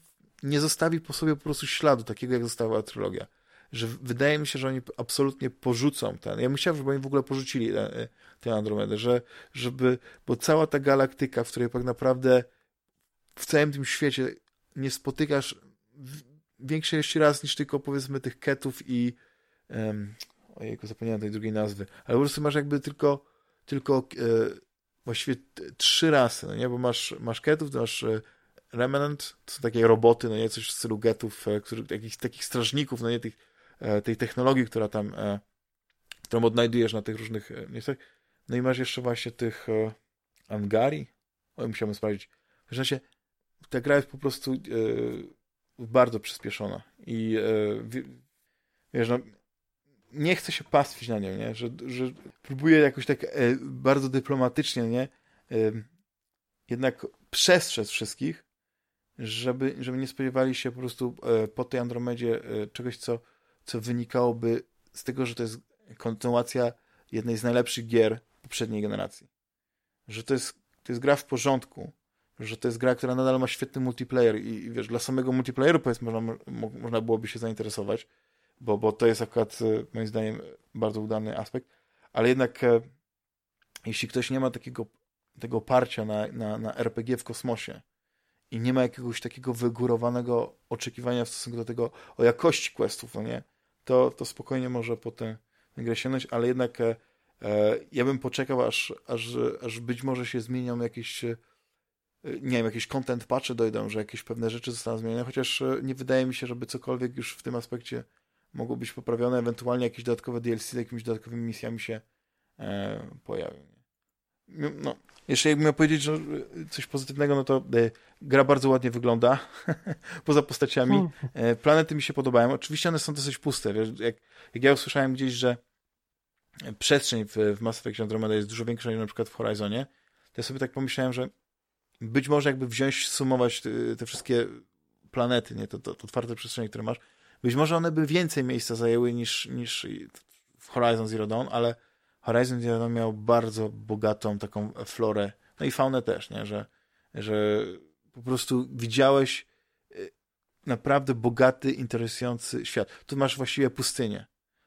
nie zostawi po sobie po prostu śladu, takiego jak została trylogia. Że wydaje mi się, że oni absolutnie porzucą ten. Ja myślałem, żeby oni w ogóle porzucili tę Andromedę, że, żeby, bo cała ta galaktyka, w której tak naprawdę w całym tym świecie nie spotykasz większej ilości raz niż tylko powiedzmy tych ketów i um, ojejku, zapomniałem tej drugiej nazwy, ale po prostu masz jakby tylko tylko e, właściwie trzy rasy, no nie? Bo masz, masz ketów, masz e, Remnant, to są takie roboty, no nie? Coś w stylu getów, e, takich strażników, no nie? Tych, e, tej technologii, która tam, e, którą odnajdujesz na tych różnych e, miejscach. No i masz jeszcze właśnie tych e, Angari. O, musiałem sprawdzić. W każdym razie ta gra jest po prostu e, bardzo przyspieszona i e, wiesz, no, nie chce się pastwić na nią, nie? Że, że próbuje jakoś tak e, bardzo dyplomatycznie, nie? Jednak przestrzec wszystkich, żeby, żeby nie spodziewali się po prostu po tej Andromedzie czegoś, co, co wynikałoby z tego, że to jest kontynuacja jednej z najlepszych gier poprzedniej generacji. Że to jest, to jest gra w porządku, że to jest gra, która nadal ma świetny multiplayer i, i wiesz, dla samego multiplayeru powiedzmy można, można byłoby się zainteresować, bo, bo to jest akurat e, moim zdaniem bardzo udany aspekt, ale jednak e, jeśli ktoś nie ma takiego tego oparcia na, na, na RPG w kosmosie i nie ma jakiegoś takiego wygórowanego oczekiwania w stosunku do tego o jakości questów, no nie, to, to spokojnie może potem grę sięgnąć, ale jednak e, e, ja bym poczekał, aż, aż, aż być może się zmienią jakieś nie wiem, jakieś content patche dojdą, że jakieś pewne rzeczy zostaną zmienione, chociaż nie wydaje mi się, żeby cokolwiek już w tym aspekcie mogło być poprawione, ewentualnie jakieś dodatkowe DLC z jakimiś dodatkowymi misjami się e, pojawią. No, jeszcze jakbym miał powiedzieć że coś pozytywnego, no to e, gra bardzo ładnie wygląda, poza postaciami. Hmm. E, planety mi się podobają. Oczywiście one są dosyć puste. Wiesz, jak, jak ja usłyszałem gdzieś, że przestrzeń w, w Mass Effect Andromeda jest dużo większa niż na przykład w Horizonie, to ja sobie tak pomyślałem, że być może jakby wziąć, sumować te, te wszystkie planety, nie, to, to, to otwarte przestrzenie, które masz, być może one by więcej miejsca zajęły niż, niż w Horizon Zero Dawn, ale Horizon Zero Dawn miał bardzo bogatą taką florę, no i faunę też, nie? Że, że po prostu widziałeś y, naprawdę bogaty, interesujący świat. Tu masz właściwie pustynię.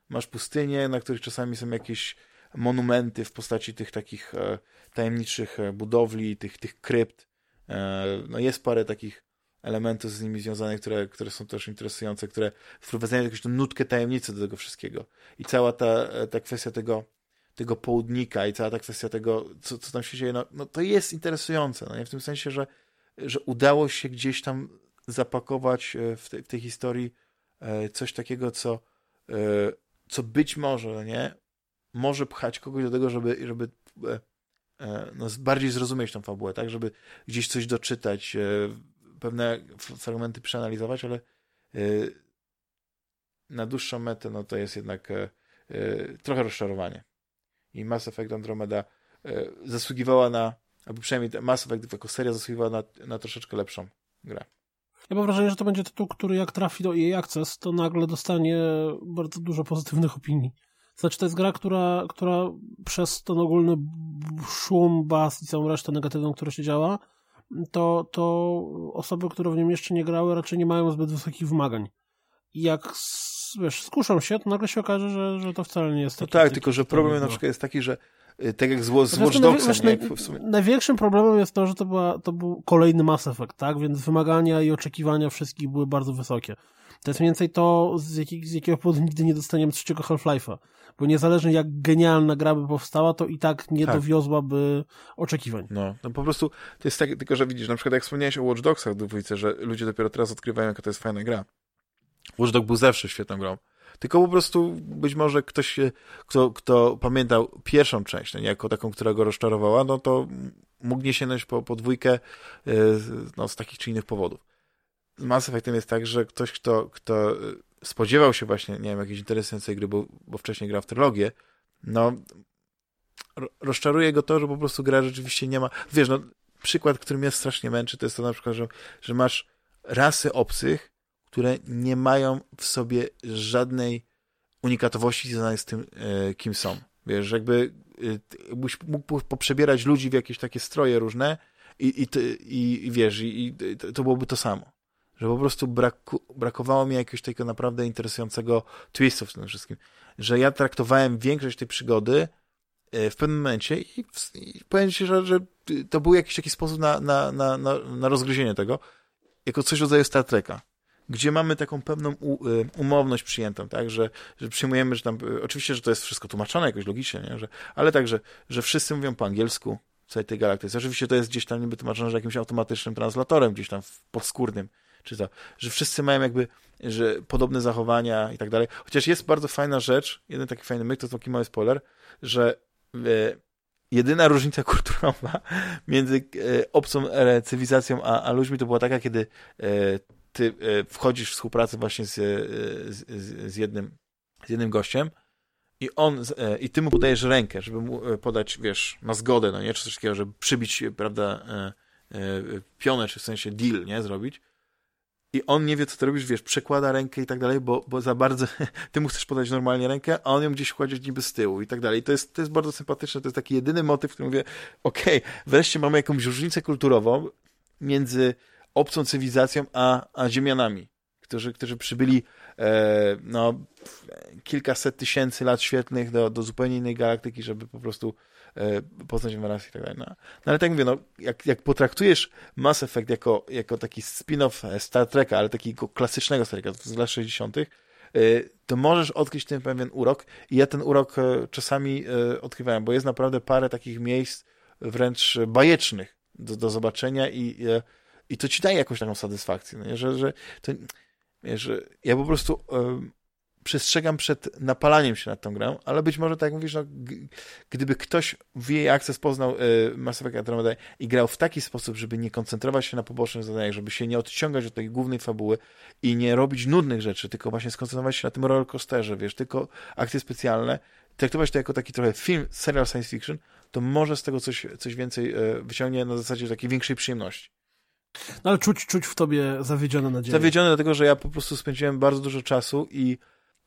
Masz pustynię, na których czasami są jakieś monumenty w postaci tych takich e, tajemniczych e, budowli, tych, tych krypt. E, no jest parę takich elementów z nimi związanych, które, które są też interesujące, które wprowadzają jakąś tą nutkę tajemnicy do tego wszystkiego. I cała ta, ta kwestia tego, tego południka i cała ta kwestia tego, co, co tam się dzieje, no, no to jest interesujące, no nie? w tym sensie, że, że udało się gdzieś tam zapakować w, te, w tej historii coś takiego, co, co być może, no nie, może pchać kogoś do tego, żeby, żeby no, bardziej zrozumieć tą fabułę, tak, żeby gdzieś coś doczytać, pewne fragmenty przeanalizować, ale na dłuższą metę no to jest jednak trochę rozczarowanie. I Mass Effect Andromeda zasługiwała na, albo przynajmniej Mass Effect jako seria zasługiwała na, na troszeczkę lepszą grę. Ja mam wrażenie, że to będzie tytuł, który jak trafi do EA Access, to nagle dostanie bardzo dużo pozytywnych opinii. Znaczy, to jest gra, która, która przez ten ogólny szum, bas i całą resztę negatywną, która się działa, to, to osoby, które w nim jeszcze nie grały, raczej nie mają zbyt wysokich wymagań. I jak wiesz, skuszą się, to nagle się okaże, że, że to wcale nie jest no tak, tylko że problem na przykład jest taki, że y, tak jak z, z Watch Dogsem, naj, Największym problemem jest to, że to, była, to był kolejny Mass Effect, tak? Więc wymagania i oczekiwania wszystkich były bardzo wysokie. To jest mniej więcej to, z, jakich, z jakiego powodu nigdy nie dostaniemy trzeciego Half-Life'a. Bo niezależnie jak genialna gra by powstała, to i tak nie tak. dowiozłaby oczekiwań. No, no po prostu to jest tak, tylko że widzisz, na przykład jak wspomniałeś o Watch Dogsach dwójce, że ludzie dopiero teraz odkrywają, jaka to jest fajna gra. Watch Dog był zawsze świetną grą. Tylko po prostu być może ktoś, kto, kto pamiętał pierwszą część, no, jako taką, która go rozczarowała, no to mógł nie sięgnąć po, po dwójkę yy, no, z takich czy innych powodów. Z Mass Effectem jest tak, że ktoś, kto, kto spodziewał się właśnie, nie wiem, jakiejś interesującej gry, bo, bo wcześniej grał w trylogię, no rozczaruje go to, że po prostu gra rzeczywiście nie ma... Wiesz, no przykład, który mnie strasznie męczy, to jest to na przykład, że, że masz rasy obcych, które nie mają w sobie żadnej unikatowości związanej z tym, e, kim są. Wiesz, jakby e, byś mógł poprzebierać ludzi w jakieś takie stroje różne i, i, i, i wiesz, i, i to byłoby to samo. Że po prostu braku, brakowało mi jakiegoś takiego naprawdę interesującego twistu w tym wszystkim. Że ja traktowałem większość tej przygody e, w pewnym momencie i, i powiem ci, że, że to był jakiś taki sposób na, na, na, na rozgryzienie tego, jako coś w rodzaju Star Treka gdzie mamy taką pewną y, umowność przyjętą, tak, że, że przyjmujemy, że tam, y, oczywiście, że to jest wszystko tłumaczone jakoś logicznie, nie? Że, ale także, że wszyscy mówią po angielsku w całej tej galaktyce. Oczywiście to jest gdzieś tam niby tłumaczone, że jakimś automatycznym translatorem, gdzieś tam podskórnym, czy to, że wszyscy mają jakby, że podobne zachowania i tak dalej. Chociaż jest bardzo fajna rzecz, jeden taki fajny myk, to taki mały spoiler, że e, jedyna różnica kulturowa między e, obcą e, cywilizacją a, a ludźmi to była taka, kiedy e, ty e, wchodzisz w współpracę właśnie z, e, z, z, jednym, z jednym gościem i on, i ty mu podajesz rękę, żeby mu podać, wiesz, ma zgodę, no nie, czy coś takiego, żeby przybić, prawda, pionę, czy w sensie deal, nie, zrobić. I on nie wie, co ty robisz, wiesz, przekłada rękę i tak dalej, bo, bo za bardzo, ty mu chcesz podać normalnie rękę, a on ją gdzieś kładzie niby z tyłu i tak dalej. I to jest, to jest bardzo sympatyczne, to jest taki jedyny motyw, w którym mówię, okej, okay, wreszcie mamy jakąś różnicę kulturową między obcą cywilizacją, a, a ziemianami, którzy, którzy przybyli e, no, kilkaset tysięcy lat świetlnych do, do zupełnie innej galaktyki, żeby po prostu e, poznać raz i tak dalej. No. no, ale tak mówię, no, jak, jak potraktujesz Mass Effect jako, jako taki spin-off Star Treka, ale takiego klasycznego Star Treka z lat 60., e, to możesz odkryć ten pewien urok i ja ten urok e, czasami e, odkrywałem, bo jest naprawdę parę takich miejsc wręcz bajecznych do, do zobaczenia i i to ci daje jakąś taką satysfakcję, no, że, że, to, że ja po prostu przestrzegam przed napalaniem się nad tą grą, ale być może, tak jak mówisz, no, gdyby ktoś w jej akces poznał y, Mass Effect Andromeda i grał w taki sposób, żeby nie koncentrować się na pobocznych zadaniach, żeby się nie odciągać od tej głównej fabuły i nie robić nudnych rzeczy, tylko właśnie skoncentrować się na tym rollercoasterze, wiesz, tylko akcje specjalne, traktować to jako taki trochę film, serial science fiction, to może z tego coś, coś więcej y, wyciągnie na zasadzie takiej większej przyjemności. No ale czuć, czuć w tobie zawiedzione nadzieję. Zawiedzione dlatego, że ja po prostu spędziłem bardzo dużo czasu i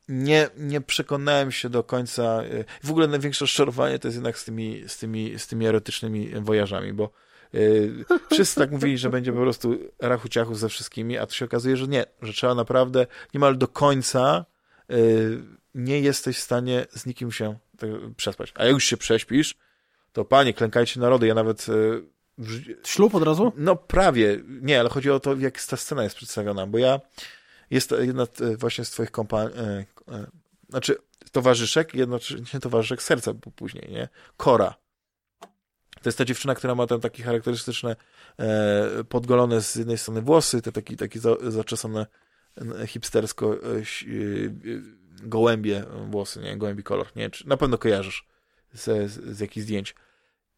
nie, nie przekonałem się do końca. E, w ogóle największe rozczarowanie to jest jednak z tymi, z tymi, z tymi erotycznymi wojażami, bo yy, wszyscy tak mówili, że będzie po prostu rachu ciachu ze wszystkimi, a to się okazuje, że nie, że trzeba naprawdę niemal do końca yy, nie jesteś w stanie z nikim się tak, przespać. A jak już się prześpisz, to panie, klękajcie narody. Ja nawet yy, Ślub od razu? No prawie. Nie, ale chodzi o to, jak ta scena jest przedstawiona, bo ja jest jedna właśnie z twoich kompanii, e, e, znaczy towarzyszek, jednocześnie towarzyszek serca później, nie? Kora. To jest ta dziewczyna, która ma tam takie charakterystyczne e, podgolone z jednej strony włosy, te takie, takie za, zaczesane e, hipstersko e, e, gołębie włosy, nie? Gołębi kolor, nie? Czy, na pewno kojarzysz z, z, z jakichś zdjęć.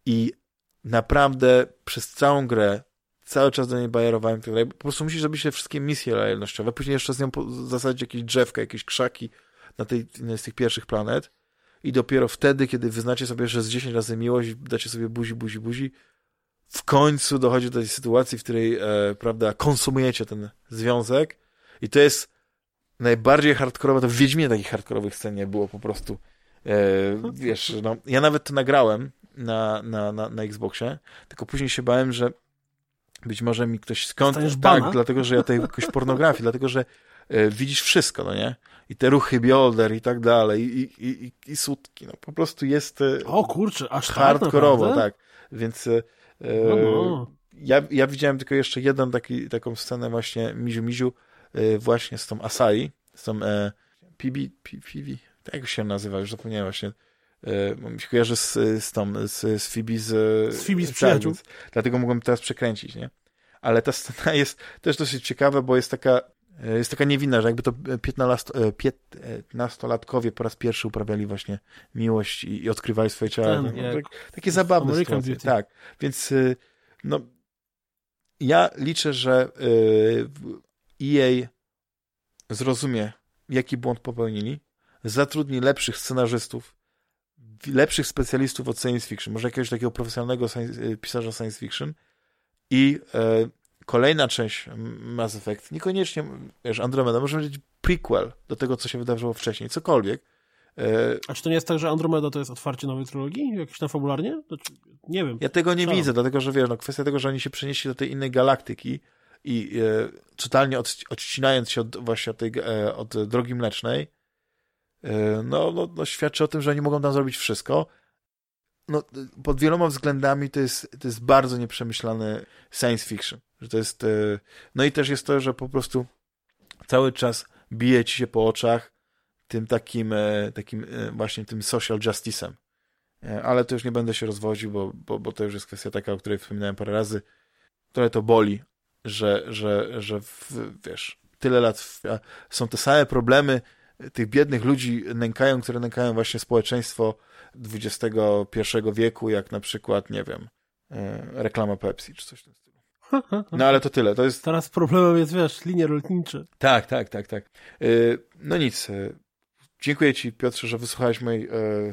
I naprawdę przez całą grę cały czas do niej bajerowałem tak Po prostu musisz zrobić te wszystkie misje lojalnościowe, później jeszcze z nią zasadzić jakieś drzewka, jakieś krzaki na tej na z tych pierwszych planet. I dopiero wtedy, kiedy wyznacie sobie jeszcze z 10 razy miłość, dacie sobie buzi, buzi, buzi, w końcu dochodzi do tej sytuacji, w której, e, prawda, konsumujecie ten związek. I to jest najbardziej hardkorowe, to w Wiedźminie takich hardkorowych scen nie było po prostu. E, wiesz, no, ja nawet to nagrałem, na, na, na, na Xboxie, tylko później się bałem, że być może mi ktoś skąd... Tak, dlatego, że ja tej jakoś pornografii, dlatego, że e, widzisz wszystko, no nie? I te ruchy biolder i tak dalej, i, i, i, i sutki, no po prostu jest... E, o kurczę, aż tak hardkorowo, tak, tak. Więc e, no, no. Ja, ja widziałem tylko jeszcze jedną taki, taką scenę właśnie Miziu Miziu, właśnie z tą Asai, z tą e, PB, PB, tak jak się nazywa, już zapomniałem właśnie, mi się kojarzy z, z tą, z, z Phoebe z... Z Phoebe z przyjaciół. Dlatego mogłem teraz przekręcić, nie? Ale ta scena jest też dosyć ciekawa, bo jest taka e, jest taka niewinna, że jakby to 15-latkowie po raz pierwszy uprawiali właśnie miłość i, i odkrywali swoje ciała. Ten, no, tak, takie zabawne sytuacje. Tak, więc e, no ja liczę, że EA zrozumie, jaki błąd popełnili, zatrudni lepszych scenarzystów, lepszych specjalistów od science fiction, może jakiegoś takiego profesjonalnego science, e, pisarza science fiction i e, kolejna część Mass Effect, niekoniecznie, wiesz, Andromeda, może być prequel do tego, co się wydarzyło wcześniej, cokolwiek. E... A czy to nie jest tak, że Andromeda to jest otwarcie nowej trylogii? Jakieś tam fabularnie? nie wiem. Ja tego nie widzę, dlatego, że wiesz, no, kwestia tego, że oni się przenieśli do tej innej galaktyki i e, totalnie od, odcinając się od, właśnie od, tej, e, od drogi mlecznej, no, no, no, świadczy o tym, że oni mogą tam zrobić wszystko, no, pod wieloma względami to jest, to jest bardzo nieprzemyślany science fiction. Że to jest, e, no i też jest to, że po prostu cały czas bije ci się po oczach tym takim, e, takim e, właśnie tym social justice'em. Ale to już nie będę się rozwodził, bo, bo, bo to już jest kwestia taka, o której wspominałem parę razy. Trochę to boli, że, że, że w, wiesz, tyle lat w, są te same problemy tych biednych ludzi nękają, które nękają właśnie społeczeństwo XXI wieku, jak na przykład, nie wiem, e, reklama Pepsi czy coś w tym stylu. No ale to tyle. To jest... Teraz problemem jest, wiesz, linie lotnicze. Tak, tak, tak, tak. E, no nic. E, dziękuję ci, Piotrze, że wysłuchałeś mojej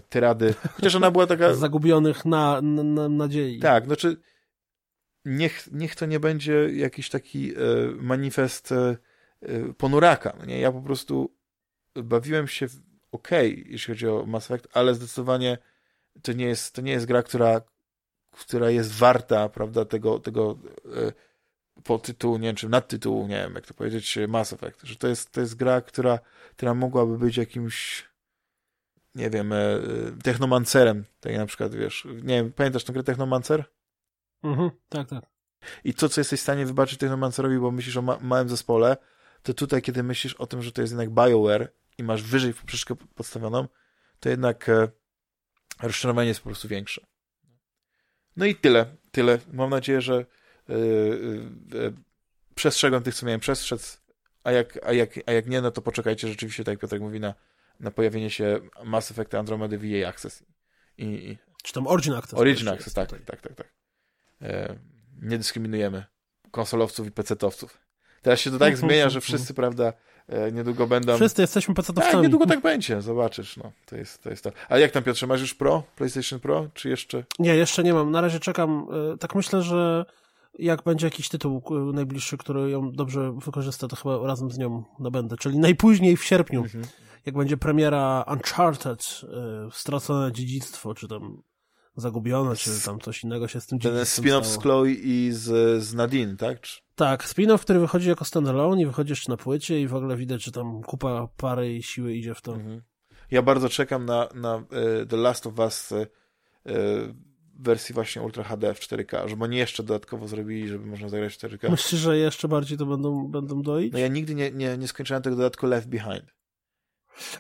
tyrady. Chociaż ona była taka... Zagubionych na, na, na nadziei. Tak, znaczy niech, niech to nie będzie jakiś taki manifest ponuraka. Nie? Ja po prostu bawiłem się ok, jeśli chodzi o Mass Effect, ale zdecydowanie to nie jest, to nie jest gra, która, która jest warta, prawda, tego, tego e, po tytułu, nie wiem, czy nadtytułu, nie wiem, jak to powiedzieć, Mass Effect, że to jest, to jest gra, która, która mogłaby być jakimś nie wiem, e, technomancerem, tak na przykład, wiesz, nie wiem, pamiętasz tę grę Technomancer? Mhm, tak, tak. I to, co jesteś w stanie wybaczyć Technomancerowi, bo myślisz o ma małym zespole, to tutaj, kiedy myślisz o tym, że to jest jednak BioWare i masz wyżej poprzeczkę podstawioną, to jednak e, rozczarowanie jest po prostu większe. No i tyle, tyle. Mam nadzieję, że e, e, przestrzegam tych, co miałem przestrzec, a jak, a, jak, a jak nie, no to poczekajcie rzeczywiście, tak jak Piotrek mówi, na, na pojawienie się Mass Effect Andromedy w Access. I, i... Czy tam Origin Access? Origin Access, tak, tak, tak, tak, tak. E, nie dyskryminujemy konsolowców i pecetowców. Teraz się to tak zmienia, że wszyscy, prawda, E, niedługo będą... Wszyscy jesteśmy pecetowcami. Tak, niedługo tak będzie, zobaczysz, no. To jest, to jest to. A jak tam, Piotrze, masz już Pro? PlayStation Pro, czy jeszcze? Nie, jeszcze nie mam. Na razie czekam. E, tak myślę, że jak będzie jakiś tytuł e, najbliższy, który ją dobrze wykorzysta, to chyba razem z nią nabędę. Czyli najpóźniej w sierpniu, mhm. jak będzie premiera Uncharted, Stracone Dziedzictwo, czy tam zagubione, czy tam coś innego się z tym dzieje. Ten spin-off z Chloe i z, z Nadine, tak? Czy... Tak, spin-off, który wychodzi jako standalone i wychodzi jeszcze na płycie i w ogóle widać, że tam kupa pary i siły idzie w to. Mhm. Ja bardzo czekam na, na uh, The Last of Us uh, wersji właśnie Ultra HD w 4K, żeby oni jeszcze dodatkowo zrobili, żeby można zagrać w 4K. Myślisz, że jeszcze bardziej to będą, będą doić? No ja nigdy nie, nie, nie skończyłem tego dodatku Left Behind.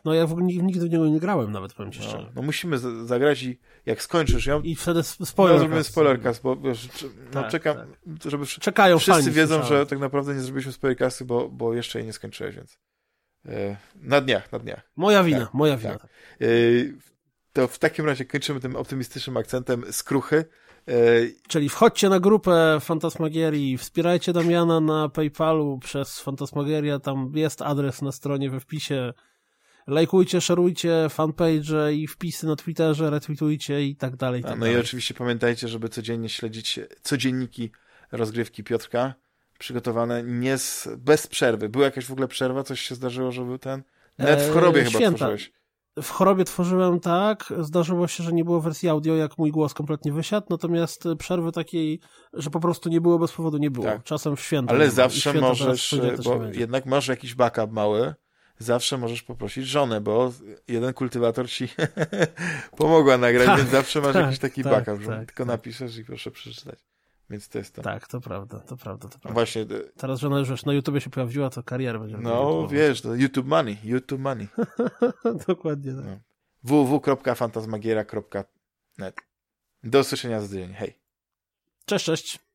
No ja w ogóle nigdy w niego nie grałem nawet, powiem ci no, szczerze. No musimy zagrać i jak skończysz ją... I wtedy spoiler. No, zrobimy spoilercast, bo wiesz, no, tak, czekam, tak. żeby... Czekają Wszyscy fani, wiedzą, słyszałem. że tak naprawdę nie zrobiliśmy spoilercasty, bo, bo jeszcze jej nie skończyłeś, więc... E, na dniach, na dniach. Moja wina, tak, moja wina. Tak. E, to w takim razie kończymy tym optymistycznym akcentem skruchy. E, Czyli wchodźcie na grupę Fantasmagierii, wspierajcie Damiana na PayPalu przez Fantasmagieria, tam jest adres na stronie we wpisie lajkujcie, szerujcie fanpage i wpisy na Twitterze, retweetujcie i tak dalej. I tak no dalej. i oczywiście pamiętajcie, żeby codziennie śledzić codzienniki rozgrywki Piotrka, przygotowane nie z, bez przerwy. Była jakaś w ogóle przerwa? Coś się zdarzyło, żeby ten... Nawet w chorobie eee, chyba tworzyłeś. W chorobie tworzyłem tak, zdarzyło się, że nie było wersji audio, jak mój głos kompletnie wysiadł, natomiast przerwy takiej, że po prostu nie było bez powodu, nie było. Tak. Czasem w święto. Ale zawsze możesz, bo jednak masz jakiś backup mały, zawsze możesz poprosić żonę, bo jeden kultywator ci pomogła nagrać, tak, więc zawsze masz tak, jakiś taki tak, backup, że tak, tylko tak. napiszesz i proszę przeczytać. Więc to jest to. Tak, to prawda, to prawda, to prawda. Właśnie. Teraz żona już na YouTubie się pojawiła, to kariera będzie. No, wiesz, to YouTube Money, YouTube Money. Dokładnie tak. No. www.fantasmagiera.net Do usłyszenia za tydzień. Hej. Cześć, cześć.